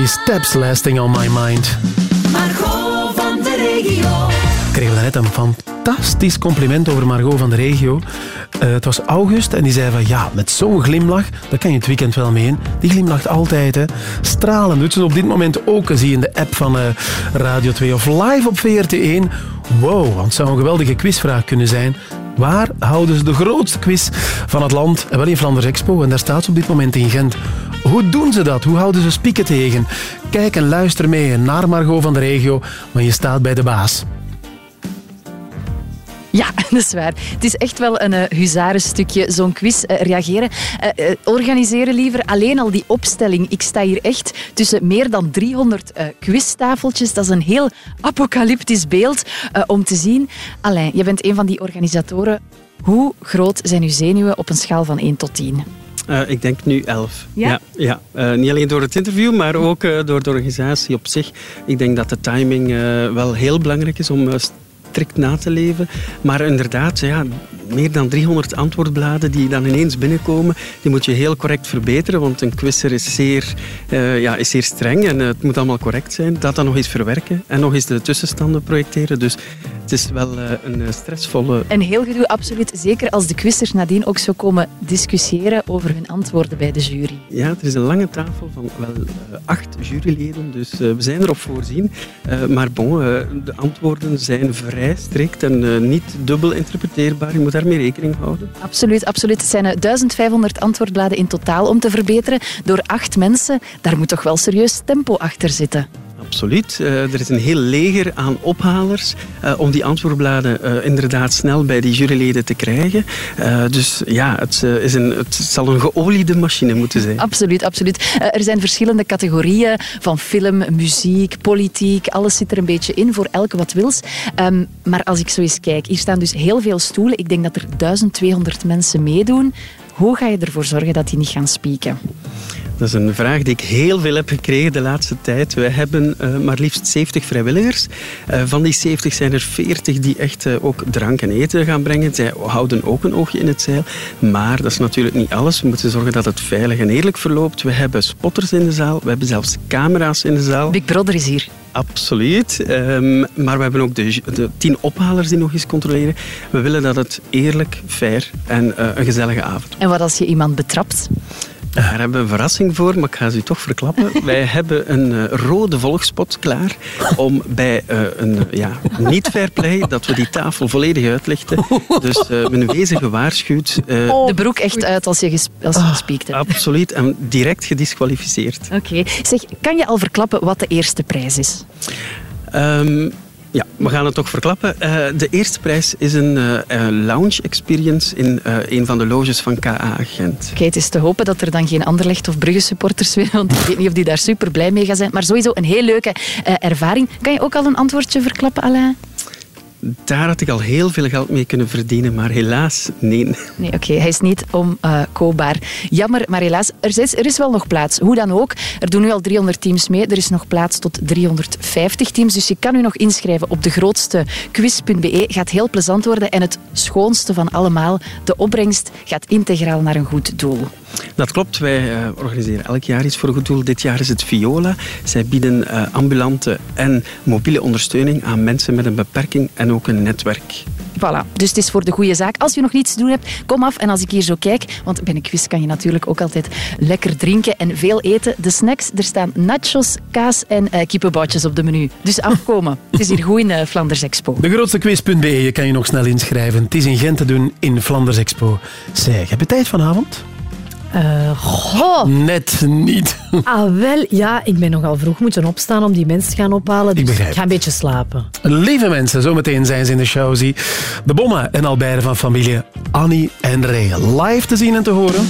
Steps Lasting on My Mind.
Margot van de regio.
kregen we net een fantastisch compliment over Margot van de regio. Eh, het was August en die zei van ja, met zo'n glimlach, daar kan je het weekend wel mee in. Die glimlacht altijd, hè. Stralen. Doet ze op dit moment ook, zie je in de app van eh, Radio 2 of live op VRT1. Wow, want het zou een geweldige quizvraag kunnen zijn. Waar houden ze de grootste quiz van het land? En wel in Flanders Expo. En daar staat ze op dit moment in Gent. Hoe doen ze dat? Hoe houden ze spieken tegen? Kijk en luister mee naar Margot van de regio, want je staat bij de baas.
Ja, *laughs* dat is waar. Het is echt wel een uh, huzarenstukje, zo'n quiz. Uh, reageren, uh, organiseren liever. Alleen al die opstelling. Ik sta hier echt tussen meer dan 300 quiztafeltjes. Dat is een heel apocalyptisch beeld om te zien. Alain, je bent een van die organisatoren. Hoe groot zijn uw zenuwen op een schaal van 1 tot 10?
Uh, ik denk nu 11.
Ja?
ja, ja. Uh, niet alleen door het interview, maar ook uh, door de organisatie op zich. Ik denk dat de timing wel heel belangrijk is om strikt na te leven. Maar inderdaad, ja, meer dan 300 antwoordbladen die dan ineens binnenkomen, die moet je heel correct verbeteren, want een quizzer is zeer, uh, ja, is zeer streng en uh, het moet allemaal correct zijn. Dat dan nog eens verwerken en nog eens de tussenstanden projecteren. Dus het is wel uh, een stressvolle...
Een heel gedoe, absoluut. Zeker als de quizzers nadien ook zo komen discussiëren over hun antwoorden bij de jury.
Ja, er is een lange tafel van wel acht juryleden, dus we zijn erop voorzien. maar bon, de antwoorden zijn vrij strikt en niet dubbel interpreteerbaar. Je moet daarmee rekening houden?
Absoluut, absoluut. Het zijn 1500 antwoordbladen in totaal om te verbeteren door acht mensen. Daar moet toch wel serieus tempo achter zitten.
Absoluut. Uh, er is een heel leger aan ophalers uh, om die antwoordbladen uh, inderdaad snel bij die juryleden te krijgen. dus ja, het, is een, het zal een geoliede machine moeten zijn.
Absoluut, absoluut. er zijn verschillende categorieën van film, muziek, politiek. Alles zit er een beetje in voor elke wat wils. Um, maar als ik zo eens kijk, hier staan dus heel veel stoelen. Ik denk dat er 1200 mensen meedoen. Hoe ga je ervoor zorgen dat die niet gaan spieken?
Dat is een vraag die ik heel veel heb gekregen de laatste tijd. Wij hebben uh, maar liefst 70 vrijwilligers. Uh, van die 70 zijn er 40 die echt uh, ook drank en eten gaan brengen. Zij houden ook een oogje in het zeil. Maar dat is natuurlijk niet alles. We moeten zorgen dat het veilig en eerlijk verloopt. We hebben spotters in de zaal. We hebben zelfs camera's in de zaal.
Big Brother is hier.
Absoluut. Um, maar we hebben ook de, de, tien ophalers die nog eens controleren. We willen dat het eerlijk, fair en een gezellige avond
En wat als je iemand betrapt?
Daar hebben we een verrassing voor, maar ik ga ze u toch verklappen. *laughs* Wij hebben een uh, rode volgspot klaar om bij uh, een ja, niet fair play dat we die tafel volledig uitlichten. Dus uh, men wezen gewaarschuwd.
de broek echt uit als je, ges als je gespiekt hebt.
Absoluut, en direct gedisqualificeerd.
Oké. Okay. Zeg, kan je al verklappen wat de eerste prijs is?
Um, ja, we gaan het toch verklappen. Uh, de eerste prijs is een uh, lounge experience in een van de loges van KA Gent.
Oké, het is te hopen dat er dan geen Anderlecht of Brugge supporters willen, want ik weet niet of die daar super blij mee gaan zijn. Maar sowieso een heel leuke ervaring. Kan je ook al een antwoordje verklappen, Alain?
Daar had ik al heel veel geld mee kunnen verdienen, maar helaas nee.
Nee, oké, hij is niet omkoopbaar. Uh, Jammer, maar helaas, er is, er is wel nog plaats. Hoe dan ook, er doen nu al 300 teams mee. Er is nog plaats tot 350 teams, dus je kan u nog inschrijven op de grootste quiz.be. Gaat heel plezant worden en het schoonste van allemaal, de opbrengst gaat integraal naar een goed doel.
Dat klopt, wij uh, organiseren elk jaar iets voor een goed doel. Dit jaar is het Viola. Zij bieden uh, ambulante en mobiele ondersteuning aan mensen met een beperking en ook een netwerk.
Voilà, dus het is voor de goede zaak. Als je nog niets te doen hebt, kom af. En als ik hier zo kijk, want bij een quiz kan je natuurlijk ook altijd lekker drinken en veel eten. De snacks, er staan nachos, kaas en uh, kippenboutjes op de menu. Dus afkomen. *laughs* het is hier goed in uh, Flanders Expo.
De grootste quiz.be, je kan je nog snel inschrijven. Het is in Gent te doen in Flanders Expo. Zeg, heb je tijd vanavond?
Uh, goh.
Net niet. *laughs*
Ah, wel. Ja, ik ben nogal vroeg moeten opstaan om die mensen te gaan ophalen. Dus
ik, begrijp.
ik ga een beetje slapen.
Lieve mensen, zometeen zijn ze in de show. Zie. De Bomma en Albert van familie Annie en Ray. Live te zien en te horen.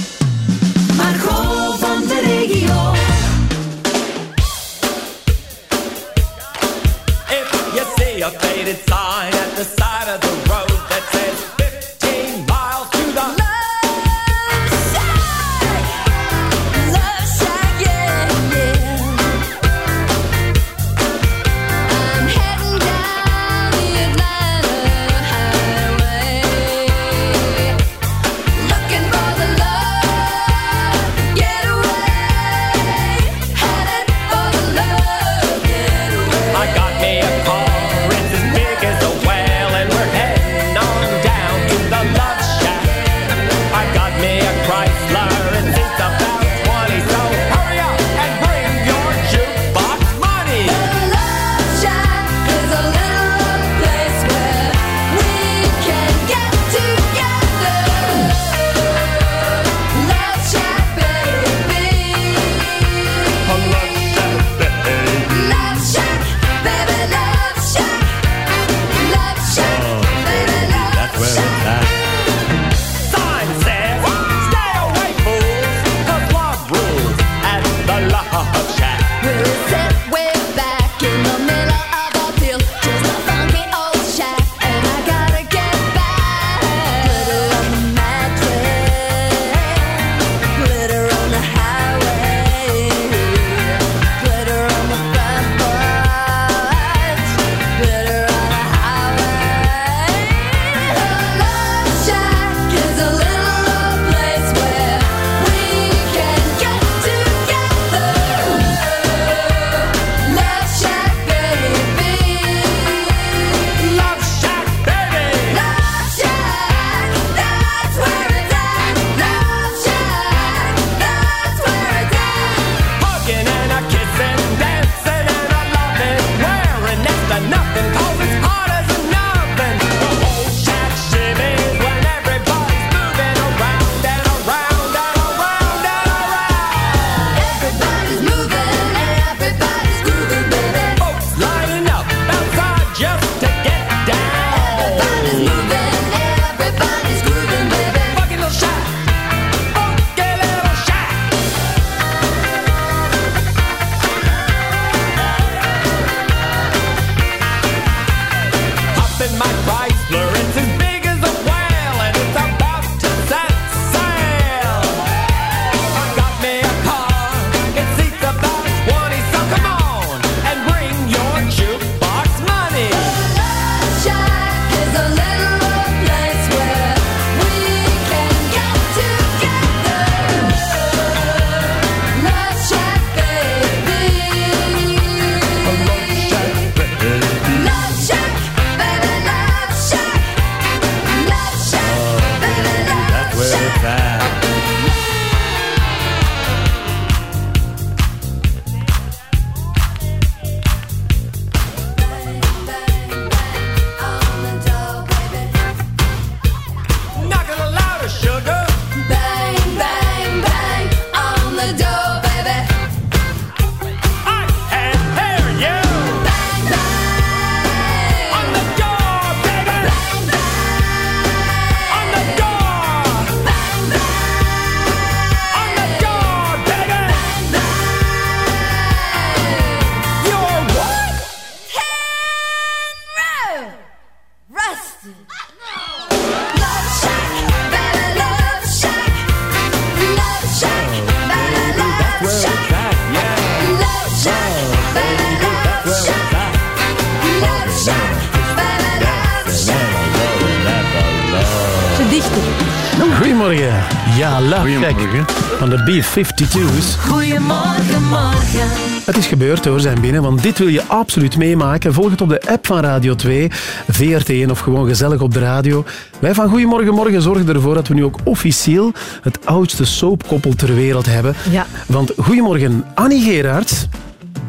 B-52's.
Goedemorgen, morgen.
Het is gebeurd hoor, zijn binnen, want dit wil je absoluut meemaken. Volg het op de app van Radio 2, VRT1 of gewoon gezellig op de radio. Wij van Goedemorgen Morgen zorgen ervoor dat we nu ook officieel het oudste soapkoppel ter wereld hebben.
Ja.
Want Goedemorgen Annie Gerards.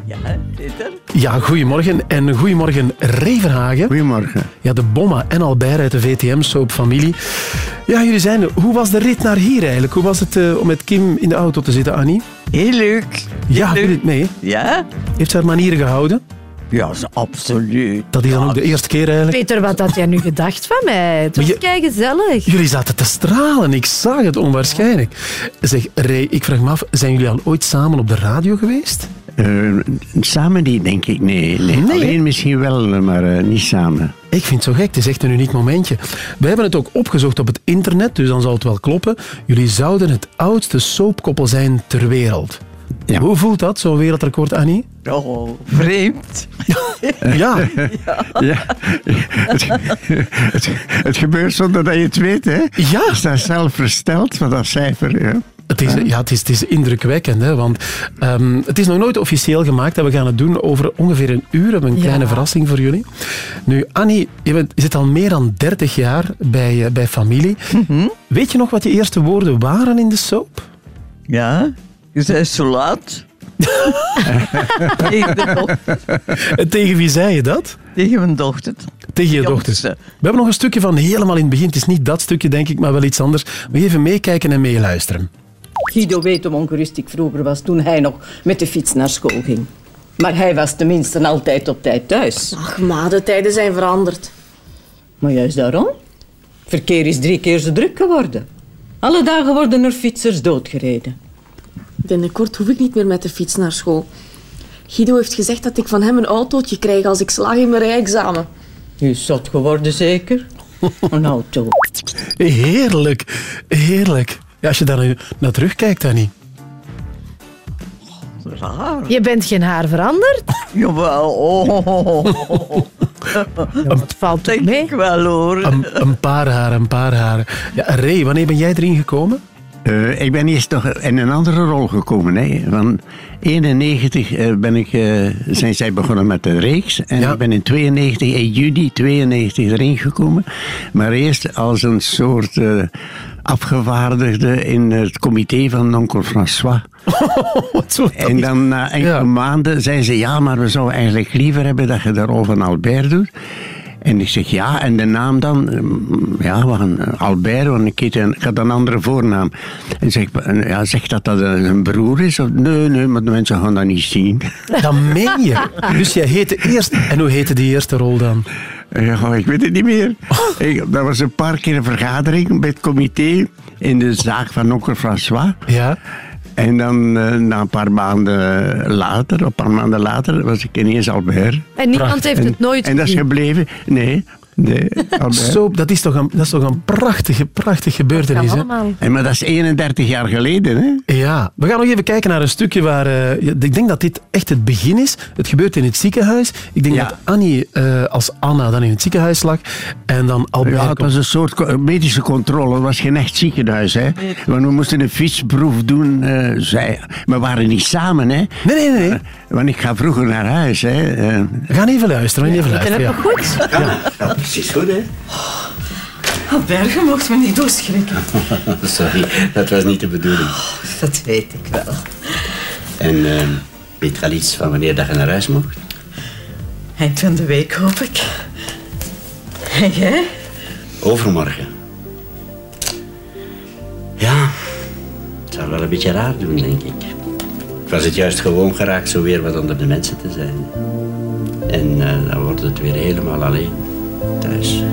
Ja, Peter.
Ja, goedemorgen. En goedemorgen Reverhagen.
Goedemorgen.
Ja, de Bomma en Albert uit de VTM-soapfamilie. Ja, jullie zijn er. Hoe was de rit naar hier eigenlijk? Hoe was het eh, om met Kim in de auto te zitten, Annie?
Heel leuk.
Ja, doe dit mee.
Ja?
Heeft ze haar manieren gehouden?
Ja, absoluut.
Dat is dan ook de eerste keer eigenlijk.
Peter, wat had jij nu gedacht van mij? Het was
Maar je-
kei gezellig.
Jullie zaten te stralen. Ik zag het onwaarschijnlijk. Zeg, Ray, ik vraag me af, zijn jullie al ooit samen op de radio geweest?
Eh, samen niet, denk ik. Nee, nee. Alleen misschien wel, maar eh, niet samen.
Ik vind het zo gek, het is echt een uniek momentje. We hebben het ook opgezocht op het internet, dus dan zal het wel kloppen. Jullie zouden het oudste soapkoppel zijn ter wereld. Hoe voelt dat, zo'n wereldrecord, Annie?
Oh, vreemd.
Ja. *laughs*
ja. Het, het, het gebeurt zonder dat je het weet, hè?
Ja.
Je staat zelf versteld van dat cijfer, ja.
Het is, ja, het is, het is indrukwekkend, hè, want ehm, het is nog nooit officieel gemaakt en we gaan het doen over ongeveer een uur. We hebben een
Ja.
kleine verrassing voor jullie. Nu, Annie, je, bent, je zit al meer dan 30 jaar bij, eh, bij familie. Weet je nog wat je eerste woorden waren in de soap?
Ja, je zei zo laat. *laughs* Tegen de dochter.
En tegen wie zei je dat?
Tegen mijn dochter.
Tegen je dochter. We hebben nog een stukje van helemaal in het begin. Het is niet dat stukje, denk ik, maar wel iets anders. We even meekijken en meeluisteren.
Guido weet hoe ongerust ik vroeger was toen hij nog met de fiets naar school ging. Maar hij was tenminste altijd op tijd thuis.
Ach, ma, de tijden zijn veranderd.
Maar juist daarom. Het verkeer is drie keer zo druk geworden. Alle dagen worden er fietsers doodgereden.
Binnenkort hoef ik niet meer met de fiets naar school. Guido heeft gezegd dat ik van hem een autootje krijg als ik slaag in mijn rijexamen.
U is zot geworden zeker? *laughs* Een auto.
Heerlijk, heerlijk. Ja, als je daar nu naar terugkijkt, Annie.
Raar.
Je bent geen haar veranderd? *laughs*
Jawel. Oh. *laughs*
Het valt toch mee?
Ik wel hoor.
Een, een paar haren, een paar haren. Ja, Ray, wanneer ben jij erin gekomen?
Eh, ik ben eerst nog in een andere rol gekomen. Hè. Van 91 eh, ben ik, eh, zijn zij begonnen met de reeks. En ik ben in 92, in juli 92 erin gekomen. Maar eerst als een soort eh, afgevaardigde in het comité van onkel François. *laughs* en dan na enkele maanden zei ze, ja, maar we zouden eigenlijk liever hebben dat je rol van Albert doet. En ik zeg ja, en de naam dan? Mm, Ja, gaan eh, Albert, want ik, heet ik had een andere voornaam. En zeg, eh, ja, zeg dat dat een een broer is? Of, nee, nee, maar de mensen gaan dat niet zien. *laughs*
Dat meen je. Dus jij heette eerst... En hoe heette die eerste rol dan?
Ja, ik weet het niet meer. *laughs* Ik, dat was een paar keer een vergadering bij het comité in de zaak van onkel François.
Ja.
En dan eh, na een paar maanden later, een paar maanden later, was ik ineens Albert.
En niemand heeft het nooit
En dat is gebleven? Nee, nee,
dat is toch een, dat is toch een prachtige, prachtige gebeurtenis, hè?
En maar dat is 31 jaar geleden, hè?
Ja, we gaan nog even kijken naar een stukje waar... eh, ik denk dat dit echt het begin is. Het gebeurt in het ziekenhuis. Ik denk dat Annie eh, als Anna dan in het ziekenhuis lag. En dan Albert...
Ja, het was een soort medische controle. Het was geen echt ziekenhuis, hè. Want we moesten een fietsproef doen. eh, zij, we waren niet samen, hè.
Nee, nee, nee.
want ik ga vroeger naar huis, hè.
We gaan even luisteren. Even luisteren ja.
goed? Ja, ja, precies goed, hè.
Bergen mocht me niet doorschrikken. *laughs*
Sorry, dat was niet de bedoeling.
Dat weet ik wel.
En eh, weet je al iets van wanneer dat je naar huis mocht?
Eind van de week hoop ik. En jij?
Overmorgen. Ja, het zou wel een beetje raar doen, denk ik. Ik was het juist gewoon geraakt zo weer wat onder de mensen te zijn. En eh, dan wordt het weer helemaal alleen thuis.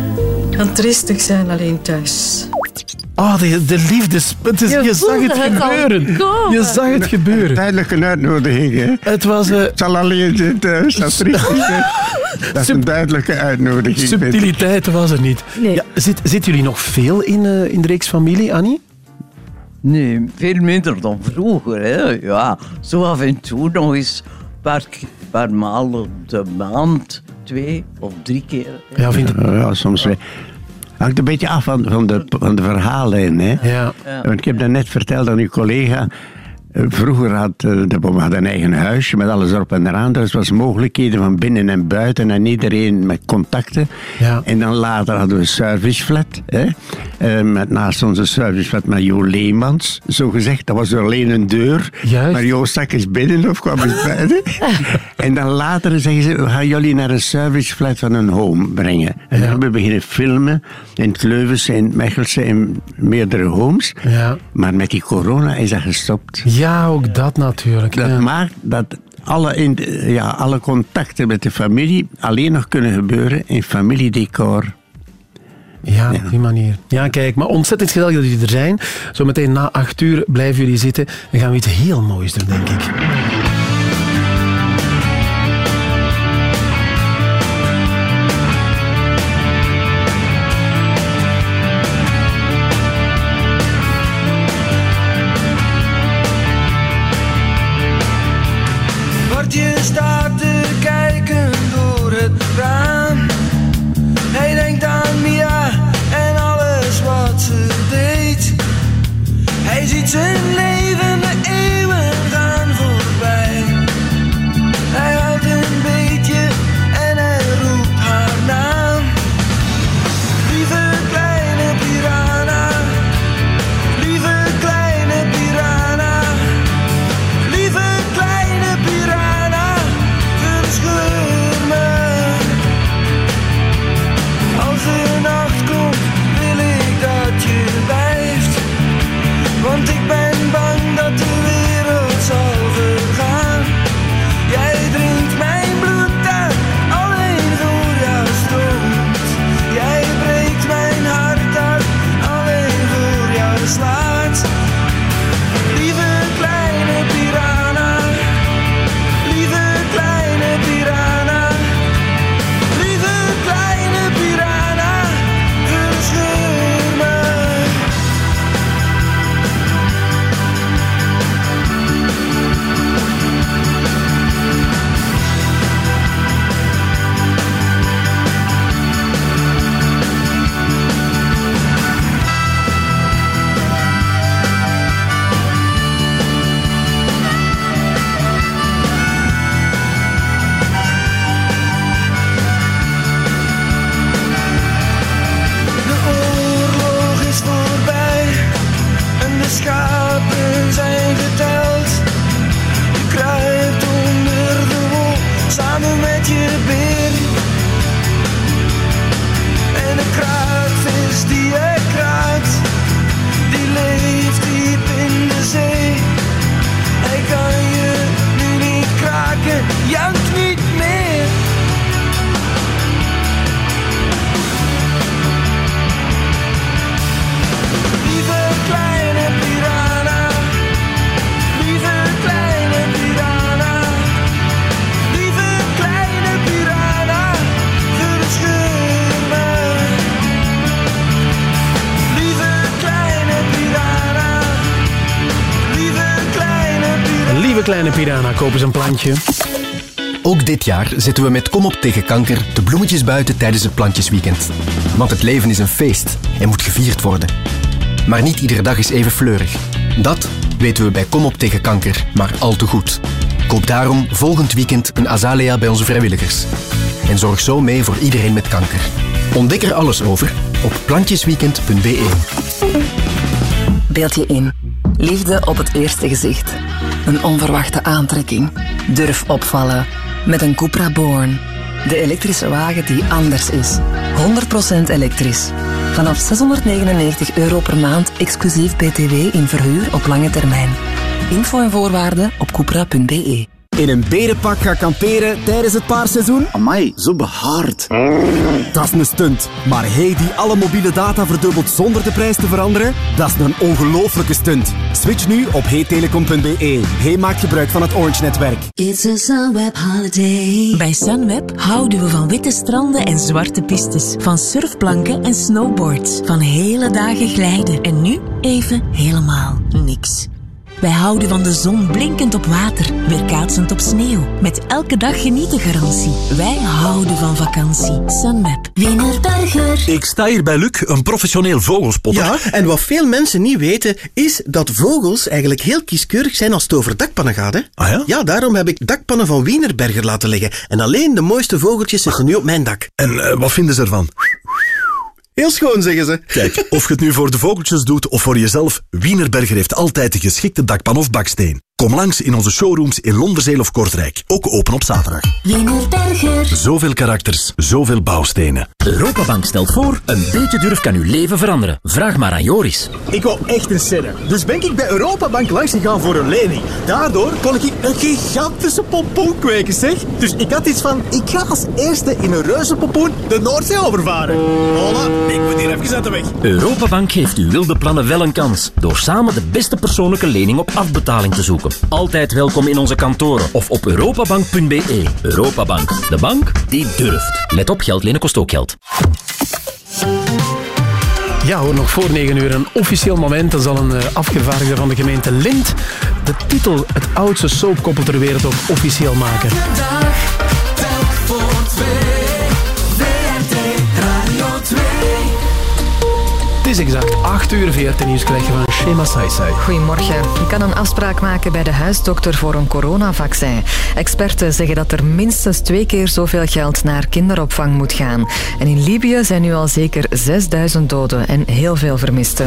Kan tristig zijn alleen thuis.
Oh, de, de liefdes... Het is,
Je
je, zag het
het
gebeuren. Je zag het gebeuren.
Duidelijke uitnodiging, hè.
Het was... eh,
Het zal alleen zijn thuis, dat is *laughs* triestig, hè. Dat is een duidelijke uitnodiging.
Subtiliteit was er niet. Ja, zit, zitten jullie nog veel in, eh, in de reeks familie, Annie?
Nee, veel minder dan vroeger. Hè. Ja, zo af en toe nog eens een paar, paar maal op de maand. Twee of drie keer.
Ja, vind ja, soms wel. Hangt een beetje af van, van, de, van de verhaallijn. Hè?
Ja.
Want ik heb daarnet verteld aan uw collega. Vroeger had eh, de we hadden een eigen huisje met alles erop en eraan. Dus er was mogelijkheden van binnen en buiten en iedereen met contacten.
Ja.
En dan later hadden we een serviceflat. Hè? Eh, met naast onze serviceflat met Jo Leemans. Zo gezegd, dat was alleen een deur.
Juist.
Maar Jo stak eens binnen of kwam eens buiten. *laughs* en dan later zeggen ze, we gaan jullie naar een serviceflat van een home brengen. En dan hebben we beginnen filmen in het Leuvense, in het Mechelse, in meerdere homes.
Ja.
Maar met die corona is dat gestopt.
Ja, ook dat natuurlijk.
Dat
ja.
maakt dat alle, in, ja, alle contacten met de familie alleen nog kunnen gebeuren in familiedecor.
Ja, op die manier. Ja, kijk, maar ontzettend gezellig dat jullie er zijn. Zometeen na acht uur blijven jullie zitten en gaan we iets heel moois doen, denk ik. Koop eens een plantje.
Ook dit jaar zetten we met Kom op tegen kanker de bloemetjes buiten tijdens het plantjesweekend. Want het leven is een feest en moet gevierd worden. Maar niet iedere dag is even fleurig. Dat weten we bij Kom op tegen kanker maar al te goed. Koop daarom volgend weekend een azalea bij onze vrijwilligers. En zorg zo mee voor iedereen met kanker. Ontdek er alles over op plantjesweekend.be.
Beeld je in. Liefde op het eerste gezicht. Een onverwachte aantrekking. Durf opvallen. Met een Cupra Born. De elektrische wagen die anders is. 100% elektrisch. Vanaf 699 euro per maand exclusief BTW in verhuur op lange termijn. Info en voorwaarden op cupra.be.
In een berenpak gaan kamperen tijdens het paarseizoen? Amai, zo behaard. Dat is een stunt. Maar hey, die alle mobiele data verdubbelt zonder de prijs te veranderen? Dat is een ongelofelijke stunt. Switch nu op heytelecom.be. Hey maakt gebruik van het Orange-netwerk.
It's a Sunweb holiday. Bij Sunweb houden we van witte stranden en zwarte pistes. Van surfplanken en snowboards. Van hele dagen glijden. En nu even helemaal niks. Wij houden van de zon blinkend op water, weerkaatsend op sneeuw. Met elke dag genieten garantie. Wij houden van vakantie. Sunweb. Wienerberger.
Ik sta hier bij Luc, een professioneel vogelspotter.
Ja, en wat veel mensen niet weten, is dat vogels eigenlijk heel kieskeurig zijn als het over dakpannen gaat. Hè?
Ah ja?
Ja, daarom heb ik dakpannen van Wienerberger laten leggen. En alleen de mooiste vogeltjes zitten nu op mijn dak.
En eh, wat vinden ze ervan?
Heel schoon, zeggen ze.
Kijk, of je het nu voor de vogeltjes doet of voor jezelf, Wienerberger heeft altijd de geschikte dakpan of baksteen. Kom langs in onze showrooms in Londerzeel of Kortrijk. Ook open op zaterdag.
Wienerberger.
Zoveel karakters, zoveel bouwstenen.
Europabank stelt voor, een beetje durf kan uw leven veranderen. Vraag maar aan Joris.
Ik wou echt een serre. Dus ben ik bij Europabank langs gegaan voor een lening. Daardoor kon ik een gigantische pompoen kweken, zeg. Dus ik had iets van, ik ga als eerste in een reuze pompoen de Noordzee overvaren. Voilà, ik moet hier even uit de weg.
Europabank geeft uw wilde plannen wel een kans. Door samen de beste persoonlijke lening op afbetaling te zoeken. Altijd welkom in onze kantoren of op europabank.be. Europabank, de bank die durft. Let op, geld lenen kost ook geld.
Ja hoor, nog voor 9 uur een officieel moment. Dan zal een eh, afgevaardigde van de gemeente Lint de titel Het oudste soapkoppel ter wereld ook officieel maken.
Telk voor twee.
Het is exact 8 uur VRT Nieuws krijg je van Shema Saisai.
Goedemorgen. Je kan een afspraak maken bij de huisdokter voor een coronavaccin. Experten zeggen dat er minstens twee keer zoveel geld naar kinderopvang moet gaan. En in Libië zijn nu al zeker 6000 doden en heel veel vermisten.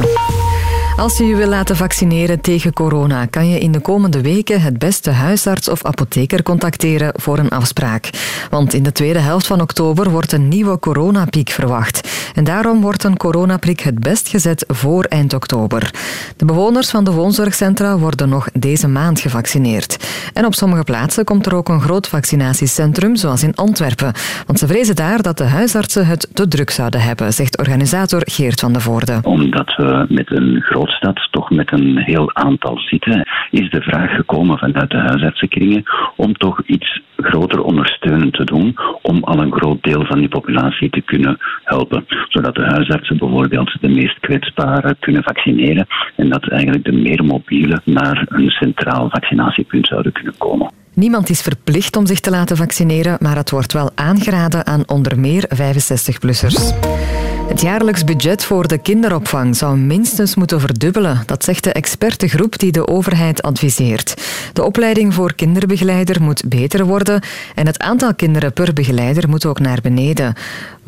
Als je je wil laten vaccineren tegen corona, kan je in de komende weken het beste huisarts of apotheker contacteren voor een afspraak. Want in de tweede helft van oktober wordt een nieuwe coronapiek verwacht. En daarom wordt een coronaprik het best gezet voor eind oktober. De bewoners van de woonzorgcentra worden nog deze maand gevaccineerd. En op sommige plaatsen komt er ook een groot vaccinatiecentrum, zoals in Antwerpen. Want ze vrezen daar dat de huisartsen het te druk zouden hebben, zegt organisator Geert van de Voorde.
Omdat we met een grootstad toch met een heel aantal zitten, is de vraag gekomen vanuit de huisartsenkringen om toch iets groter ondersteunend te doen om al een groot deel van die populatie te kunnen helpen. Zodat de huisartsen bijvoorbeeld de meest kwetsbaren kunnen vaccineren en dat eigenlijk de meer mobiele naar een centraal vaccinatiepunt zouden kunnen komen.
Niemand is verplicht om zich te laten vaccineren, maar het wordt wel aangeraden aan onder meer 65-plussers. Het jaarlijks budget voor de kinderopvang zou minstens moeten verdubbelen. Dat zegt de expertengroep die de overheid adviseert. De opleiding voor kinderbegeleider moet beter worden en het aantal kinderen per begeleider moet ook naar beneden.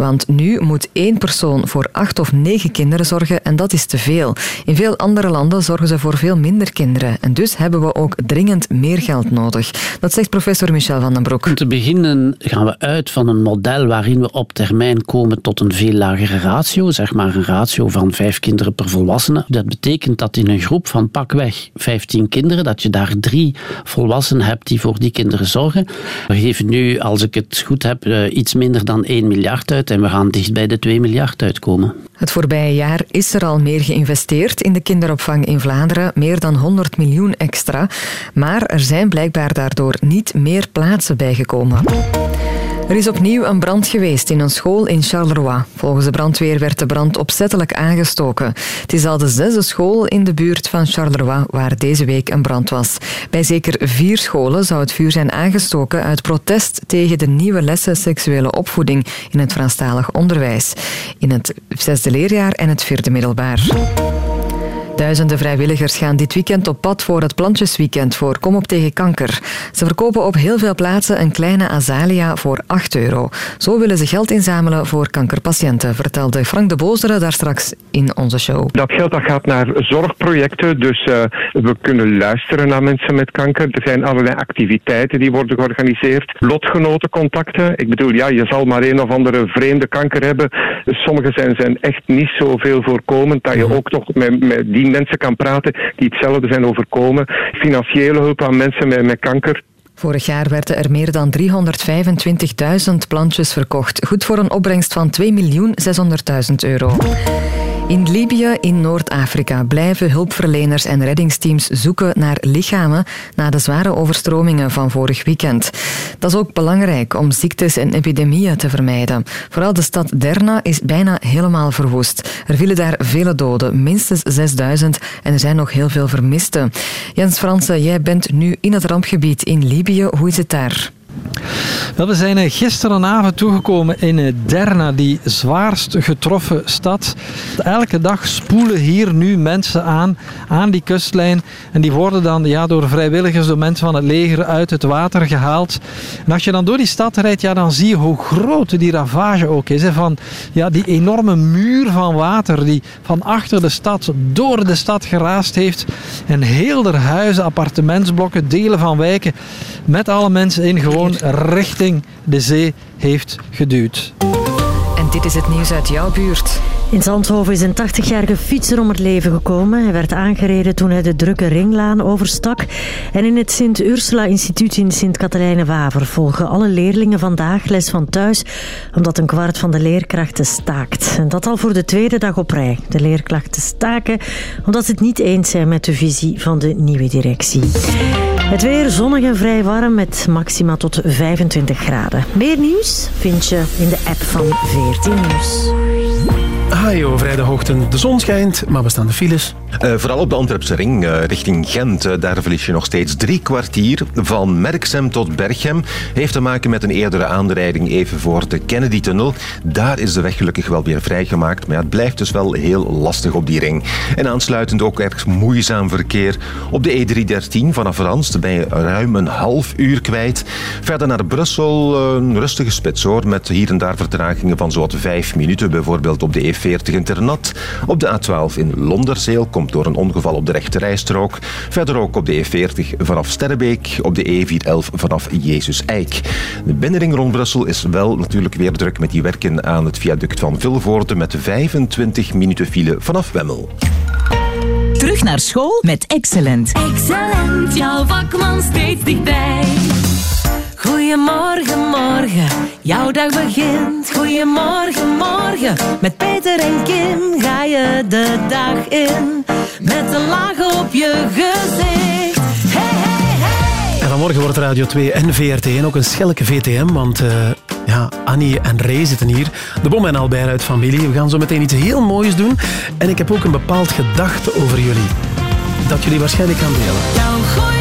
Want nu moet één persoon voor acht of negen kinderen zorgen en dat is te veel. In veel andere landen zorgen ze voor veel minder kinderen. En dus hebben we ook dringend meer geld nodig. Dat zegt professor Michel van den Broek.
Om te beginnen gaan we uit van een model waarin we op termijn komen tot een veel lagere ratio, zeg maar een ratio van vijf kinderen per volwassene. Dat betekent dat in een groep van pakweg 15 kinderen, dat je daar drie volwassenen hebt die voor die kinderen zorgen. We geven nu, als ik het goed heb, eh, iets minder dan 1 miljard uit en we gaan dicht bij de 2 miljard uitkomen.
Het voorbije jaar is er al meer geïnvesteerd in de kinderopvang in Vlaanderen, meer dan 100 miljoen extra. Maar er zijn blijkbaar daardoor niet meer plaatsen bijgekomen. Er is opnieuw een brand geweest in een school in Charleroi. Volgens de brandweer werd de brand opzettelijk aangestoken. Het is al de zesde school in de buurt van Charleroi waar deze week een brand was. Bij zeker vier scholen zou het vuur zijn aangestoken uit protest tegen de nieuwe lessen seksuele opvoeding in het Franstalig onderwijs. In het zesde leerjaar en het vierde middelbaar. Duizenden vrijwilligers gaan dit weekend op pad voor het Plantjesweekend voor Kom op tegen kanker. Ze verkopen op heel veel plaatsen een kleine azalia voor 8 euro. Zo willen ze geld inzamelen voor kankerpatiënten, vertelde Frank de Bozere daar straks in onze show.
Dat geld dat gaat naar zorgprojecten, dus eh, we kunnen luisteren naar mensen met kanker. Er zijn allerlei activiteiten die worden georganiseerd. Lotgenotencontacten. Ik bedoel, ja, je zal maar een of andere vreemde kanker hebben. Sommige zijn, zijn echt niet zoveel voorkomend dat je ook toch met, met die mensen kan praten die hetzelfde zijn overkomen. Financiële hulp aan mensen met, met kanker.
Vorig jaar werden er meer dan 325.000 plantjes verkocht. Goed voor een opbrengst van 2.600.000 euro. In Libië in Noord-Afrika blijven hulpverleners en reddingsteams zoeken naar lichamen na de zware overstromingen van vorig weekend. Dat is ook belangrijk om ziektes en epidemieën te vermijden. Vooral de stad Derna is bijna helemaal verwoest. Er vielen daar vele doden, minstens 6000, en er zijn nog heel veel vermisten. Jens Fransen, jij bent nu in het rampgebied in Libië. Hoe is het daar?
Wel, we zijn eh, gisterenavond toegekomen in eh, Derna, die zwaarst getroffen stad. Elke dag spoelen hier nu mensen aan, aan die kustlijn. En die worden dan ja, door vrijwilligers, door mensen van het leger uit het water gehaald. En als je dan door die stad rijdt, ja, dan zie je hoe groot die ravage ook is. Van ja, die enorme muur van water die van achter de stad door de stad geraast heeft. En heel de huizen, appartementsblokken, delen van wijken met alle mensen in gewoon richting de zee heeft geduwd.
Dit is het nieuws uit jouw buurt.
In Zandhoven is een 80-jarige fietser om het leven gekomen. Hij werd aangereden toen hij de drukke ringlaan overstak. En in het Sint-Ursula-instituut in Sint-Katelijne-Waver volgen alle leerlingen vandaag les van thuis, omdat een kwart van de leerkrachten staakt. En dat al voor de tweede dag op rij. De leerkrachten staken omdat ze het niet eens zijn met de visie van de nieuwe directie. Het weer zonnig en vrij warm met maxima tot 25 graden. Meer nieuws vind je in de app van 14 Nieuws.
Hajo, vrijdagochtend. De zon schijnt, maar we staan de files.
Eh, vooral op de Antwerpse ring eh, richting Gent. eh, daar verlies je nog steeds drie kwartier. Van Merksem tot Berchem. Heeft te maken met een eerdere aanrijding even voor de Kennedy-tunnel. Daar is de weg gelukkig wel weer vrijgemaakt. Maar het blijft dus wel heel lastig op die ring. En aansluitend ook erg moeizaam verkeer. Op de E313 vanaf Rans ben je ruim een half uur kwijt. Verder naar Brussel een rustige spits hoor. Met hier en daar vertragingen van zo'n vijf minuten. Bijvoorbeeld op de E40 in Ternat. Op de A12 in Londerzeel komt door een ongeval op de rechterrijstrook. Verder ook op de E40 vanaf Sterrebeek. Op de E411 vanaf Jezus Eik. De binnenring rond Brussel is wel natuurlijk weer druk met die werken aan het viaduct van Vilvoorde met 25 minuten file vanaf Wemmel.
Terug naar school met Excellent.
Excellent, jouw vakman steeds dichtbij. Goedemorgen, morgen, jouw dag begint. Goedemorgen, morgen, met Peter en Kim ga je de dag in. Met een laag op je gezicht. Hey, hey, hey.
En vanmorgen wordt Radio 2 en VRT1 ook een schelke VTM, want eh, ja, Annie en Ray zitten hier. De Bom en Albert uit familie. We gaan zo meteen iets heel moois doen. En ik heb ook een bepaald gedachte over jullie. Dat jullie waarschijnlijk gaan delen.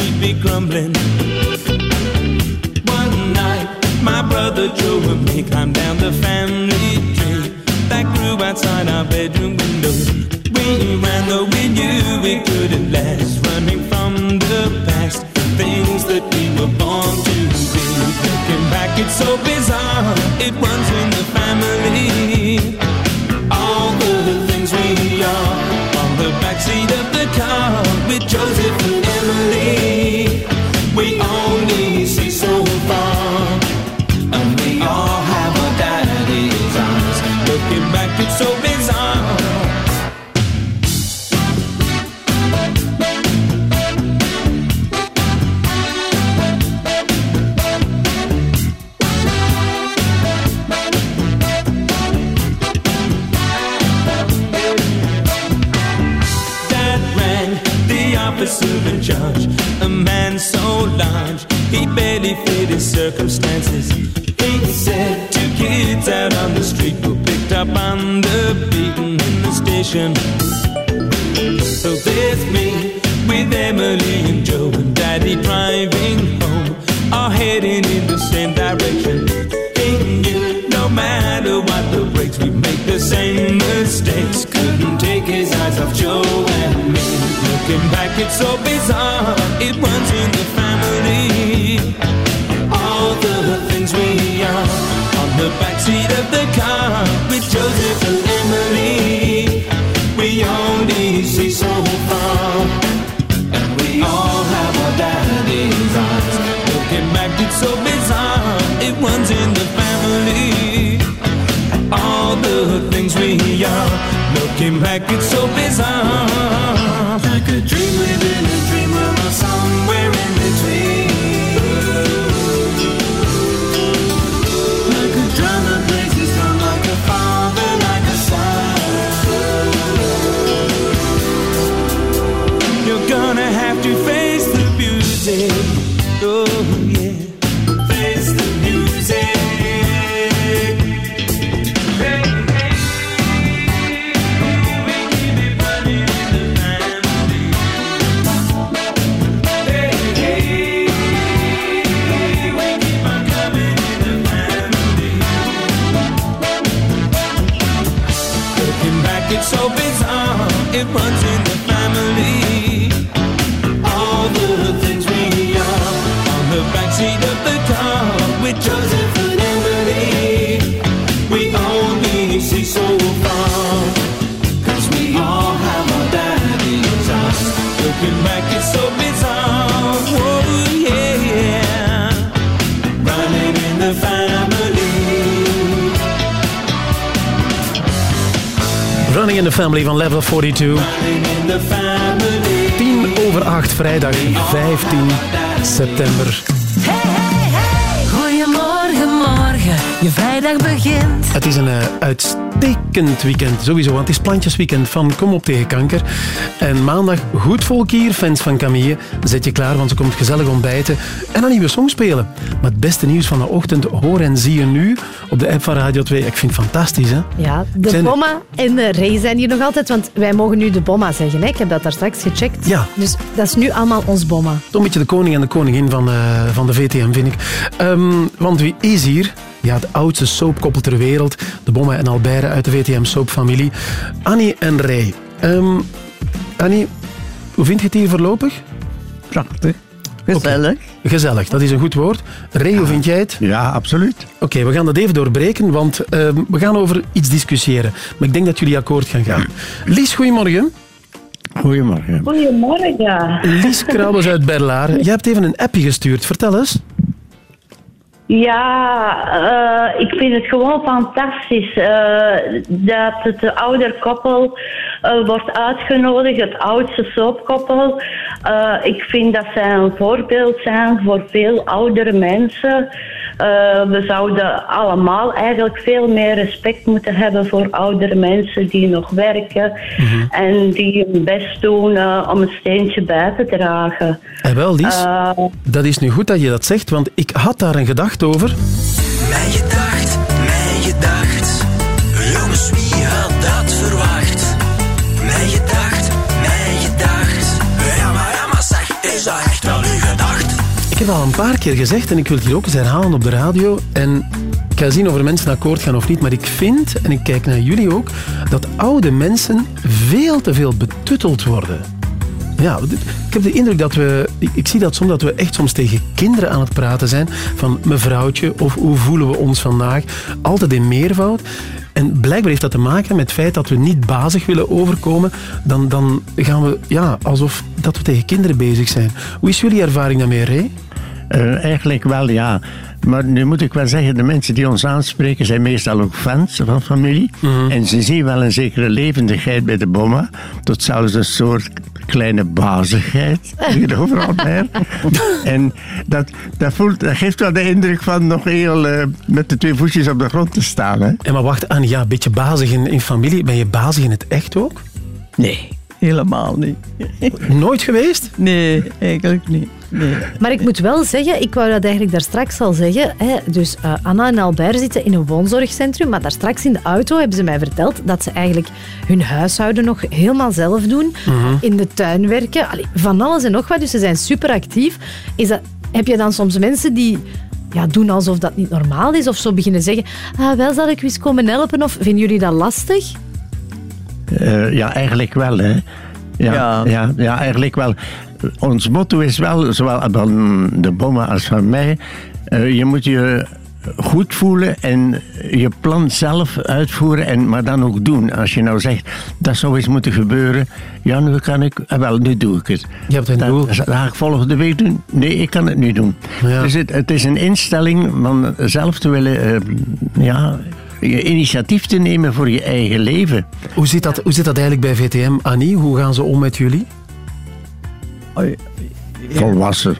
be grumbling. One night, my brother Joe and me climbed down the family tree that grew outside our bedroom window. We ran though we knew we couldn't last, running from the past, things that we were born to be. Looking back, it's so bizarre. It runs in the family. Tien
10 over 8, vrijdag 15 september. Hey, hey, hey.
Goedemorgen, morgen. Je vrijdag begint.
Het is een uitstekend weekend, sowieso. Want het is plantjesweekend van Kom op tegen kanker. En maandag, goed volk hier, fans van Camille. Zet je klaar, want ze komt gezellig ontbijten en een nieuwe song spelen. Maar het beste nieuws van de ochtend hoor en zie je nu op de app van Radio 2. Ik vind het fantastisch, hè?
Ja, de
Zijn-
bomma en de Ray zijn hier nog altijd, want wij mogen nu de bomma zeggen. Hè? Ik heb dat daar straks gecheckt.
Ja.
Dus dat is nu allemaal ons bomma.
Toch een beetje de koning en de koningin van, eh, van de VTM, vind ik. Ehm, want wie is hier? Ja, de oudste soapkoppel ter wereld. De Bomma en Albert uit de VTM soapfamilie. Annie en Ray. Ehm, Annie, hoe vind je het hier voorlopig?
Prachtig. Gezellig.
Gezellig, dat is een goed woord. Hoe vind jij het?
Ja, absoluut.
Oké, we gaan dat even doorbreken, want ehm, we gaan over iets discussiëren. Maar ik denk dat jullie akkoord gaan gaan. Lies, goedemorgen.
Goedemorgen.
Goedemorgen.
Lies Krabbels uit Berlaar. *laughs* Jij hebt even een appje gestuurd. Vertel eens.
Ja, eh, ik vind het gewoon fantastisch eh, dat het ouder koppel eh, wordt uitgenodigd, het oudste soapkoppel. Eh, ik vind dat zij een voorbeeld zijn voor veel oudere mensen. Eh, we zouden allemaal eigenlijk veel meer respect moeten hebben voor oudere mensen die nog werken en die hun best doen eh, om een steentje bij te dragen.
En wel, Lies, dat is nu goed dat je dat zegt, want ik had daar een gedachte over.
Mijn gedacht, mijn gedacht.
Heb al een paar keer gezegd, en ik wil het hier ook eens herhalen op de radio, en ik ga zien of er mensen akkoord gaan of niet, maar ik vind, en ik kijk naar jullie ook, dat oude mensen veel te veel betutteld worden. Ja, ik heb de indruk dat we... Ik, zie dat soms dat we echt soms tegen kinderen aan het praten zijn. Van mevrouwtje, of hoe voelen we ons vandaag? Altijd in meervoud. En blijkbaar heeft dat te maken met het feit dat we niet bazig willen overkomen. Dan, dan gaan we, ja, alsof dat we tegen kinderen bezig zijn. Hoe is jullie ervaring daarmee, Ray?
Eh, eigenlijk wel, ja. Maar nu moet ik wel zeggen, de mensen die ons aanspreken zijn meestal ook fans van familie. En ze zien wel een zekere levendigheid bij de bomma. Tot zelfs een soort kleine bazigheid. *laughs* Hier overal bij. en dat, dat, voelt, dat geeft wel de indruk van nog heel eh, met de twee voetjes op de grond te staan. Hè?
En maar wacht, Anne, ja, een beetje bazig in, in familie. Ben je bazig in het echt ook?
Nee, helemaal niet. *laughs*
Nooit geweest?
Nee, eigenlijk niet. Nee.
Maar ik moet wel zeggen, ik wou dat eigenlijk daar straks al zeggen. Hè, dus eh, Anna en Albert zitten in een woonzorgcentrum, maar daar straks in de auto hebben ze mij verteld dat ze eigenlijk hun huishouden nog helemaal zelf doen.
Mhm.
In de tuin werken, Allee, van alles en nog wat. Dus ze zijn super actief. Is dat, heb je dan soms mensen die ja, doen alsof dat niet normaal is? Of zo beginnen zeggen, ah, wel zal ik eens komen helpen? Of vinden jullie dat lastig?
Eh, ja, eigenlijk wel. Hè. Ja,
Ja.
ja. Ja, eigenlijk wel. Ons motto is wel, zowel van de bommen als van mij, eh, je moet je goed voelen en je plan zelf uitvoeren, en, maar dan ook doen. Als je nou zegt, dat zou eens moeten gebeuren, ja, nu kan ik, ah, wel, nu doe ik het.
Je hebt een
dat,
doel.
Ga ik volgende week doen. Nee, ik kan het nu doen.
Ja.
Dus het, het is een instelling van zelf te willen, eh, ja, je initiatief te nemen voor je eigen leven.
Hoe zit, dat, hoe zit dat eigenlijk bij VTM, Annie? Hoe gaan ze om met jullie?
Volwassen.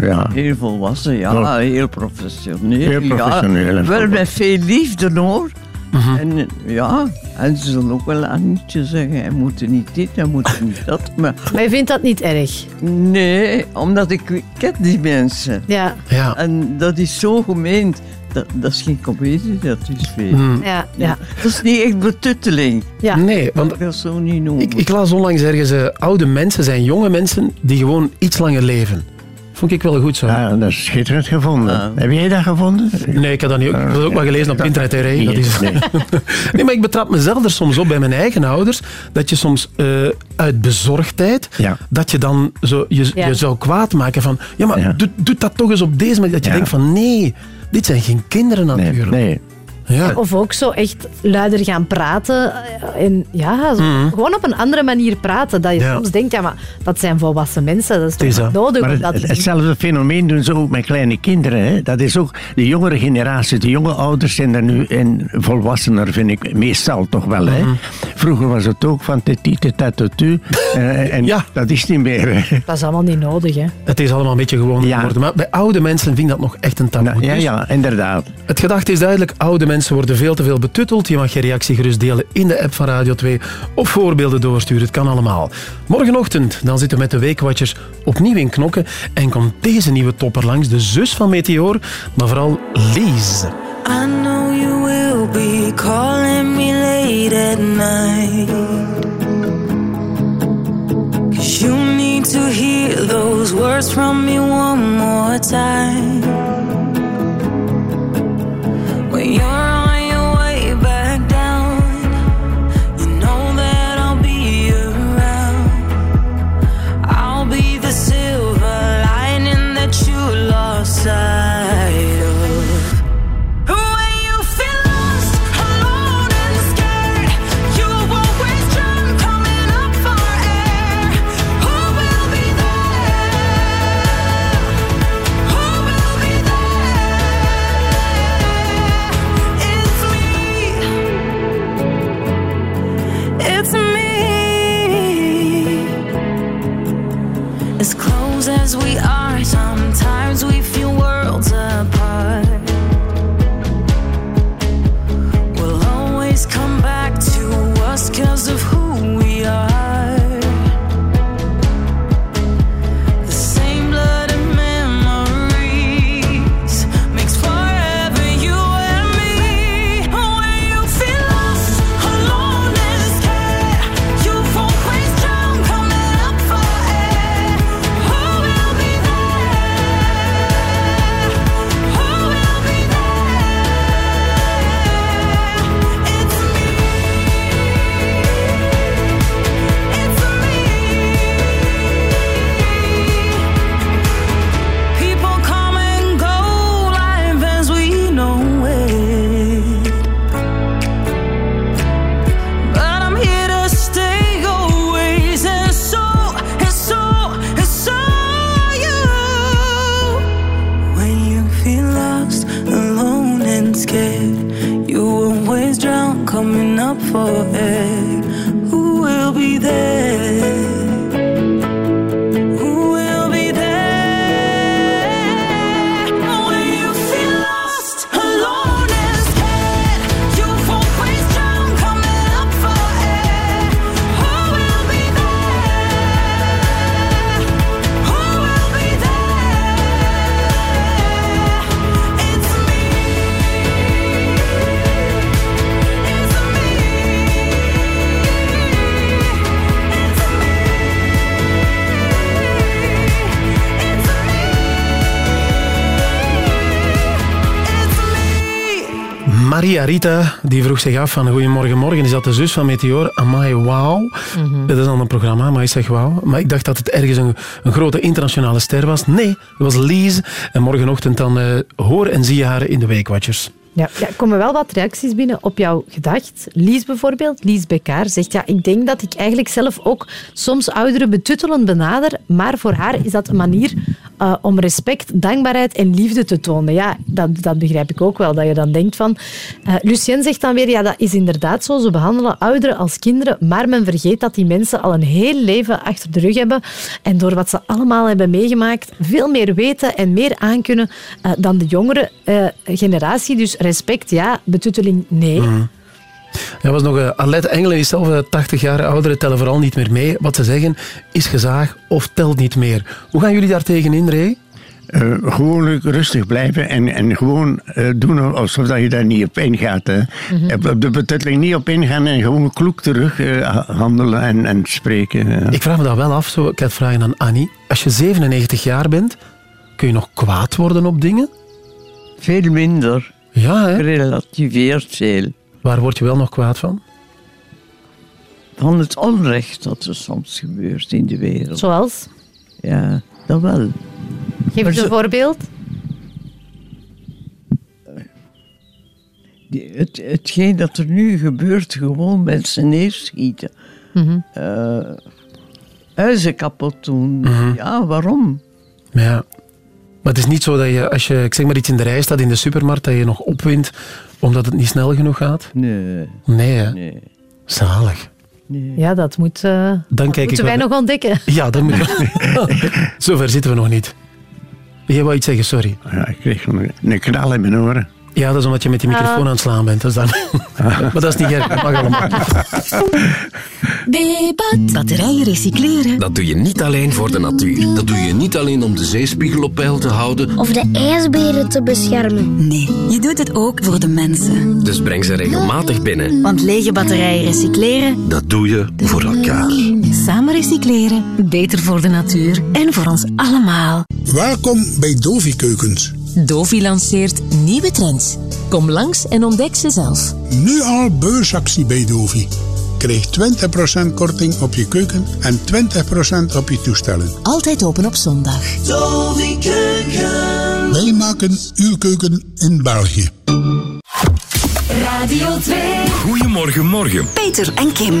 Ja.
Heel volwassen, ja.
Ja.
Heel professioneel.
Heel professioneel
Ja. Wel met veel liefde hoor.
Mhm.
En ja, en ze zullen ook wel aan nietje zeggen. Hij moet niet dit, hij moet niet dat. *laughs* Maar,
Maar je vindt dat niet erg?
nee, omdat ik, ik ken die mensen.
Ja.
Ja.
En dat is zo gemeend. Dat, dat is geen comedie, dat is veel.
Hmm.
Ja, ja.
Dat is niet echt betutteling.
Ja.
Nee, want
Ik wil zo niet noemen.
ik, ik las onlangs ergens, eh, oude mensen zijn jonge mensen die gewoon iets langer leven. Vond ik wel goed zo.
Ja, dat is schitterend gevonden. Heb jij dat gevonden?
Nee, ik heb dat niet. Ik heb dat ook maar gelezen op internet. hè, Ray. Dat is...
Nee. *laughs*
nee, maar ik betrap mezelf er soms op bij mijn eigen ouders. Dat je soms eh, uit bezorgdheid,
Ja.
dat je dan zo, je,
Ja.
je zou kwaad maken van, ja, maar
Ja.
doe, doe dat toch eens op deze manier. Dat je
Ja.
denkt van, nee, dit zijn geen kinderen
Nee,
natuurlijk.
nee.
Ja.
Of ook zo echt luider gaan praten. En ja, zo gewoon op een andere manier praten. Dat je
Mhm. Ja.
soms denkt, ja, maar dat zijn volwassen mensen. Dat is toch
is
nodig
Maar
dat
het- hetzelfde fenomeen doen ze ook met kleine kinderen. Hè? Dat is ook de jongere generatie, de jonge ouders zijn er nu in volwassener, vind ik, meestal toch wel. Hè?
Mhm.
Vroeger was het ook van tetite eh, en
Ja.
dat is niet meer.
Dat is allemaal niet nodig, hè.
Het is allemaal een beetje gewoon
Ja.
geworden. Maar bij oude mensen vind ik dat nog echt een taboe.
Ja, ja, inderdaad.
Het gedachte is duidelijk, oude mensen worden veel te veel betutteld. Je mag je reactie gerust delen in de app van Radio 2 of voorbeelden doorsturen. Het kan allemaal. Morgenochtend dan zitten we met de Weekwatchers opnieuw in Knokken en komt deze nieuwe topper langs, de zus van Meteor, maar vooral Lies.
I know you will be calling me late at night. You need to hear those words from me one more time. you're forever
Maria Rita die vroeg zich af van Goedemorgen Morgen, is dat de zus van Meteor? Amai, wauw. Dat is dan een programma, maar ik zeg wauw. Maar ik dacht dat het ergens een, een grote internationale ster was. Nee, dat was Lies. En morgenochtend dan eh, hoor en zie je haar in de Weekwatchers.
Ja, ja, komen wel wat reacties binnen op jouw gedacht. Lies bijvoorbeeld, Lies Bekaar, zegt ja, ik denk dat ik eigenlijk zelf ook soms ouderen betuttelend benader, maar voor haar is dat een manier eh, om respect, dankbaarheid en liefde te tonen. Ja, dat, dat begrijp ik ook wel, dat je dan denkt van... Eh Lucien zegt dan weer, ja, dat is inderdaad zo, ze behandelen ouderen als kinderen, maar men vergeet dat die mensen al een heel leven achter de rug hebben en door wat ze allemaal hebben meegemaakt, veel meer weten en meer aankunnen eh, dan de jongere generatie. Dus respect, ja, betutteling, nee.
Er was nog uh, Arlette Engelen, die is zelf eh, 80 jaar ouderen tellen vooral niet meer mee. Wat ze zeggen is gezaag of telt niet meer. Hoe gaan jullie daar tegenin, Ray?
Eh, gewoon rustig blijven en, en gewoon eh, doen alsof dat je daar niet op ingaat. Hè.
Mhm.
Op de betutteling niet op ingaan en gewoon kloek terug eh, ha- handelen en, en spreken.
Ik vraag me dat wel af, zo, ik had vragen aan Annie. Als je 97 jaar bent, kun je nog kwaad worden op dingen?
Veel minder.
Ja, hè?
Relativeert veel.
Waar word je wel nog kwaad van?
Van het onrecht dat er soms gebeurt in de wereld.
Zoals?
Ja, dat wel.
Geef eens een voorbeeld.
Het, hetgeen dat er nu gebeurt, gewoon mensen neerschieten.
Mhm.
Eh, huizen kapot doen.
Mhm.
Ja, waarom?
Maar ja. Maar het is niet zo dat je, als je, ik zeg maar iets in de rij staat in de supermarkt, dat je nog opwint omdat het niet snel genoeg gaat?
Nee.
Nee, hè?
Nee.
Zalig.
Ja, dat moet, eh, dat
kijk ik
moeten wij
wel-
nog ontdekken. *laughs*
Ja, dat moet *laughs* Zover zitten we nog niet. Jij wou iets zeggen, sorry.
Ja, ik kreeg een, een knal in mijn oren.
Ja, dat is omdat je met die microfoon
Ah.
aan het slaan bent. Dat is dan... *laughs* maar dat is niet erg. Dat mag allemaal.
Batterijen recycleren.
Dat doe je niet alleen voor de natuur. Dat doe je niet alleen om de zeespiegel op peil te houden.
Of de ijsberen te beschermen. Nee, je doet het ook voor de mensen.
Dus breng ze regelmatig binnen.
Want lege batterijen recycleren,
Dat doe je voor elkaar.
samen recycleren, beter voor de natuur en voor ons allemaal.
Welkom bij Dovi Keukens.
Dovi lanceert nieuwe trends. Kom langs en ontdek ze zelf.
Nu al beursactie bij Dovi. Krijg 20% korting op je keuken en 20% op je toestellen.
Altijd open op zondag.
Dovi Keuken. Wij maken uw keuken in België.
Radio 2.
Goedemorgen, morgen.
Peter en Kim.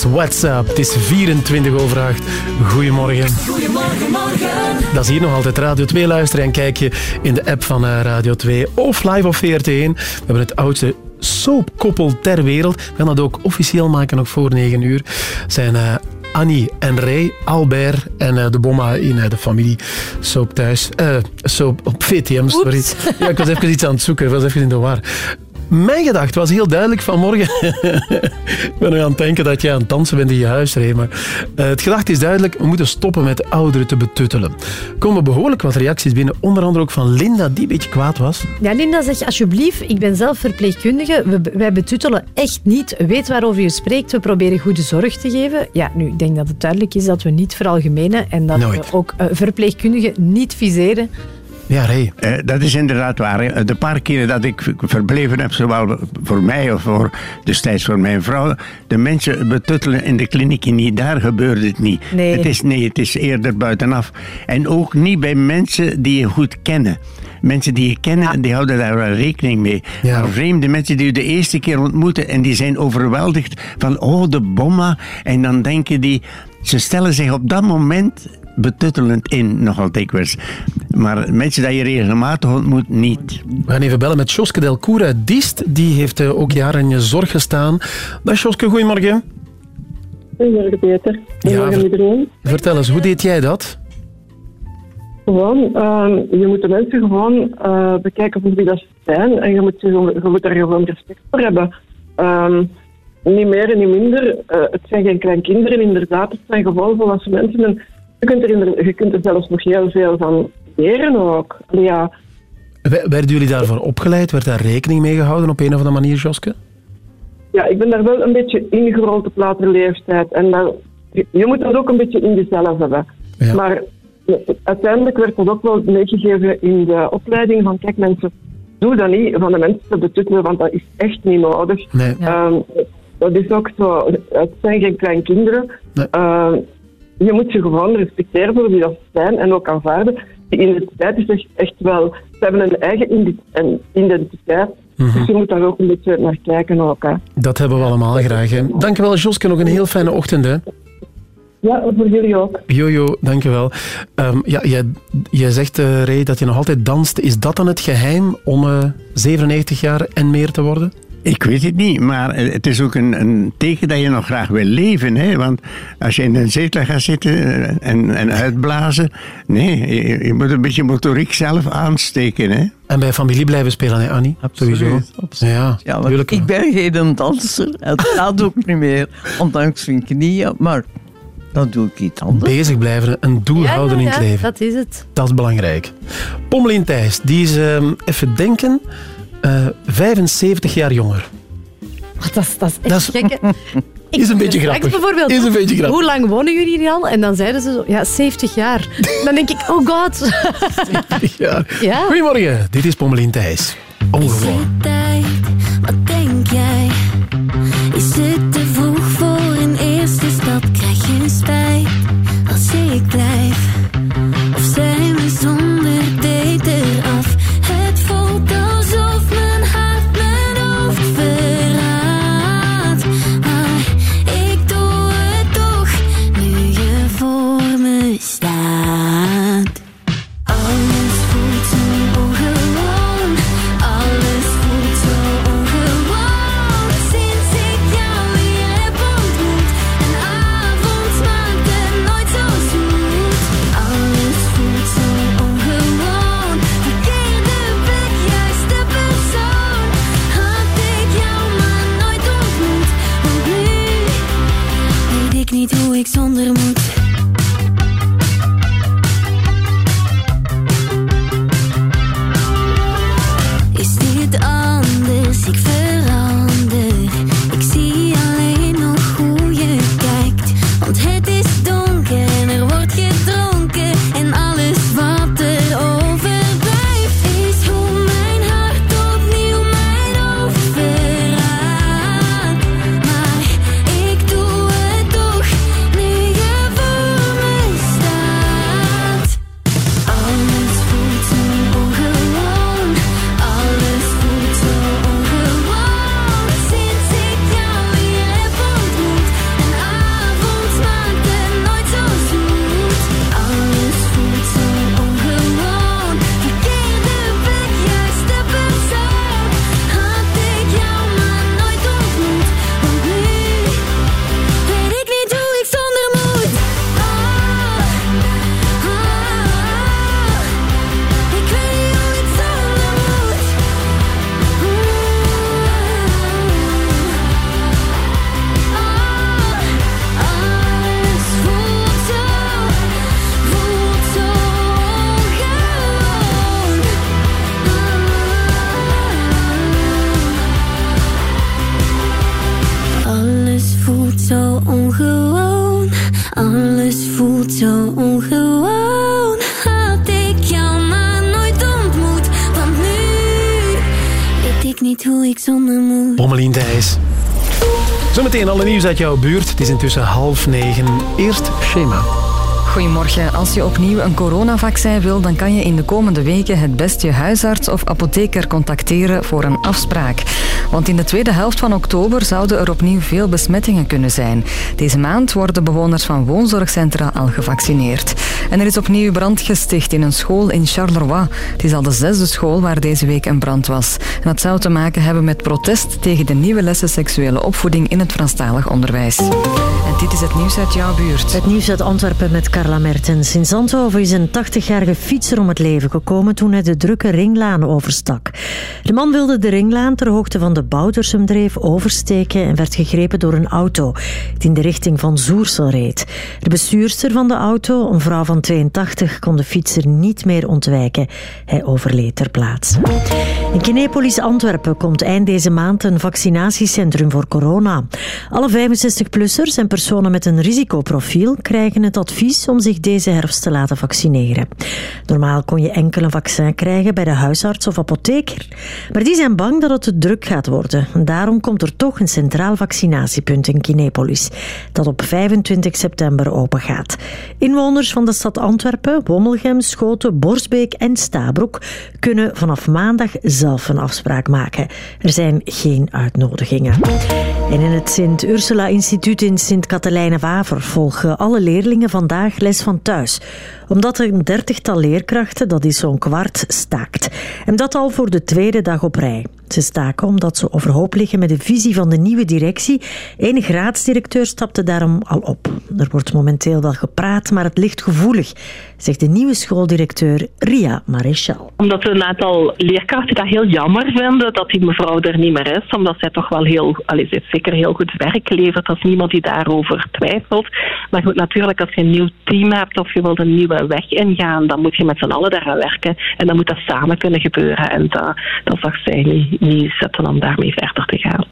What's
up? Het is 24 over 8. Goedemorgen.
Goedemorgen, morgen.
Dat is hier nog altijd Radio 2 luisteren en kijk je in de app van eh, Radio 2 of live op VRT1. We hebben het oudste soapkoppel ter wereld. We gaan dat ook officieel maken nog voor 9 uur. Zijn eh, Annie en Ray, Albert en eh, de bomma in de familie Soap thuis. Eh soap op VTM, sorry.
Oeps.
Ja, ik was even iets aan het zoeken, ik was even in de war. Mijn gedachte was heel duidelijk vanmorgen. *laughs* ik ben nog aan het denken dat jij aan het dansen bent in je huis, Ray. Maar eh, het gedachte is duidelijk, we moeten stoppen met ouderen te betuttelen. Er komen behoorlijk wat reacties binnen, onder andere ook van Linda, die een beetje kwaad was.
Ja, Linda, zeg alsjeblieft, ik ben zelf verpleegkundige. We, wij betuttelen echt niet. Weet waarover je spreekt. We proberen goede zorg te geven. Ja, nu, ik denk dat het duidelijk is dat we niet veralgemenen en dat
Nooit.
we ook eh, verpleegkundigen niet viseren.
Ja.
Eh, dat is inderdaad waar. De paar keren dat ik verbleven heb, zowel voor mij of voor destijds voor mijn vrouw, de mensen betuttelen in de kliniek niet. Daar gebeurt het niet.
Nee.
Het is, nee, het is eerder buitenaf. En ook niet bij mensen die je goed kennen. Mensen die je kennen, die houden daar wel rekening mee. Maar vreemde mensen die je de eerste keer ontmoeten en die zijn overweldigd van, oh, de bomma. En dan denken die, ze stellen zich op dat moment betuttelend in, nogal dikwijls. Maar mensen die je regelmatig ontmoet, niet.
We gaan even bellen met Joske Delcour uit Diest. Die heeft eh, ook jaren in je zorg gestaan. Dag Joske, goedemorgen.
Goedemorgen Peter. Goedemorgen
ver-
iedereen.
Vertel eens, hoe deed jij dat?
Gewoon, ehm, je moet de mensen gewoon eh, bekijken voor wie dat ze zijn en je moet, je, je moet daar gewoon respect voor hebben. Ehm, niet meer en niet minder. Eh, het zijn geen kleinkinderen, inderdaad. Het zijn gewoon volwassen mensen. En je, kunt er je kunt er zelfs nog heel veel van leren ook. Ja,
Werden jullie daarvoor opgeleid? Werd daar rekening mee gehouden op een of andere manier, Joske?
ja, ik ben daar wel een beetje ingerold op latere leeftijd. En dat, je, moet dat ook een beetje in jezelf hebben. Maar uiteindelijk werd dat ook wel meegegeven in de opleiding van kijk mensen, doe dat niet van de mensen te betuttelen, want dat is echt niet nodig.
Nee.
Ehm, dat is ook zo, het zijn geen kleinkinderen. Ehm, je moet je gewoon respecteren voor wie dat ze zijn en ook aanvaarden. Die identiteit is echt, echt wel, ze hebben een eigen identiteit.
Mhm.
Dus je moet daar ook een beetje naar kijken ook. Hè.
Dat hebben we allemaal graag. Hè. Dankjewel, Joske. Nog een heel fijne ochtend. Hè.
Ja, voor jullie ook.
Jojo, dankjewel. Ehm ja, jij, jij zegt, eh Ray, dat je nog altijd danst. Is dat dan het geheim om eh, 97 jaar en meer te worden?
Ik weet het niet, maar het is ook een, een teken dat je nog graag wil leven. Hè? Want als je in een zetel gaat zitten eh, en, en uitblazen, nee, je, je moet een beetje motoriek zelf aansteken. Hè?
En bij familie blijven spelen, hè, Annie? Sowieso. Ja,
Ja,
tuurlijk.
ik ben geen danser. Het gaat ook niet meer, ondanks mijn knieën. Maar dan doe ik iets anders.
Bezig blijven, een doel houden in het leven.
dat is het.
Dat is belangrijk. Pommelien Thijs, die is, ehm, even denken, eh 75 jaar jonger.
Dat is, dat is echt gek. Ik *laughs*
Is een beetje grappig.
bijvoorbeeld,
Is een beetje grappig.
Hoe lang wonen jullie hier al? En dan zeiden ze zo, ja, 70 jaar. *laughs* Dan denk ik, oh god.
Ja. *laughs*
Ja.
Goedemorgen, dit is Pommelien Thijs. Ongewoon.
Tijd, wat denk jij? Is het te vroeg voor
uit jouw buurt. Het is intussen half negen. Eerst schema.
Goedemorgen. Als je opnieuw een coronavaccin wil, dan kan je in de komende weken het best je huisarts of apotheker contacteren voor een afspraak. Want in de tweede helft van oktober zouden er opnieuw veel besmettingen kunnen zijn. Deze maand worden bewoners van woonzorgcentra al gevaccineerd. En er is opnieuw brand gesticht in een school in Charleroi. Het is al de zesde school waar deze week een brand was. En dat zou te maken hebben met protest tegen de nieuwe lessen seksuele opvoeding in het Franstalig onderwijs. En dit is het nieuws uit jouw buurt.
Het nieuws uit Antwerpen met Carla Mertens. In Zandhoven is een 80-jarige fietser om het leven gekomen toen hij de drukke ringlaan overstak. De man wilde de ringlaan ter hoogte van de Boudersumdreef oversteken en werd gegrepen door een auto die in de richting van Zoersel reed. De bestuurster van de auto, een vrouw van 82, kon de fietser niet meer ontwijken. Hij overleed ter plaatse. In Kinepolis Antwerpen komt eind deze maand een vaccinatiecentrum voor corona. Alle 65-plussers en personen met een risicoprofiel krijgen het advies om zich deze herfst te laten vaccineren. Normaal kon je enkel een vaccin krijgen bij de huisarts of apotheker, maar die zijn bang dat het te druk gaat worden. Daarom komt er toch een centraal vaccinatiepunt in Kinepolis, dat op 25 september open gaat. Inwoners van de stad Antwerpen, Wommelgem, Schoten, Borsbeek en Stabroek kunnen vanaf maandag zelf een afspraak maken. Er zijn geen uitnodigingen. En in het Sint-Ursula-instituut in Sint-Katelijne-Waver volgen alle leerlingen vandaag les van thuis. Omdat een dertigtal leerkrachten, dat is zo'n kwart, staakt. En dat al voor de tweede dag op rij. Ze staken omdat ze overhoop liggen met de visie van de nieuwe directie. Eén graadsdirecteur stapte daarom al op. Er wordt momenteel wel gepraat, maar het ligt gevoelig, zegt de nieuwe schooldirecteur Ria Maréchal.
Omdat een aantal leerkrachten dat heel jammer vinden dat die mevrouw er niet meer is. Omdat zij toch wel heel, allee, ze zeker heel goed werk geleverd. Dat is niemand die daarover twijfelt. Maar goed, natuurlijk als je een nieuw team hebt of je wilt een nieuwe weg ingaan, dan moet je met z'n allen daaraan werken. En dan moet dat samen kunnen gebeuren. En dat, dat zag zij niet, niet zitten om daarmee verder te gaan.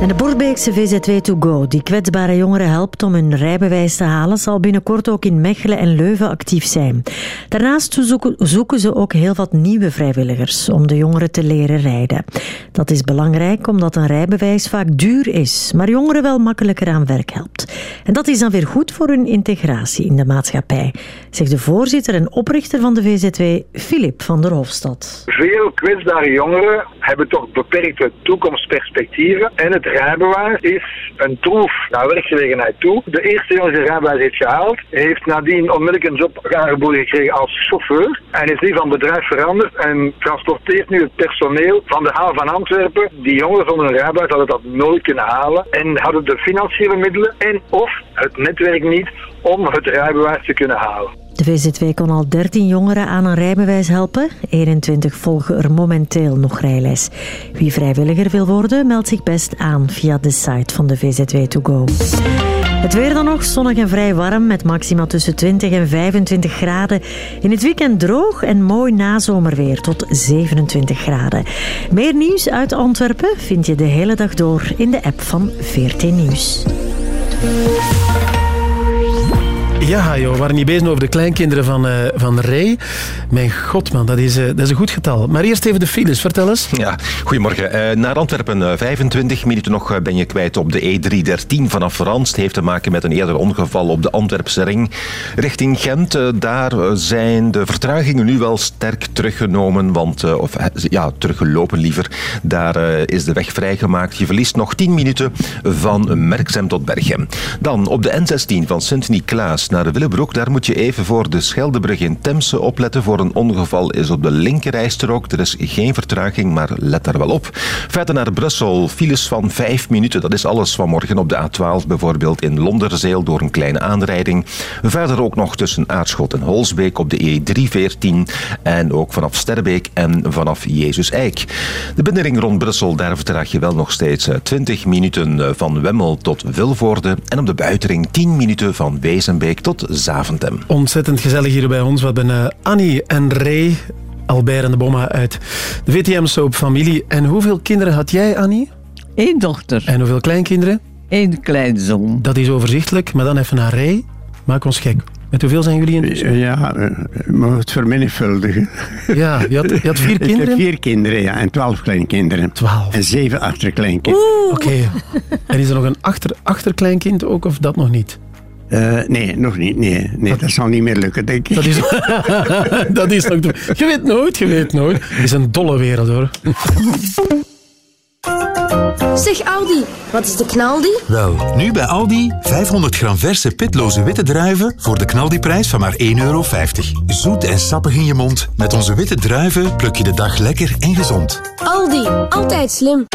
En de Borbeekse VZW To Go, die kwetsbare jongeren helpt om hun rijbewijs te halen, zal binnenkort ook in Mechelen en Leuven actief zijn. Daarnaast zoeken, zoeken ze ook heel wat nieuwe vrijwilligers om de jongeren te leren rijden. Dat is belangrijk omdat een rijbewijs vaak duur is, maar jongeren wel makkelijker aan werk helpt. En dat is dan weer goed voor hun integratie in de maatschappij, zegt de voorzitter en oprichter van de VZW, Filip van der Hofstad.
Veel kwetsbare jongeren hebben toch beperkte toekomstperspectieven. En het rijbewijs is een troef naar werkgelegenheid toe. De eerste jongen die rijbewijs heeft gehaald, heeft nadien onmiddellijk een job gekregen als chauffeur. En is nu van bedrijf veranderd en transporteert nu het personeel van de haven van Antwerpen. Die jongeren zonder een rijbewijs hadden dat nooit kunnen halen. En hadden de financiële middelen en of het netwerk niet om het rijbewijs te kunnen halen.
De VZW kon al 13 jongeren aan een rijbewijs helpen. 21 volgen er momenteel nog rijles. Wie vrijwilliger wil worden, meldt zich best aan via de site van de VZW To Go. Het weer dan nog, zonnig en vrij warm met maxima tussen 20 en 25 graden. In het weekend droog en mooi nazomerweer tot 27 graden. Meer nieuws uit Antwerpen vind je de hele dag door in de app van VRT Nieuws.
Ja, joh, we waren niet bezig over de kleinkinderen van, eh, van Ray. Mijn god, man, dat is, eh, dat is een goed getal. Maar eerst even de files, vertel eens.
Ja, goedemorgen. Eh, naar Antwerpen, eh, 25 minuten nog ben je kwijt op de E313 vanaf Ranst. Heeft te maken met een eerder ongeval op de Antwerpse ring. Richting Gent, daar zijn de vertragingen nu wel sterk teruggenomen. Want, of ja, teruggelopen liever. Daar is de weg vrijgemaakt. Je verliest nog 10 minuten van Merksem tot Berchem. Dan op de N16 van Sint-Niklaas naar Willebroek. Daar moet je even voor de Scheldebrug in Temse opletten. Voor een ongeval is op de linkerrijstrook. Er is geen vertraging, maar let daar wel op. Verder naar Brussel. Files van 5 minuten. Dat is alles vanmorgen op de A12. Bijvoorbeeld in Londerzeel door een kleine aanrijding. Verder ook nog tussen Aarschot en Holsbeek op de E314. En ook vanaf Sterbeek en vanaf Jezus Eik. De binnenring rond Brussel, daar vertraag je wel nog steeds eh, 20 minuten eh, van Wemmel tot Vilvoorde. En op de buitenring 10 minuten van Wezenbeek tot Zaventem.
Ontzettend gezellig hier bij ons. We hebben eh, Annie en Ray, Albert en de Bomma uit de VTM-soap familie. En hoeveel kinderen had jij, Annie?
Eén dochter.
En hoeveel kleinkinderen?
Eén kleinzoon.
Dat is overzichtelijk, maar dan even naar Ray. Maak ons gek. Met hoeveel zijn jullie intussen?
Ja, eh, maar het vermenigvuldigen. *laughs*
Ja, je had, je had vier
Ik heb
kinderen?
vier kinderen, ja. En twaalf kleinkinderen.
Twaalf.
En zeven achterkleinkinderen.
Oké. En is er nog een achter, achterkleinkind ook, of dat nog niet?
Eh, nee, nog niet. Nee, nee dat, zal niet meer lukken, denk ik.
Dat is, *laughs* dat is nog... Je weet nooit, je weet nooit. Het is een dolle wereld, hoor.
Zeg Aldi, wat is de knaldi?
Wel, nu bij Aldi 500 gram verse pitloze witte druiven voor de knaldiprijs van maar 1,50 euro. Zoet en sappig in je mond. Met onze witte druiven pluk je de dag lekker en gezond.
Aldi, altijd slim.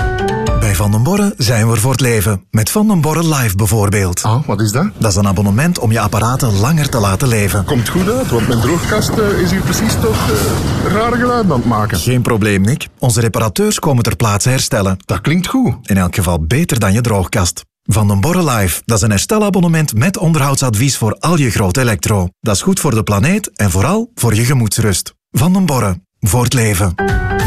Bij Van den Borre zijn we er voor het leven. Met Van den Borre Live bijvoorbeeld.
Oh, wat is dat?
Dat is een abonnement om je apparaten langer te laten leven.
Komt goed uit, want mijn droogkast eh, is hier precies toch eh, rare geluiden aan het maken.
Geen probleem, Nick. Onze reparateurs komen ter plaatse herstellen.
Dat klinkt goed.
In elk geval beter dan je droogkast. Van den Borre Live, dat is een herstelabonnement met onderhoudsadvies voor al je groot elektro. Dat is goed voor de planeet en vooral voor je gemoedsrust. Van den Borre, voor het leven.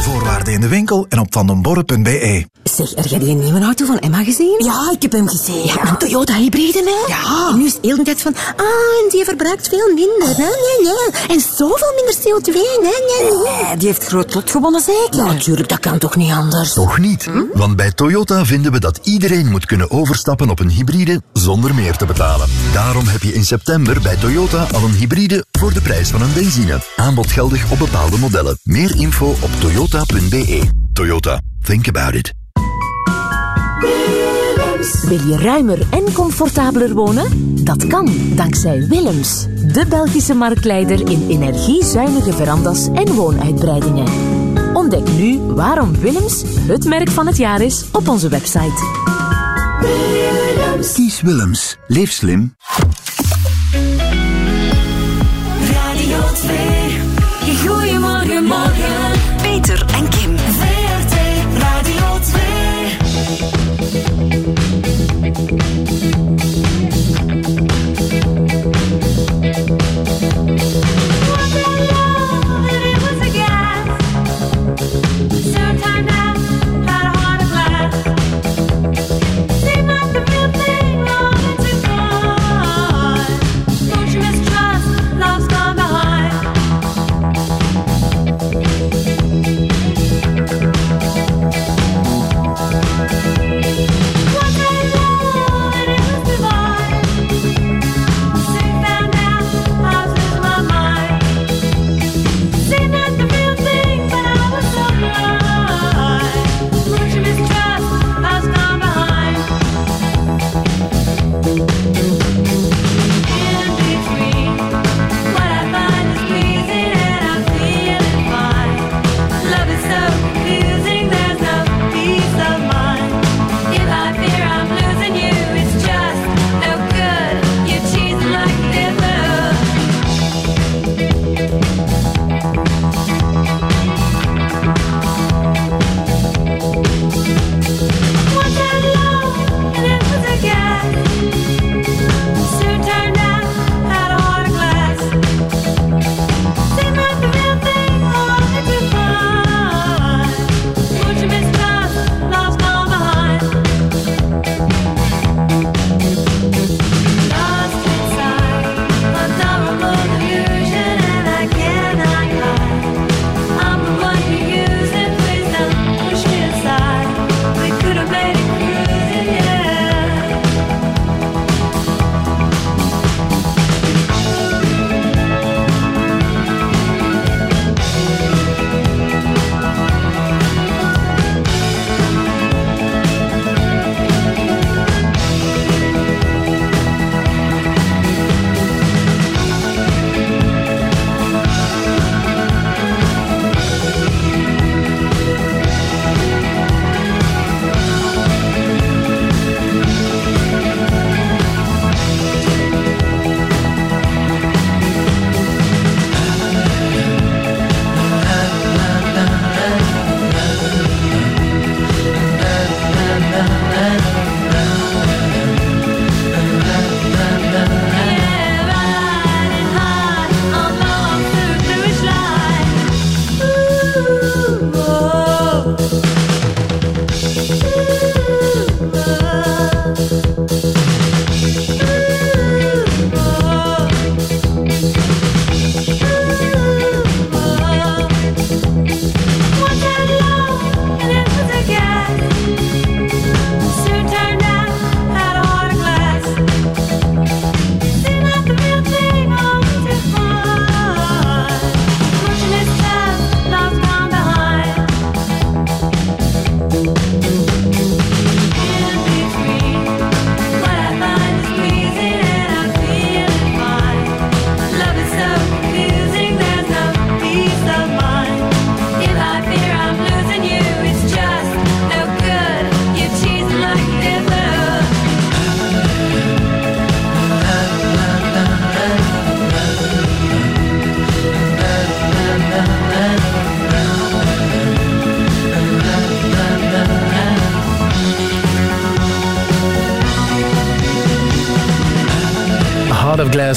Voorwaarden in de winkel en op vandenborre.be.
Zeg, heb jij die nieuwe auto van Emma gezien? Ja, ik heb hem gezien. Ja, een Toyota hybride, hè? Ja. En nu is het heel de tijd van, ah, en die verbruikt veel minder, hè? Nee, nee. En zoveel minder CO2, nee, nee, nee. die heeft groot lot gewonnen, zeker? Natuurlijk, dat kan toch niet anders?
Toch niet? Want bij Toyota vinden we dat iedereen moet kunnen overstappen op een hybride zonder meer te betalen. Daarom heb je in september bij Toyota al een hybride voor de prijs van een benzine. Aanbod geldig op bepaalde modellen. Meer info op toyota.be. Toyota, think about it.
Wil je ruimer en comfortabeler wonen? Dat kan dankzij Willems, de Belgische marktleider in energiezuinige verandas en woonuitbreidingen. Ontdek nu waarom Willems het merk van het jaar is op onze website.
Kies Willems. Leef slim.
Radio 2. Goedemorgen, morgen.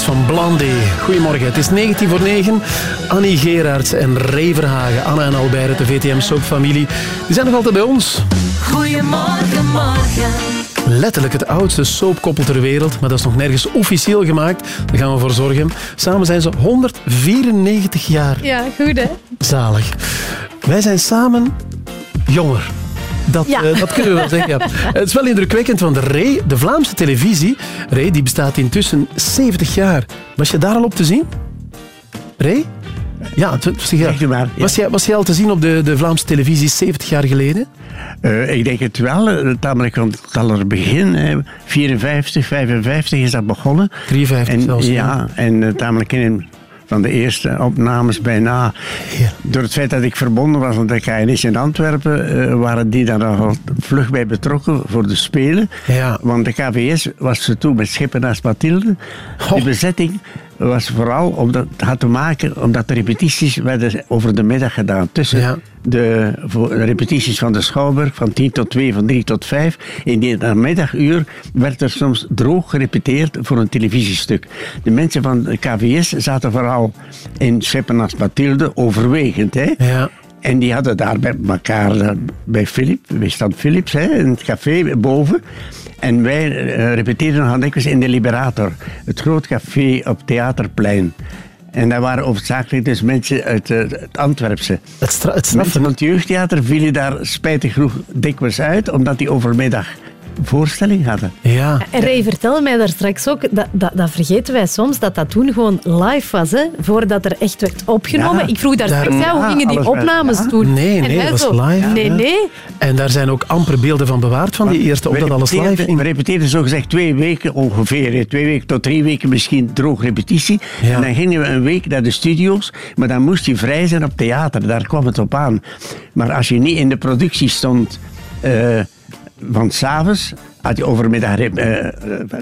Van Blondie. Goedemorgen, het is 19 voor 9. Annie Gerards en Ray Verhagen, Anna en Albert uit de VTM Soapfamilie, die zijn nog altijd bij ons.
Goedemorgen, morgen.
Letterlijk het oudste soapkoppel ter wereld, maar dat is nog nergens officieel gemaakt. Daar gaan we voor zorgen. Samen zijn ze 194 jaar.
Ja, goed hè?
Zalig. Wij zijn samen jonger. Dat,
Ja.
eh, dat kunnen we wel zeggen. Ja. *laughs* Het is wel indrukwekkend, want Ray, de Vlaamse televisie, Ray, die bestaat intussen 70 jaar. Was je daar al op te zien? Ray? Ja, het was, ja. Was, jij, was jij al te zien op de, de Vlaamse televisie 70 jaar geleden?
Eh, ik denk het wel. eh, Tamelijk aan het aller begin. hè. 54, 55 is dat begonnen.
53
en,
zelfs, ja.
En eh, tamelijk in een van de eerste opnames bijna. Door het feit dat ik verbonden was aan de KNS in Antwerpen, eh, waren die daar al vlug bij betrokken voor de Spelen. Want de KVS was ze toen met Schippen naast Mathilde. Die bezetting was vooral omdat het had te maken omdat de repetities werden over de middag gedaan. Tussen de, voor de repetities van de Schouwburg van 10 tot 2, van 3 tot 5. In die namiddaguur werd er soms droog gerepeteerd voor een televisiestuk. De mensen van de KVS zaten vooral in Scheppen naast Mathilde, overwegend. Hè? En die hadden daar bij elkaar, eh, bij Philip, bij Stan Philips, hè, in het café boven. En wij eh, repeteerden nog dikwijls in de Liberator, het groot café op Theaterplein. En daar waren hoofdzakelijk dus mensen uit eh, het Antwerpse.
Het, het
mensen van het jeugdtheater vielen daar spijtig genoeg dikwijls uit, omdat die overmiddag voorstelling hadden.
Ja.
En Ray vertelde mij daar straks ook, dat, dat, dat vergeten wij soms, dat dat toen gewoon live was, hè, voordat er echt werd opgenomen.
Ja,
ik vroeg daar,
daar-
straks, ja, hoe
ja,
gingen die opnames
ja.
toen?
Nee, nee, dat was
zo,
live,
Nee,
ja.
nee.
En daar zijn ook amper beelden van bewaard van die eerste, omdat alles live ging.
We repeteerden zogezegd twee weken ongeveer. Twee weken tot drie weken misschien droog repetitie. En dan gingen we een week naar de studio's. Maar dan moest je vrij zijn op theater. Daar kwam het op aan. Maar als je niet in de productie stond eh, van s'avonds... had je overmiddag rep- eh, eh,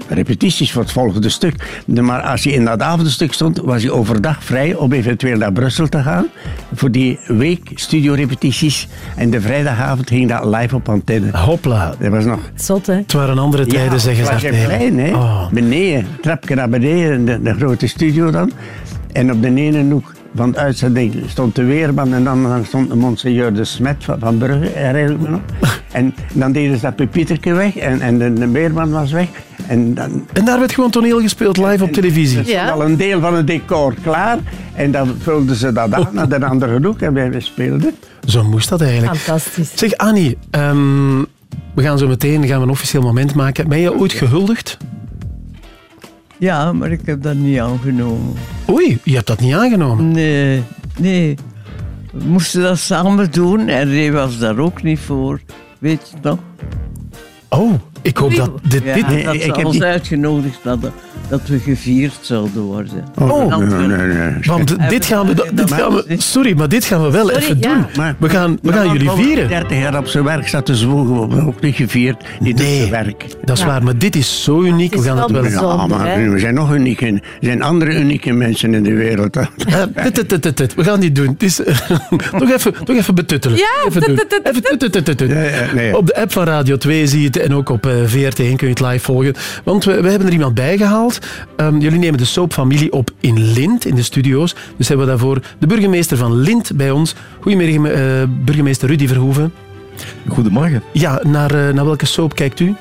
repetities voor het volgende stuk. Maar als je in dat avondstuk stond, was je overdag vrij om eventueel naar Brussel te gaan. Voor die week studiorepetities. En de vrijdagavond ging dat live op antenne.
Hopla.
Dat was nog...
Zot, hè?
Het waren andere tijden, zeggen ze.
het was
daar.
een plein, hè.
Oh.
Beneden, trapje naar beneden, de, de grote studio dan. En op de ene hoek van de uitzending stond de Weerman en dan, dan stond de Monseigneur de Smet van, van Brugge, herinner ik me nog. En dan deden ze dat pupieterke weg en, en de, de Weerman was weg. En, dan,
En daar werd gewoon toneel gespeeld live op televisie.
er stond al een deel van het decor klaar en dan vulden ze dat aan naar de andere hoek en wij speelden.
Zo moest dat eigenlijk.
Fantastisch.
Zeg Annie, ehm, we gaan zo meteen gaan we een officieel moment maken. Ben je ooit gehuldigd?
Ja, maar ik heb dat niet aangenomen.
Oei, je hebt dat niet aangenomen?
Nee, nee. We moesten dat samen doen en Ray was daar ook niet voor. Weet je nog?
Oh, ik hoop dat dit...
Ja,
dit
dat
ik
ze
heb
ons
niet-
uitgenodigd hadden dat we gevierd zouden worden.
Oh,
nee, nee, nee.
Want dit gaan we, dit gaan we, sorry, maar dit gaan we wel
Sorry,
even
ja.
doen.
Maar-
we gaan, we gaan jullie vieren.
30 jaar op zijn werk zat te zwoegen, we hebben ook niet gevierd. Doet zijn werk.
Dat is waar, maar dit is zo uniek. We gaan het wel...
Ja, maar we zijn nog uniek. in- Er zijn andere unieke mensen in de wereld. *laughs*
Eh. We gaan dit doen. Toch, *laughs* even, toch even betuttelen.
Ja,
even doen. Even
nee.
Op de app van Radio 2 zie je het en ook op eh, VRT1 kun je het live volgen. Want we, we hebben er iemand bij gehaald. Ehm, jullie nemen de soapfamilie op in Lint, in de studio's. Dus hebben we daarvoor de burgemeester van Lint bij ons. Goedemorgen, eh, burgemeester Rudy Verhoeven.
Goedemorgen.
Ja, naar, eh, naar welke soap kijkt u?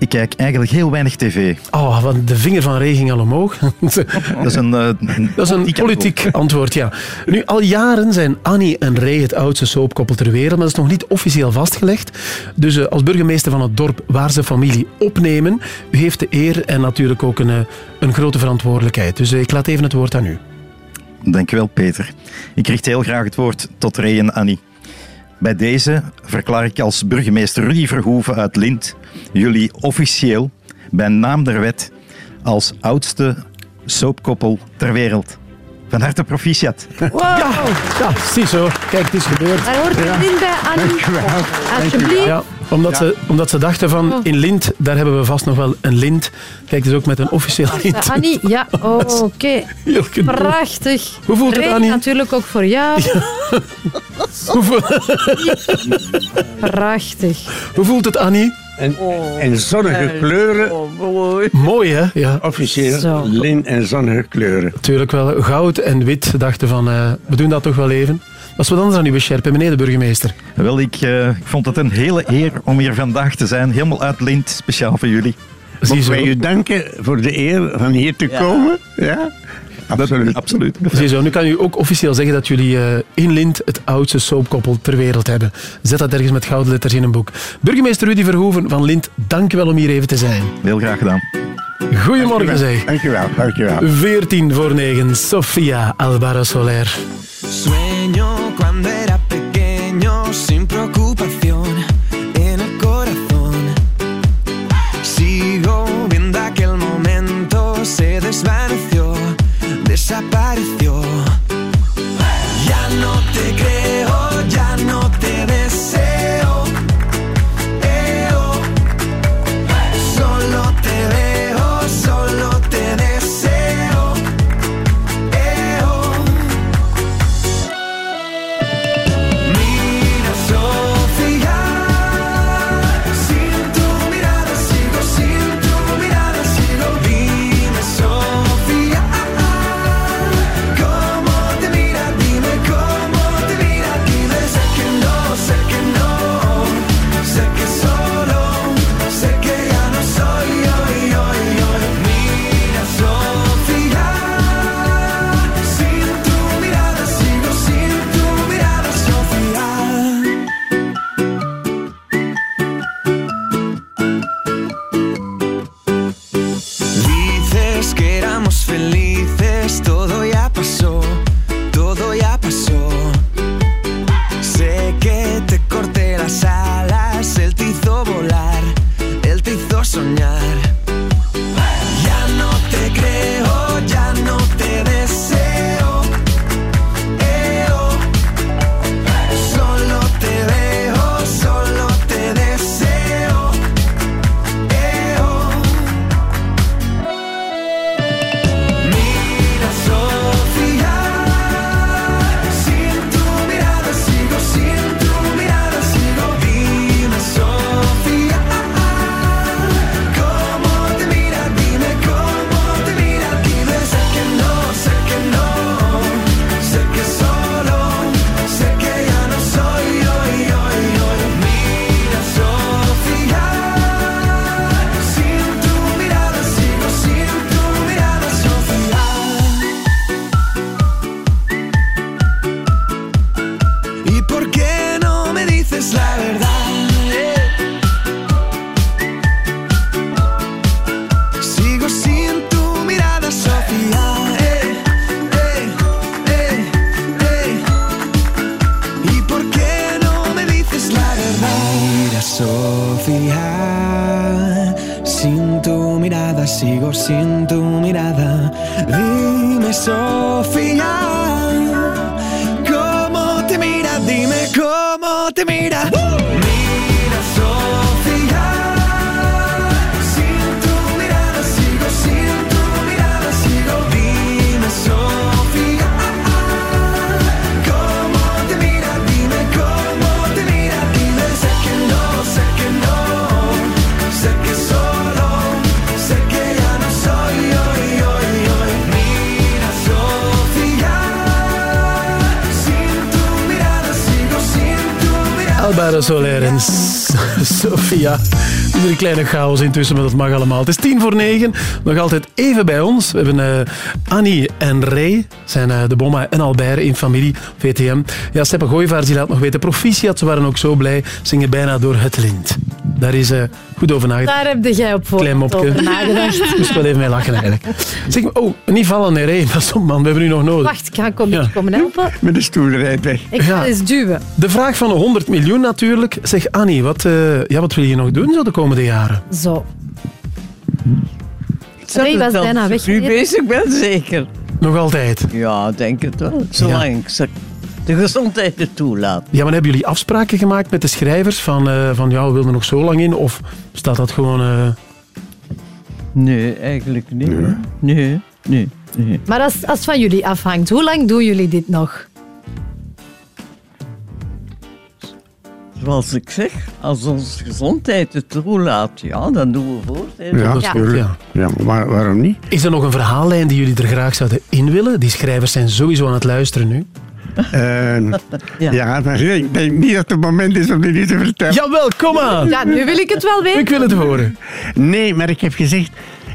Ik kijk eigenlijk heel weinig tv.
Oh, want de vinger van Ray ging al omhoog. *laughs*
Dat is een, eh,
Dat is een politiek antwoord, ja. Nu, al jaren zijn Annie en Ray het oudste soapkoppel ter wereld, maar dat is nog niet officieel vastgelegd. Dus eh, als burgemeester van het dorp waar ze familie opnemen, u heeft de eer en natuurlijk ook een, eh, een grote verantwoordelijkheid. Dus ik laat even het woord aan u.
Dankjewel, Peter. Ik richt heel graag het woord tot Ray en Annie. Bij deze verklaar ik als burgemeester Rudy Verhoeven uit Lint jullie officieel, bij naam der wet, als oudste soapkoppel ter wereld. Van harte proficiat.
Wow.
Ja, ziezo. Kijk, het is gebeurd.
Daar hoort het in bij Annie. Alsjeblieft.
Ja, omdat, Ze, omdat ze dachten van, in Lint, daar hebben we vast nog wel een lint. Kijk, dus ook met een officieel lint.
Ja, Annie, ja, *laughs* oh, oké. Prachtig.
Hoe voelt het, Annie?
natuurlijk ook voor jou. *laughs*
Hoe, voelt-
Prachtig.
Hoe voelt het, Annie?
En, en zonnige kleuren.
Mooi, hè? Ja.
Officieel
Zo.
lin en zonnige kleuren.
Natuurlijk wel. Goud en wit dachten van, eh, we doen dat toch wel even. Dat is wat anders dan uw bescherpen, meneer de burgemeester.
Wel, ik, eh, ik vond het een hele eer om hier vandaag te zijn. Helemaal uit Lint, speciaal voor jullie.
Mogen wij u danken voor de eer van hier te komen? Ja, absoluut.
absoluut.
Ziezo, nu kan u ook officieel zeggen dat jullie eh, in Lint het oudste soapkoppel ter wereld hebben. Zet dat ergens met gouden letters in een boek. Burgemeester Rudy Verhoeven van Lint, dank u wel om hier even te zijn.
Heel graag gedaan.
Goedemorgen zeg.
Dankjewel, dankjewel.
14 voor 9, Sofia Alvaro Soler.
Sueño cuando
kleine chaos intussen, maar dat mag allemaal. Het is tien voor negen. Nog altijd even bij ons. We hebben eh, Annie en Ray. zijn eh, de Bomma en Albert in familie. VTM. Ja, Steppe Gooivaars die laat nog weten. Proficiat, ze waren ook zo blij. Zingen bijna door het lint. Daar is eh, goed over nagedacht.
Daar heb jij op
Klein
voorhand
mopje.
over nagedacht. *laughs*
Moest wel even mee lachen eigenlijk. Zeg, oh, niet vallen, nee. Pas op, man. We hebben u nog nodig.
Wacht, ik ga kom, komen helpen.
Met de stoel rijdt weg.
Ik ga eens duwen.
De vraag van de 100 miljoen natuurlijk. Zeg Annie, wat, eh, ja, wat wil je nog doen zo de komende jaren?
Zo.
Zeg
Ray was bijna weg.
ik nu bezig ben, zeker.
Nog altijd?
Ja, denk het wel. Zolang ik ze- de gezondheid het toelaat.
Ja, maar hebben jullie afspraken gemaakt met de schrijvers van, eh, van ja, we willen er nog zo lang in? Of staat dat gewoon... eh,
Nee, eigenlijk niet. Nee, nee, nee.
Maar als, als het van jullie afhangt, hoe lang doen jullie dit nog?
zoals ik zeg, als onze gezondheid het toelaat, ja, dan doen we voort. hè.
Ja,
Dat is
natuurlijk.
ja.
Ja, maar waar- waarom niet?
Is er nog een verhaallijn die jullie er graag zouden in willen? Die schrijvers zijn sowieso aan het luisteren nu.
Eh, ja. maar ik denk niet dat het moment is om dit nu te vertellen.
Jawel, kom aan.
Ja, nu wil ik het wel weten.
Ik wil het horen.
Nee, maar ik heb gezegd...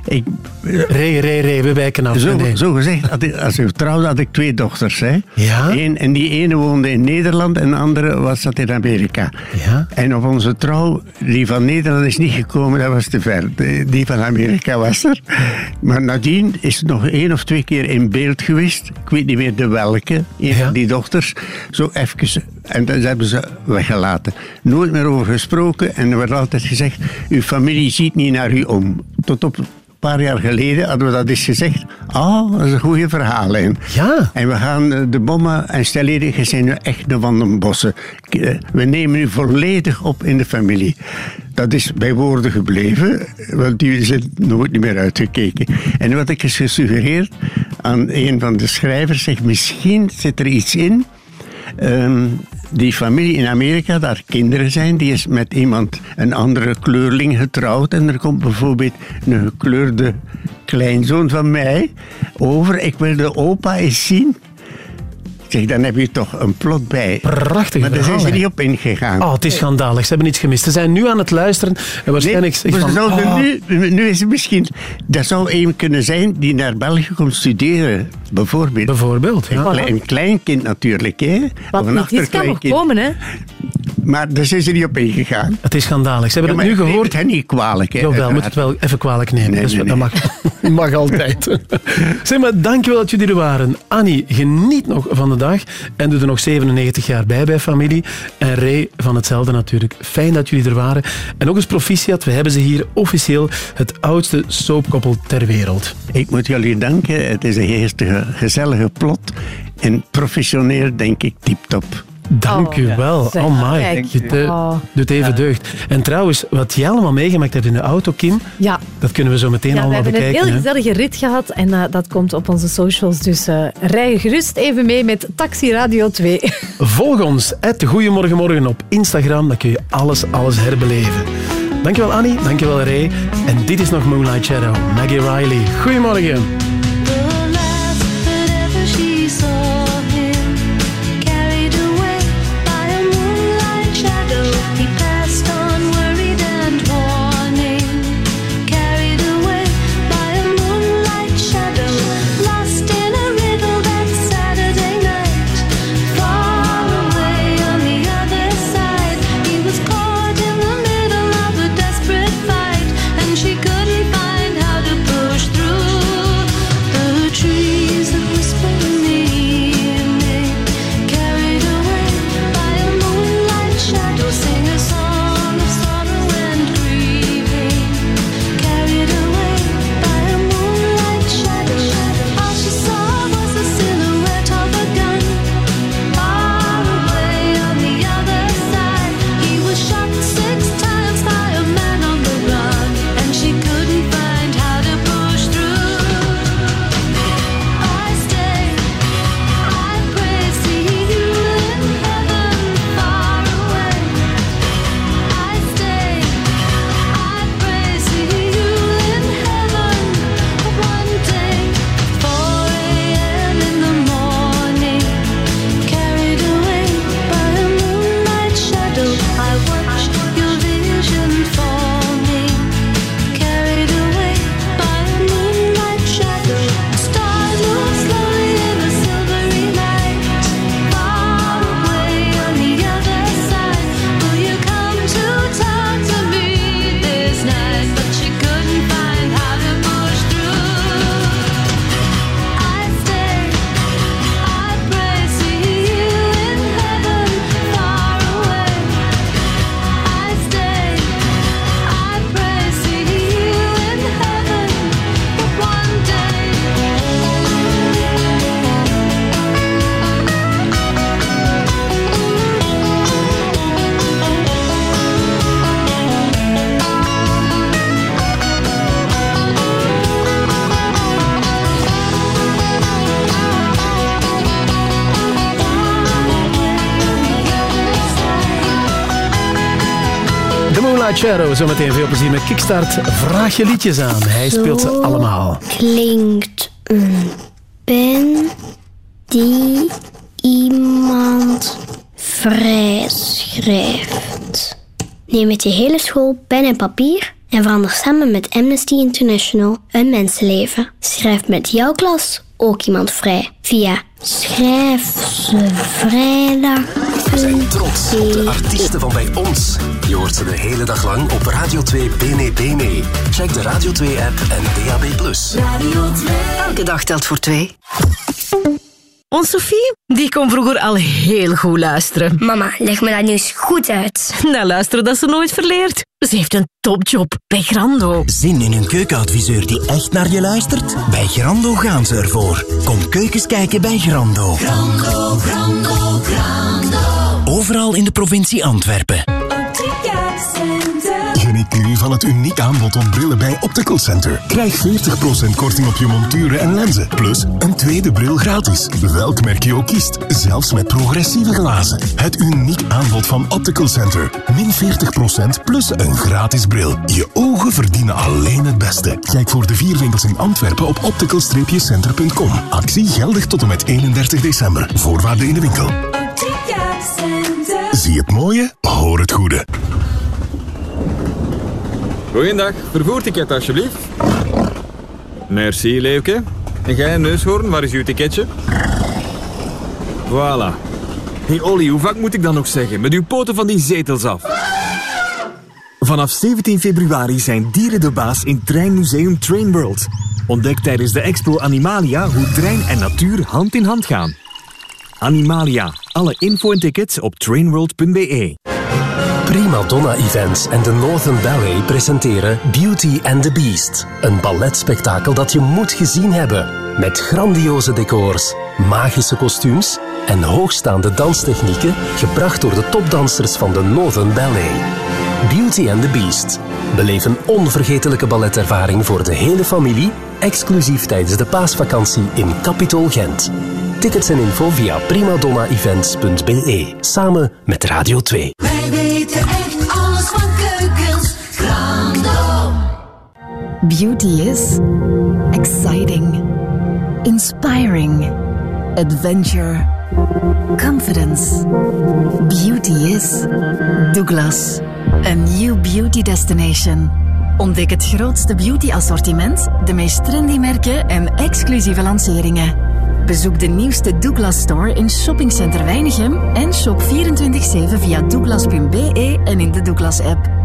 Ik,
Ray, Ray, Ray, we wijken af.
Zo,
Nee,
zo gezegd, had ik- als ik trouwde had ik twee dochters. Hè?
Ja?
Eén, en die ene woonde in Nederland en de andere was zat in Amerika.
Ja?
En op onze trouw, die van Nederland is niet gekomen, dat was te ver. Die van Amerika was er. Maar nadien is het nog één of twee keer in beeld geweest. Ik weet niet meer de welke, een van die dochters. Zo even. En dat hebben ze weggelaten. Nooit meer over gesproken. En er werd altijd gezegd, uw familie ziet niet naar u om. Tot op een paar jaar geleden hadden we dat eens gezegd. Ah, dat is een goede verhaallijn.
Ja.
En we gaan eh, de bommen en je zijn nu echt de bossen. Eh, We nemen u volledig op in de familie. Dat is bij woorden gebleven, want die zijn nooit niet meer uitgekeken. En wat ik eens gesuggereerd aan een van de schrijvers, zeg misschien zit er iets in Ehm, die familie in Amerika, daar kinderen zijn, die is met iemand, een andere kleurling getrouwd. En er komt bijvoorbeeld een gekleurde kleinzoon van mij over. Ik wil de opa eens zien. Zeg, dan heb je toch een plot bij.
Prachtig
Maar daar zijn ze niet op ingegaan.
Oh, het is schandalig. Ze hebben iets gemist. Ze zijn nu aan het luisteren en waarschijnlijk
Nee,
van...
ze zouden
oh,
nu, nu is het misschien... Dat zou een kunnen zijn die naar België komt studeren, bijvoorbeeld.
Bijvoorbeeld,
Een, klein, een kleinkind natuurlijk, hè.
Wat
Of een
kan nog komen, hè?
Maar daar zijn ze niet op ingegaan.
Het is schandalig. Ze hebben
Ja,
het nu gehoord.
het niet kwalijk, hè.
Jawel, moet het wel even kwalijk nemen. Dus Dat mag, *laughs* mag altijd. *laughs* zeg maar, dankjewel dat jullie er waren. Annie, geniet nog van de dag. En doe er nog 97 jaar bij bij familie. En Ray van hetzelfde natuurlijk. Fijn dat jullie er waren. En ook eens proficiat. We hebben ze hier officieel het oudste soapkoppel ter wereld.
Ik moet jullie danken. Het is een geestige, gezellige plot. En professioneel denk ik tip-top.
Dank
Oh,
u wel.
zeg,
Oh my.
kijk.
Je de-
Oh.
doet even deugd. En trouwens, wat jij allemaal meegemaakt hebt in de auto, Kim,
Ja.
dat kunnen we zo meteen
Ja, we
allemaal
hebben een
bekijken.
heel gezellige rit gehad en eh, dat komt op onze socials. Dus eh, rij gerust even mee met Taxi Radio 2. *laughs*
Volg ons, het Goedemorgenmorgen op Instagram. Dan kun je alles, alles herbeleven. Dankjewel Annie, dankjewel Ray. En dit is nog Moonlight Shadow, Maggie Riley. Goedemorgen.
Moonlight Shadow.
Zometeen veel plezier met Kickstart. Vraag je liedjes aan. Hij speelt ze allemaal.
Klinkt een pen die iemand vrijschrijft. Neem met je hele school pen en papier en verander samen met Amnesty International een mensenleven. Schrijf met jouw klas ook iemand vrij via schrijfzevrijdag.
We zijn trots op de artiesten van bij ons. Je hoort ze de hele dag lang op Radio 2 Bene Bene. Check de Radio 2-app en DAB+.
Radio 2. Elke dag telt voor twee. Ons Sophie, die kon vroeger al heel goed luisteren.
Mama, leg me dat nu eens goed uit.
Nou, luisteren dat ze nooit verleert. Ze heeft een topjob bij Grando.
Zin in een keukenadviseur die echt naar je luistert? Bij Grando gaan ze ervoor. Kom keukens kijken bij Grando.
Grando, Grando, Grando.
Overal in de provincie Antwerpen.
Nu van het uniek aanbod op brillen bij Optical Center. Krijg 40% korting op je monturen en lenzen. Plus een tweede bril gratis. Welk merk je ook kiest. Zelfs met progressieve glazen. Het uniek aanbod van Optical Center. Min 40% plus een gratis bril. Je ogen verdienen alleen het beste. Kijk voor de vier winkels in Antwerpen op optical-center.com. Actie geldig tot en met 31 december. Voorwaarden in de winkel. Zie het mooie, hoor het goede.
Goeiedag, vervoerticket alsjeblieft. Merci, Leeuwke. En jij, neushoorn, waar is uw ticketje? Voilà. Hey, Olly, hoe vaak moet ik dan nog zeggen? Met uw poten van die zetels af. Vanaf 17 februari zijn dieren de baas in Treinmuseum Trainworld. Ontdek tijdens de expo Animalia hoe trein en natuur hand in hand gaan. Animalia. Alle info en tickets op trainworld.be.
Prima Donna Events en de Northern Ballet presenteren Beauty and the Beast. Een balletspektakel dat je moet gezien hebben. Met grandioze decors, magische kostuums en hoogstaande danstechnieken gebracht door de topdansers van de Northern Ballet. Beauty and the Beast. Beleef een onvergetelijke balletervaring voor de hele familie, exclusief tijdens de paasvakantie in Capitol Gent. Tickets en info via primadonnaevents.be. Samen met Radio 2.
Beauty is exciting, inspiring, adventure, confidence. Beauty is Douglas, a new beauty destination. Ontdek het grootste beauty assortiment, de meest trendy merken en exclusieve lanceringen. Bezoek de nieuwste Douglas Store in Shoppingcenter Weinigem en shop 24-7 via douglas.be en in de Douglas app.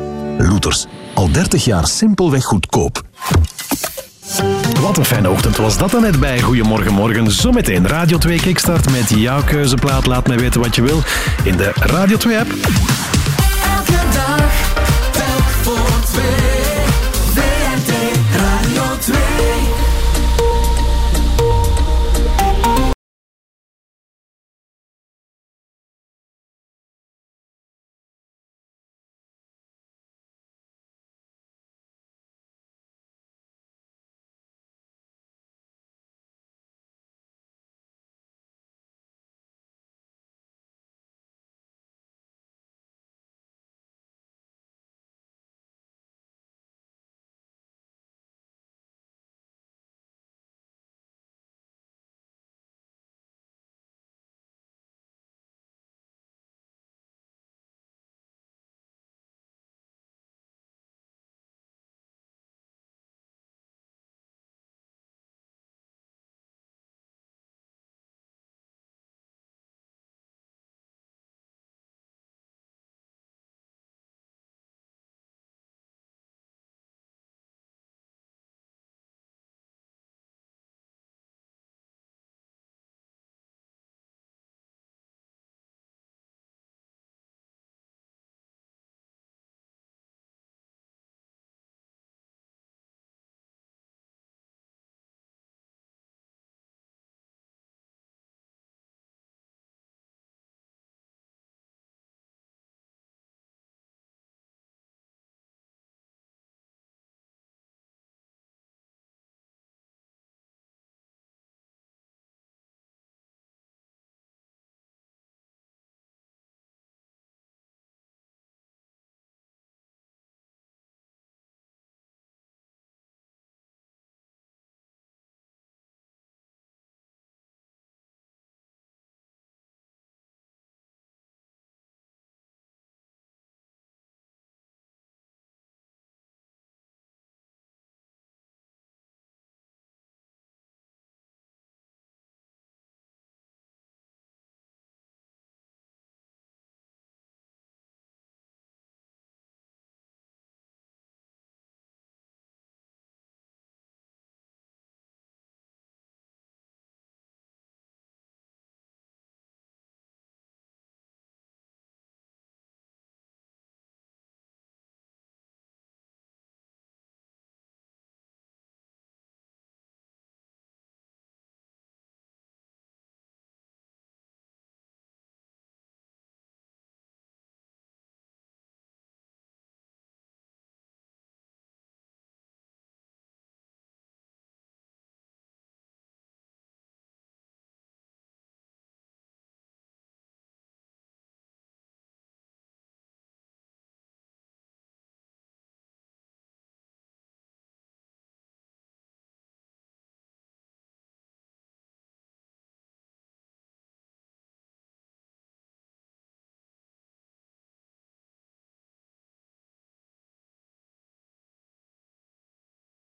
Looters al 30 jaar simpelweg goedkoop.
Wat een fijne ochtend was dat dan net bij Goedemorgen Morgen. Zometeen Radio 2 Kickstart met jouw keuzeplaat. Laat mij weten wat je wil in de Radio 2 app. Elke dag, telk voor twee.